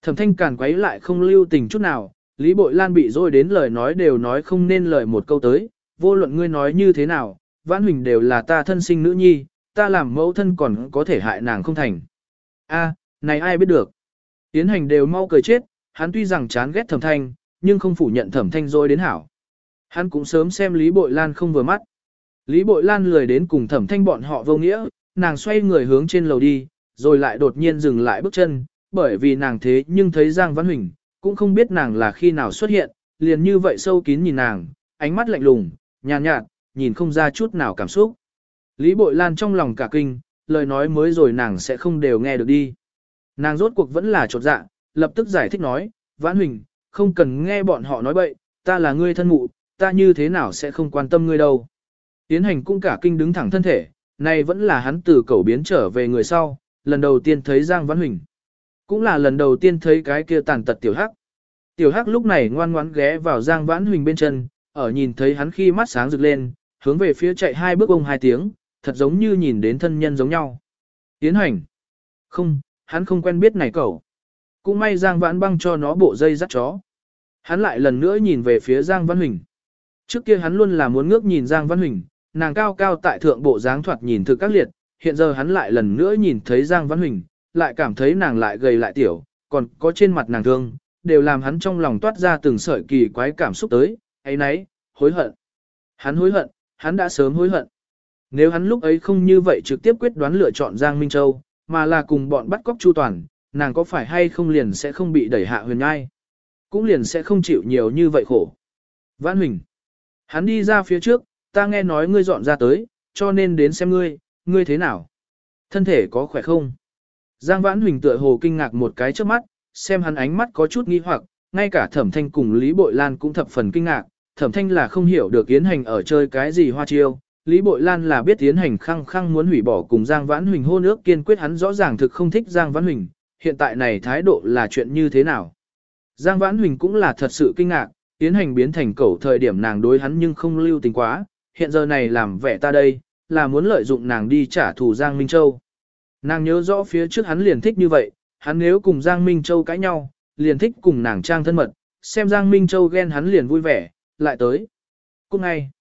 [SPEAKER 1] Thẩm thanh càn quấy lại không lưu tình chút nào, Lý Bội Lan bị dôi đến lời nói đều nói không nên lời một câu tới, vô luận ngươi nói như thế nào, Vãn Huỳnh đều là ta thân sinh nữ nhi, ta làm mẫu thân còn có thể hại nàng không thành. A, này ai biết được. Tiến hành đều mau cười chết, hắn tuy rằng chán ghét thẩm thanh, nhưng không phủ nhận thẩm thanh rồi đến hảo. Hắn cũng sớm xem Lý Bội Lan không vừa mắt. Lý Bội Lan lười đến cùng thẩm thanh bọn họ vô nghĩa, nàng xoay người hướng trên lầu đi, rồi lại đột nhiên dừng lại bước chân, bởi vì nàng thế nhưng thấy Giang Văn Huỳnh, cũng không biết nàng là khi nào xuất hiện, liền như vậy sâu kín nhìn nàng, ánh mắt lạnh lùng, nhàn nhạt, nhạt, nhìn không ra chút nào cảm xúc. Lý Bội Lan trong lòng cả kinh, lời nói mới rồi nàng sẽ không đều nghe được đi. Nàng rốt cuộc vẫn là trột dạ, lập tức giải thích nói, Vãn Huỳnh, không cần nghe bọn họ nói bậy, ta là ngươi thân mụ, ta như thế nào sẽ không quan tâm ngươi đâu. Tiến hành cũng cả kinh đứng thẳng thân thể, này vẫn là hắn từ cầu biến trở về người sau, lần đầu tiên thấy Giang Văn Huỳnh. Cũng là lần đầu tiên thấy cái kia tàn tật tiểu hắc. Tiểu hắc lúc này ngoan ngoãn ghé vào Giang Vãn Huỳnh bên chân, ở nhìn thấy hắn khi mắt sáng rực lên, hướng về phía chạy hai bước ông hai tiếng, thật giống như nhìn đến thân nhân giống nhau. Tiến hành. Không, hắn không quen biết này cậu. Cũng may Giang Vãn băng cho nó bộ dây dắt chó. Hắn lại lần nữa nhìn về phía Giang Văn Huỳnh. Trước kia hắn luôn là muốn ngước nhìn Giang Văn Huỳnh, nàng cao cao tại thượng bộ dáng thoạt nhìn thực các liệt, hiện giờ hắn lại lần nữa nhìn thấy Giang Văn Huỳnh, lại cảm thấy nàng lại gầy lại tiểu, còn có trên mặt nàng thương, đều làm hắn trong lòng toát ra từng sợi kỳ quái cảm xúc tới, ấy nấy, hối hận. Hắn hối hận, hắn đã sớm hối hận. Nếu hắn lúc ấy không như vậy trực tiếp quyết đoán lựa chọn Giang Minh Châu, mà là cùng bọn bắt cóc Chu Toàn, nàng có phải hay không liền sẽ không bị đẩy hạ huyền ngai. Cũng liền sẽ không chịu nhiều như vậy khổ. Vãn Huỳnh. Hắn đi ra phía trước, ta nghe nói ngươi dọn ra tới, cho nên đến xem ngươi, ngươi thế nào? Thân thể có khỏe không? Giang Vãn Huỳnh tựa hồ kinh ngạc một cái trước mắt, xem hắn ánh mắt có chút nghi hoặc, ngay cả Thẩm Thanh cùng Lý Bội Lan cũng thập phần kinh ngạc, Thẩm Thanh là không hiểu được Yến Hành ở chơi cái gì hoa chiêu, Lý Bội Lan là biết Yến Hành khăng khăng muốn hủy bỏ cùng Giang Vãn Huỳnh hôn ước kiên quyết hắn rõ ràng thực không thích Giang Vãn Huỳnh, hiện tại này thái độ là chuyện như thế nào? Giang Vãn Huỳnh cũng là thật sự kinh ngạc, Yến Hành biến thành cẩu thời điểm nàng đối hắn nhưng không lưu tình quá, hiện giờ này làm vẻ ta đây, là muốn lợi dụng nàng đi trả thù Giang Minh Châu. Nàng nhớ rõ phía trước hắn liền thích như vậy, hắn nếu cùng Giang Minh Châu cãi nhau, liền thích cùng nàng trang thân mật, xem Giang Minh Châu ghen hắn liền vui vẻ, lại tới. Cũng ngay,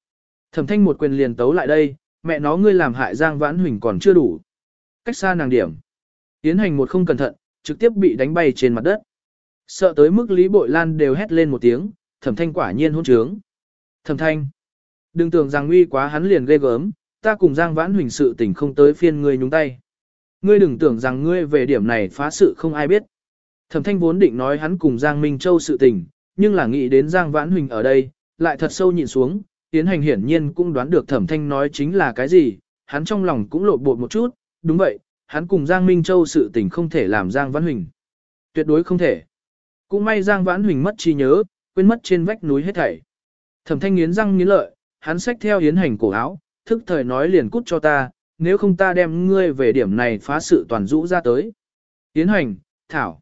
[SPEAKER 1] thẩm thanh một quyền liền tấu lại đây, mẹ nó ngươi làm hại Giang Vãn Huỳnh còn chưa đủ. Cách xa nàng điểm. Tiến hành một không cẩn thận, trực tiếp bị đánh bay trên mặt đất. Sợ tới mức Lý Bội Lan đều hét lên một tiếng, thẩm thanh quả nhiên hôn trướng. Thẩm thanh, đừng tưởng rằng uy quá hắn liền ghê gớm, ta cùng Giang Vãn Huỳnh sự tình không tới phiên ngươi nhúng tay. Ngươi đừng tưởng rằng ngươi về điểm này phá sự không ai biết. Thẩm thanh vốn định nói hắn cùng Giang Minh Châu sự tình, nhưng là nghĩ đến Giang Vãn Huỳnh ở đây, lại thật sâu nhìn xuống, tiến Hành hiển nhiên cũng đoán được Thẩm Thanh nói chính là cái gì, hắn trong lòng cũng lộn bột một chút, đúng vậy, hắn cùng Giang Minh Châu sự tình không thể làm Giang Vãn Huỳnh. Tuyệt đối không thể. Cũng may Giang Vãn Huỳnh mất trí nhớ, quên mất trên vách núi hết thảy. Thẩm Thanh nghiến răng nghiến lợi, hắn xách theo Yến Hành cổ áo, thức thời nói liền cút cho ta, nếu không ta đem ngươi về điểm này phá sự toàn rũ ra tới. Yến Hành, Thảo.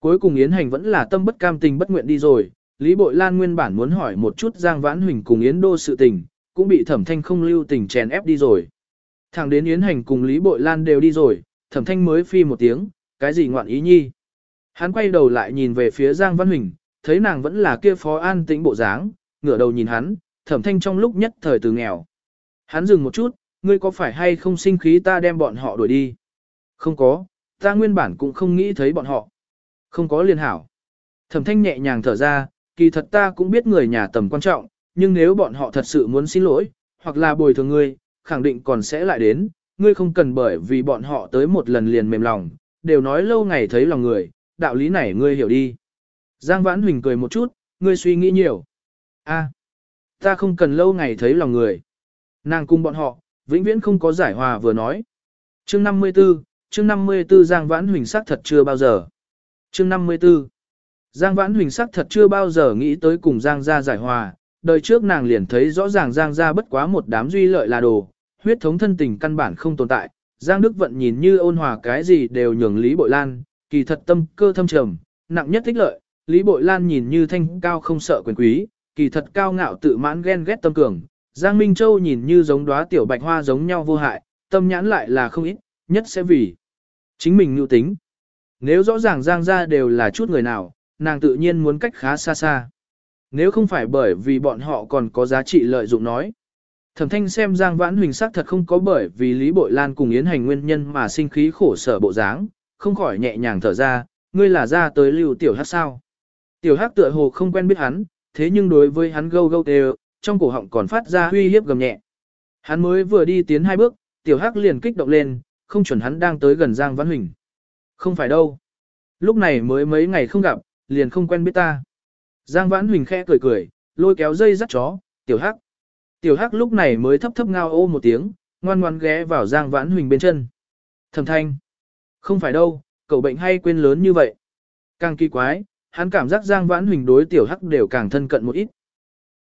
[SPEAKER 1] Cuối cùng Yến Hành vẫn là tâm bất cam tình bất nguyện đi rồi, Lý Bội Lan nguyên bản muốn hỏi một chút Giang Vãn Huỳnh cùng Yến Đô sự tình, cũng bị Thẩm Thanh không lưu tình chèn ép đi rồi. Thẳng đến Yến Hành cùng Lý Bội Lan đều đi rồi, Thẩm Thanh mới phi một tiếng, cái gì ngoạn ý nhi. Hắn quay đầu lại nhìn về phía Giang Văn Huỳnh, thấy nàng vẫn là kia phó an tĩnh bộ dáng, ngửa đầu nhìn hắn, Thẩm Thanh trong lúc nhất thời từ nghèo. Hắn dừng một chút, ngươi có phải hay không sinh khí ta đem bọn họ đuổi đi? Không có, ta nguyên bản cũng không nghĩ thấy bọn họ. Không có liên hảo. Thẩm Thanh nhẹ nhàng thở ra, kỳ thật ta cũng biết người nhà tầm quan trọng, nhưng nếu bọn họ thật sự muốn xin lỗi, hoặc là bồi thường ngươi, khẳng định còn sẽ lại đến, ngươi không cần bởi vì bọn họ tới một lần liền mềm lòng, đều nói lâu ngày thấy lòng người, đạo lý này ngươi hiểu đi. Giang Vãn Huỳnh cười một chút, ngươi suy nghĩ nhiều. a ta không cần lâu ngày thấy lòng người. Nàng cùng bọn họ, vĩnh viễn không có giải hòa vừa nói. Chương 54, chương 54 Giang Vãn Huỳnh sắc thật chưa bao giờ. Chương 54 Giang Vãn Huỳnh sắc thật chưa bao giờ nghĩ tới cùng Giang gia giải hòa, đời trước nàng liền thấy rõ ràng Giang gia bất quá một đám duy lợi là đồ, huyết thống thân tình căn bản không tồn tại. Giang Đức Vận nhìn như ôn hòa cái gì đều nhường Lý Bội Lan, kỳ thật tâm cơ thâm trầm, nặng nhất thích lợi. Lý Bội Lan nhìn như thanh cao không sợ quyền quý, kỳ thật cao ngạo tự mãn ghen ghét tâm cường. Giang Minh Châu nhìn như giống đóa tiểu bạch hoa giống nhau vô hại, tâm nhãn lại là không ít, nhất sẽ vì chính mình nhu tính. Nếu rõ ràng Giang gia đều là chút người nào, nàng tự nhiên muốn cách khá xa xa. Nếu không phải bởi vì bọn họ còn có giá trị lợi dụng nói. Thẩm thanh xem Giang Vãn Huỳnh sắc thật không có bởi vì Lý Bội Lan cùng Yến Hành nguyên nhân mà sinh khí khổ sở bộ dáng, không khỏi nhẹ nhàng thở ra, ngươi là ra tới lưu tiểu hát sao. Tiểu Hắc tựa hồ không quen biết hắn, thế nhưng đối với hắn gâu gâu tê trong cổ họng còn phát ra huy hiếp gầm nhẹ. Hắn mới vừa đi tiến hai bước, tiểu hắc liền kích động lên, không chuẩn hắn đang tới gần Giang Vãn Huỳnh. Không phải đâu. Lúc này mới mấy ngày không gặp, liền không quen biết ta. Giang Vãn Huỳnh khẽ cười cười, lôi kéo dây dắt chó, tiểu hắc. Tiểu hắc lúc này mới thấp thấp ngao ô một tiếng, ngoan ngoan ghé vào Giang Vãn Huỳnh bên chân. Thẩm thanh. Không phải đâu, cậu bệnh hay quên lớn như vậy. Càng kỳ quái, hắn cảm giác Giang Vãn Huỳnh đối tiểu hắc đều càng thân cận một ít.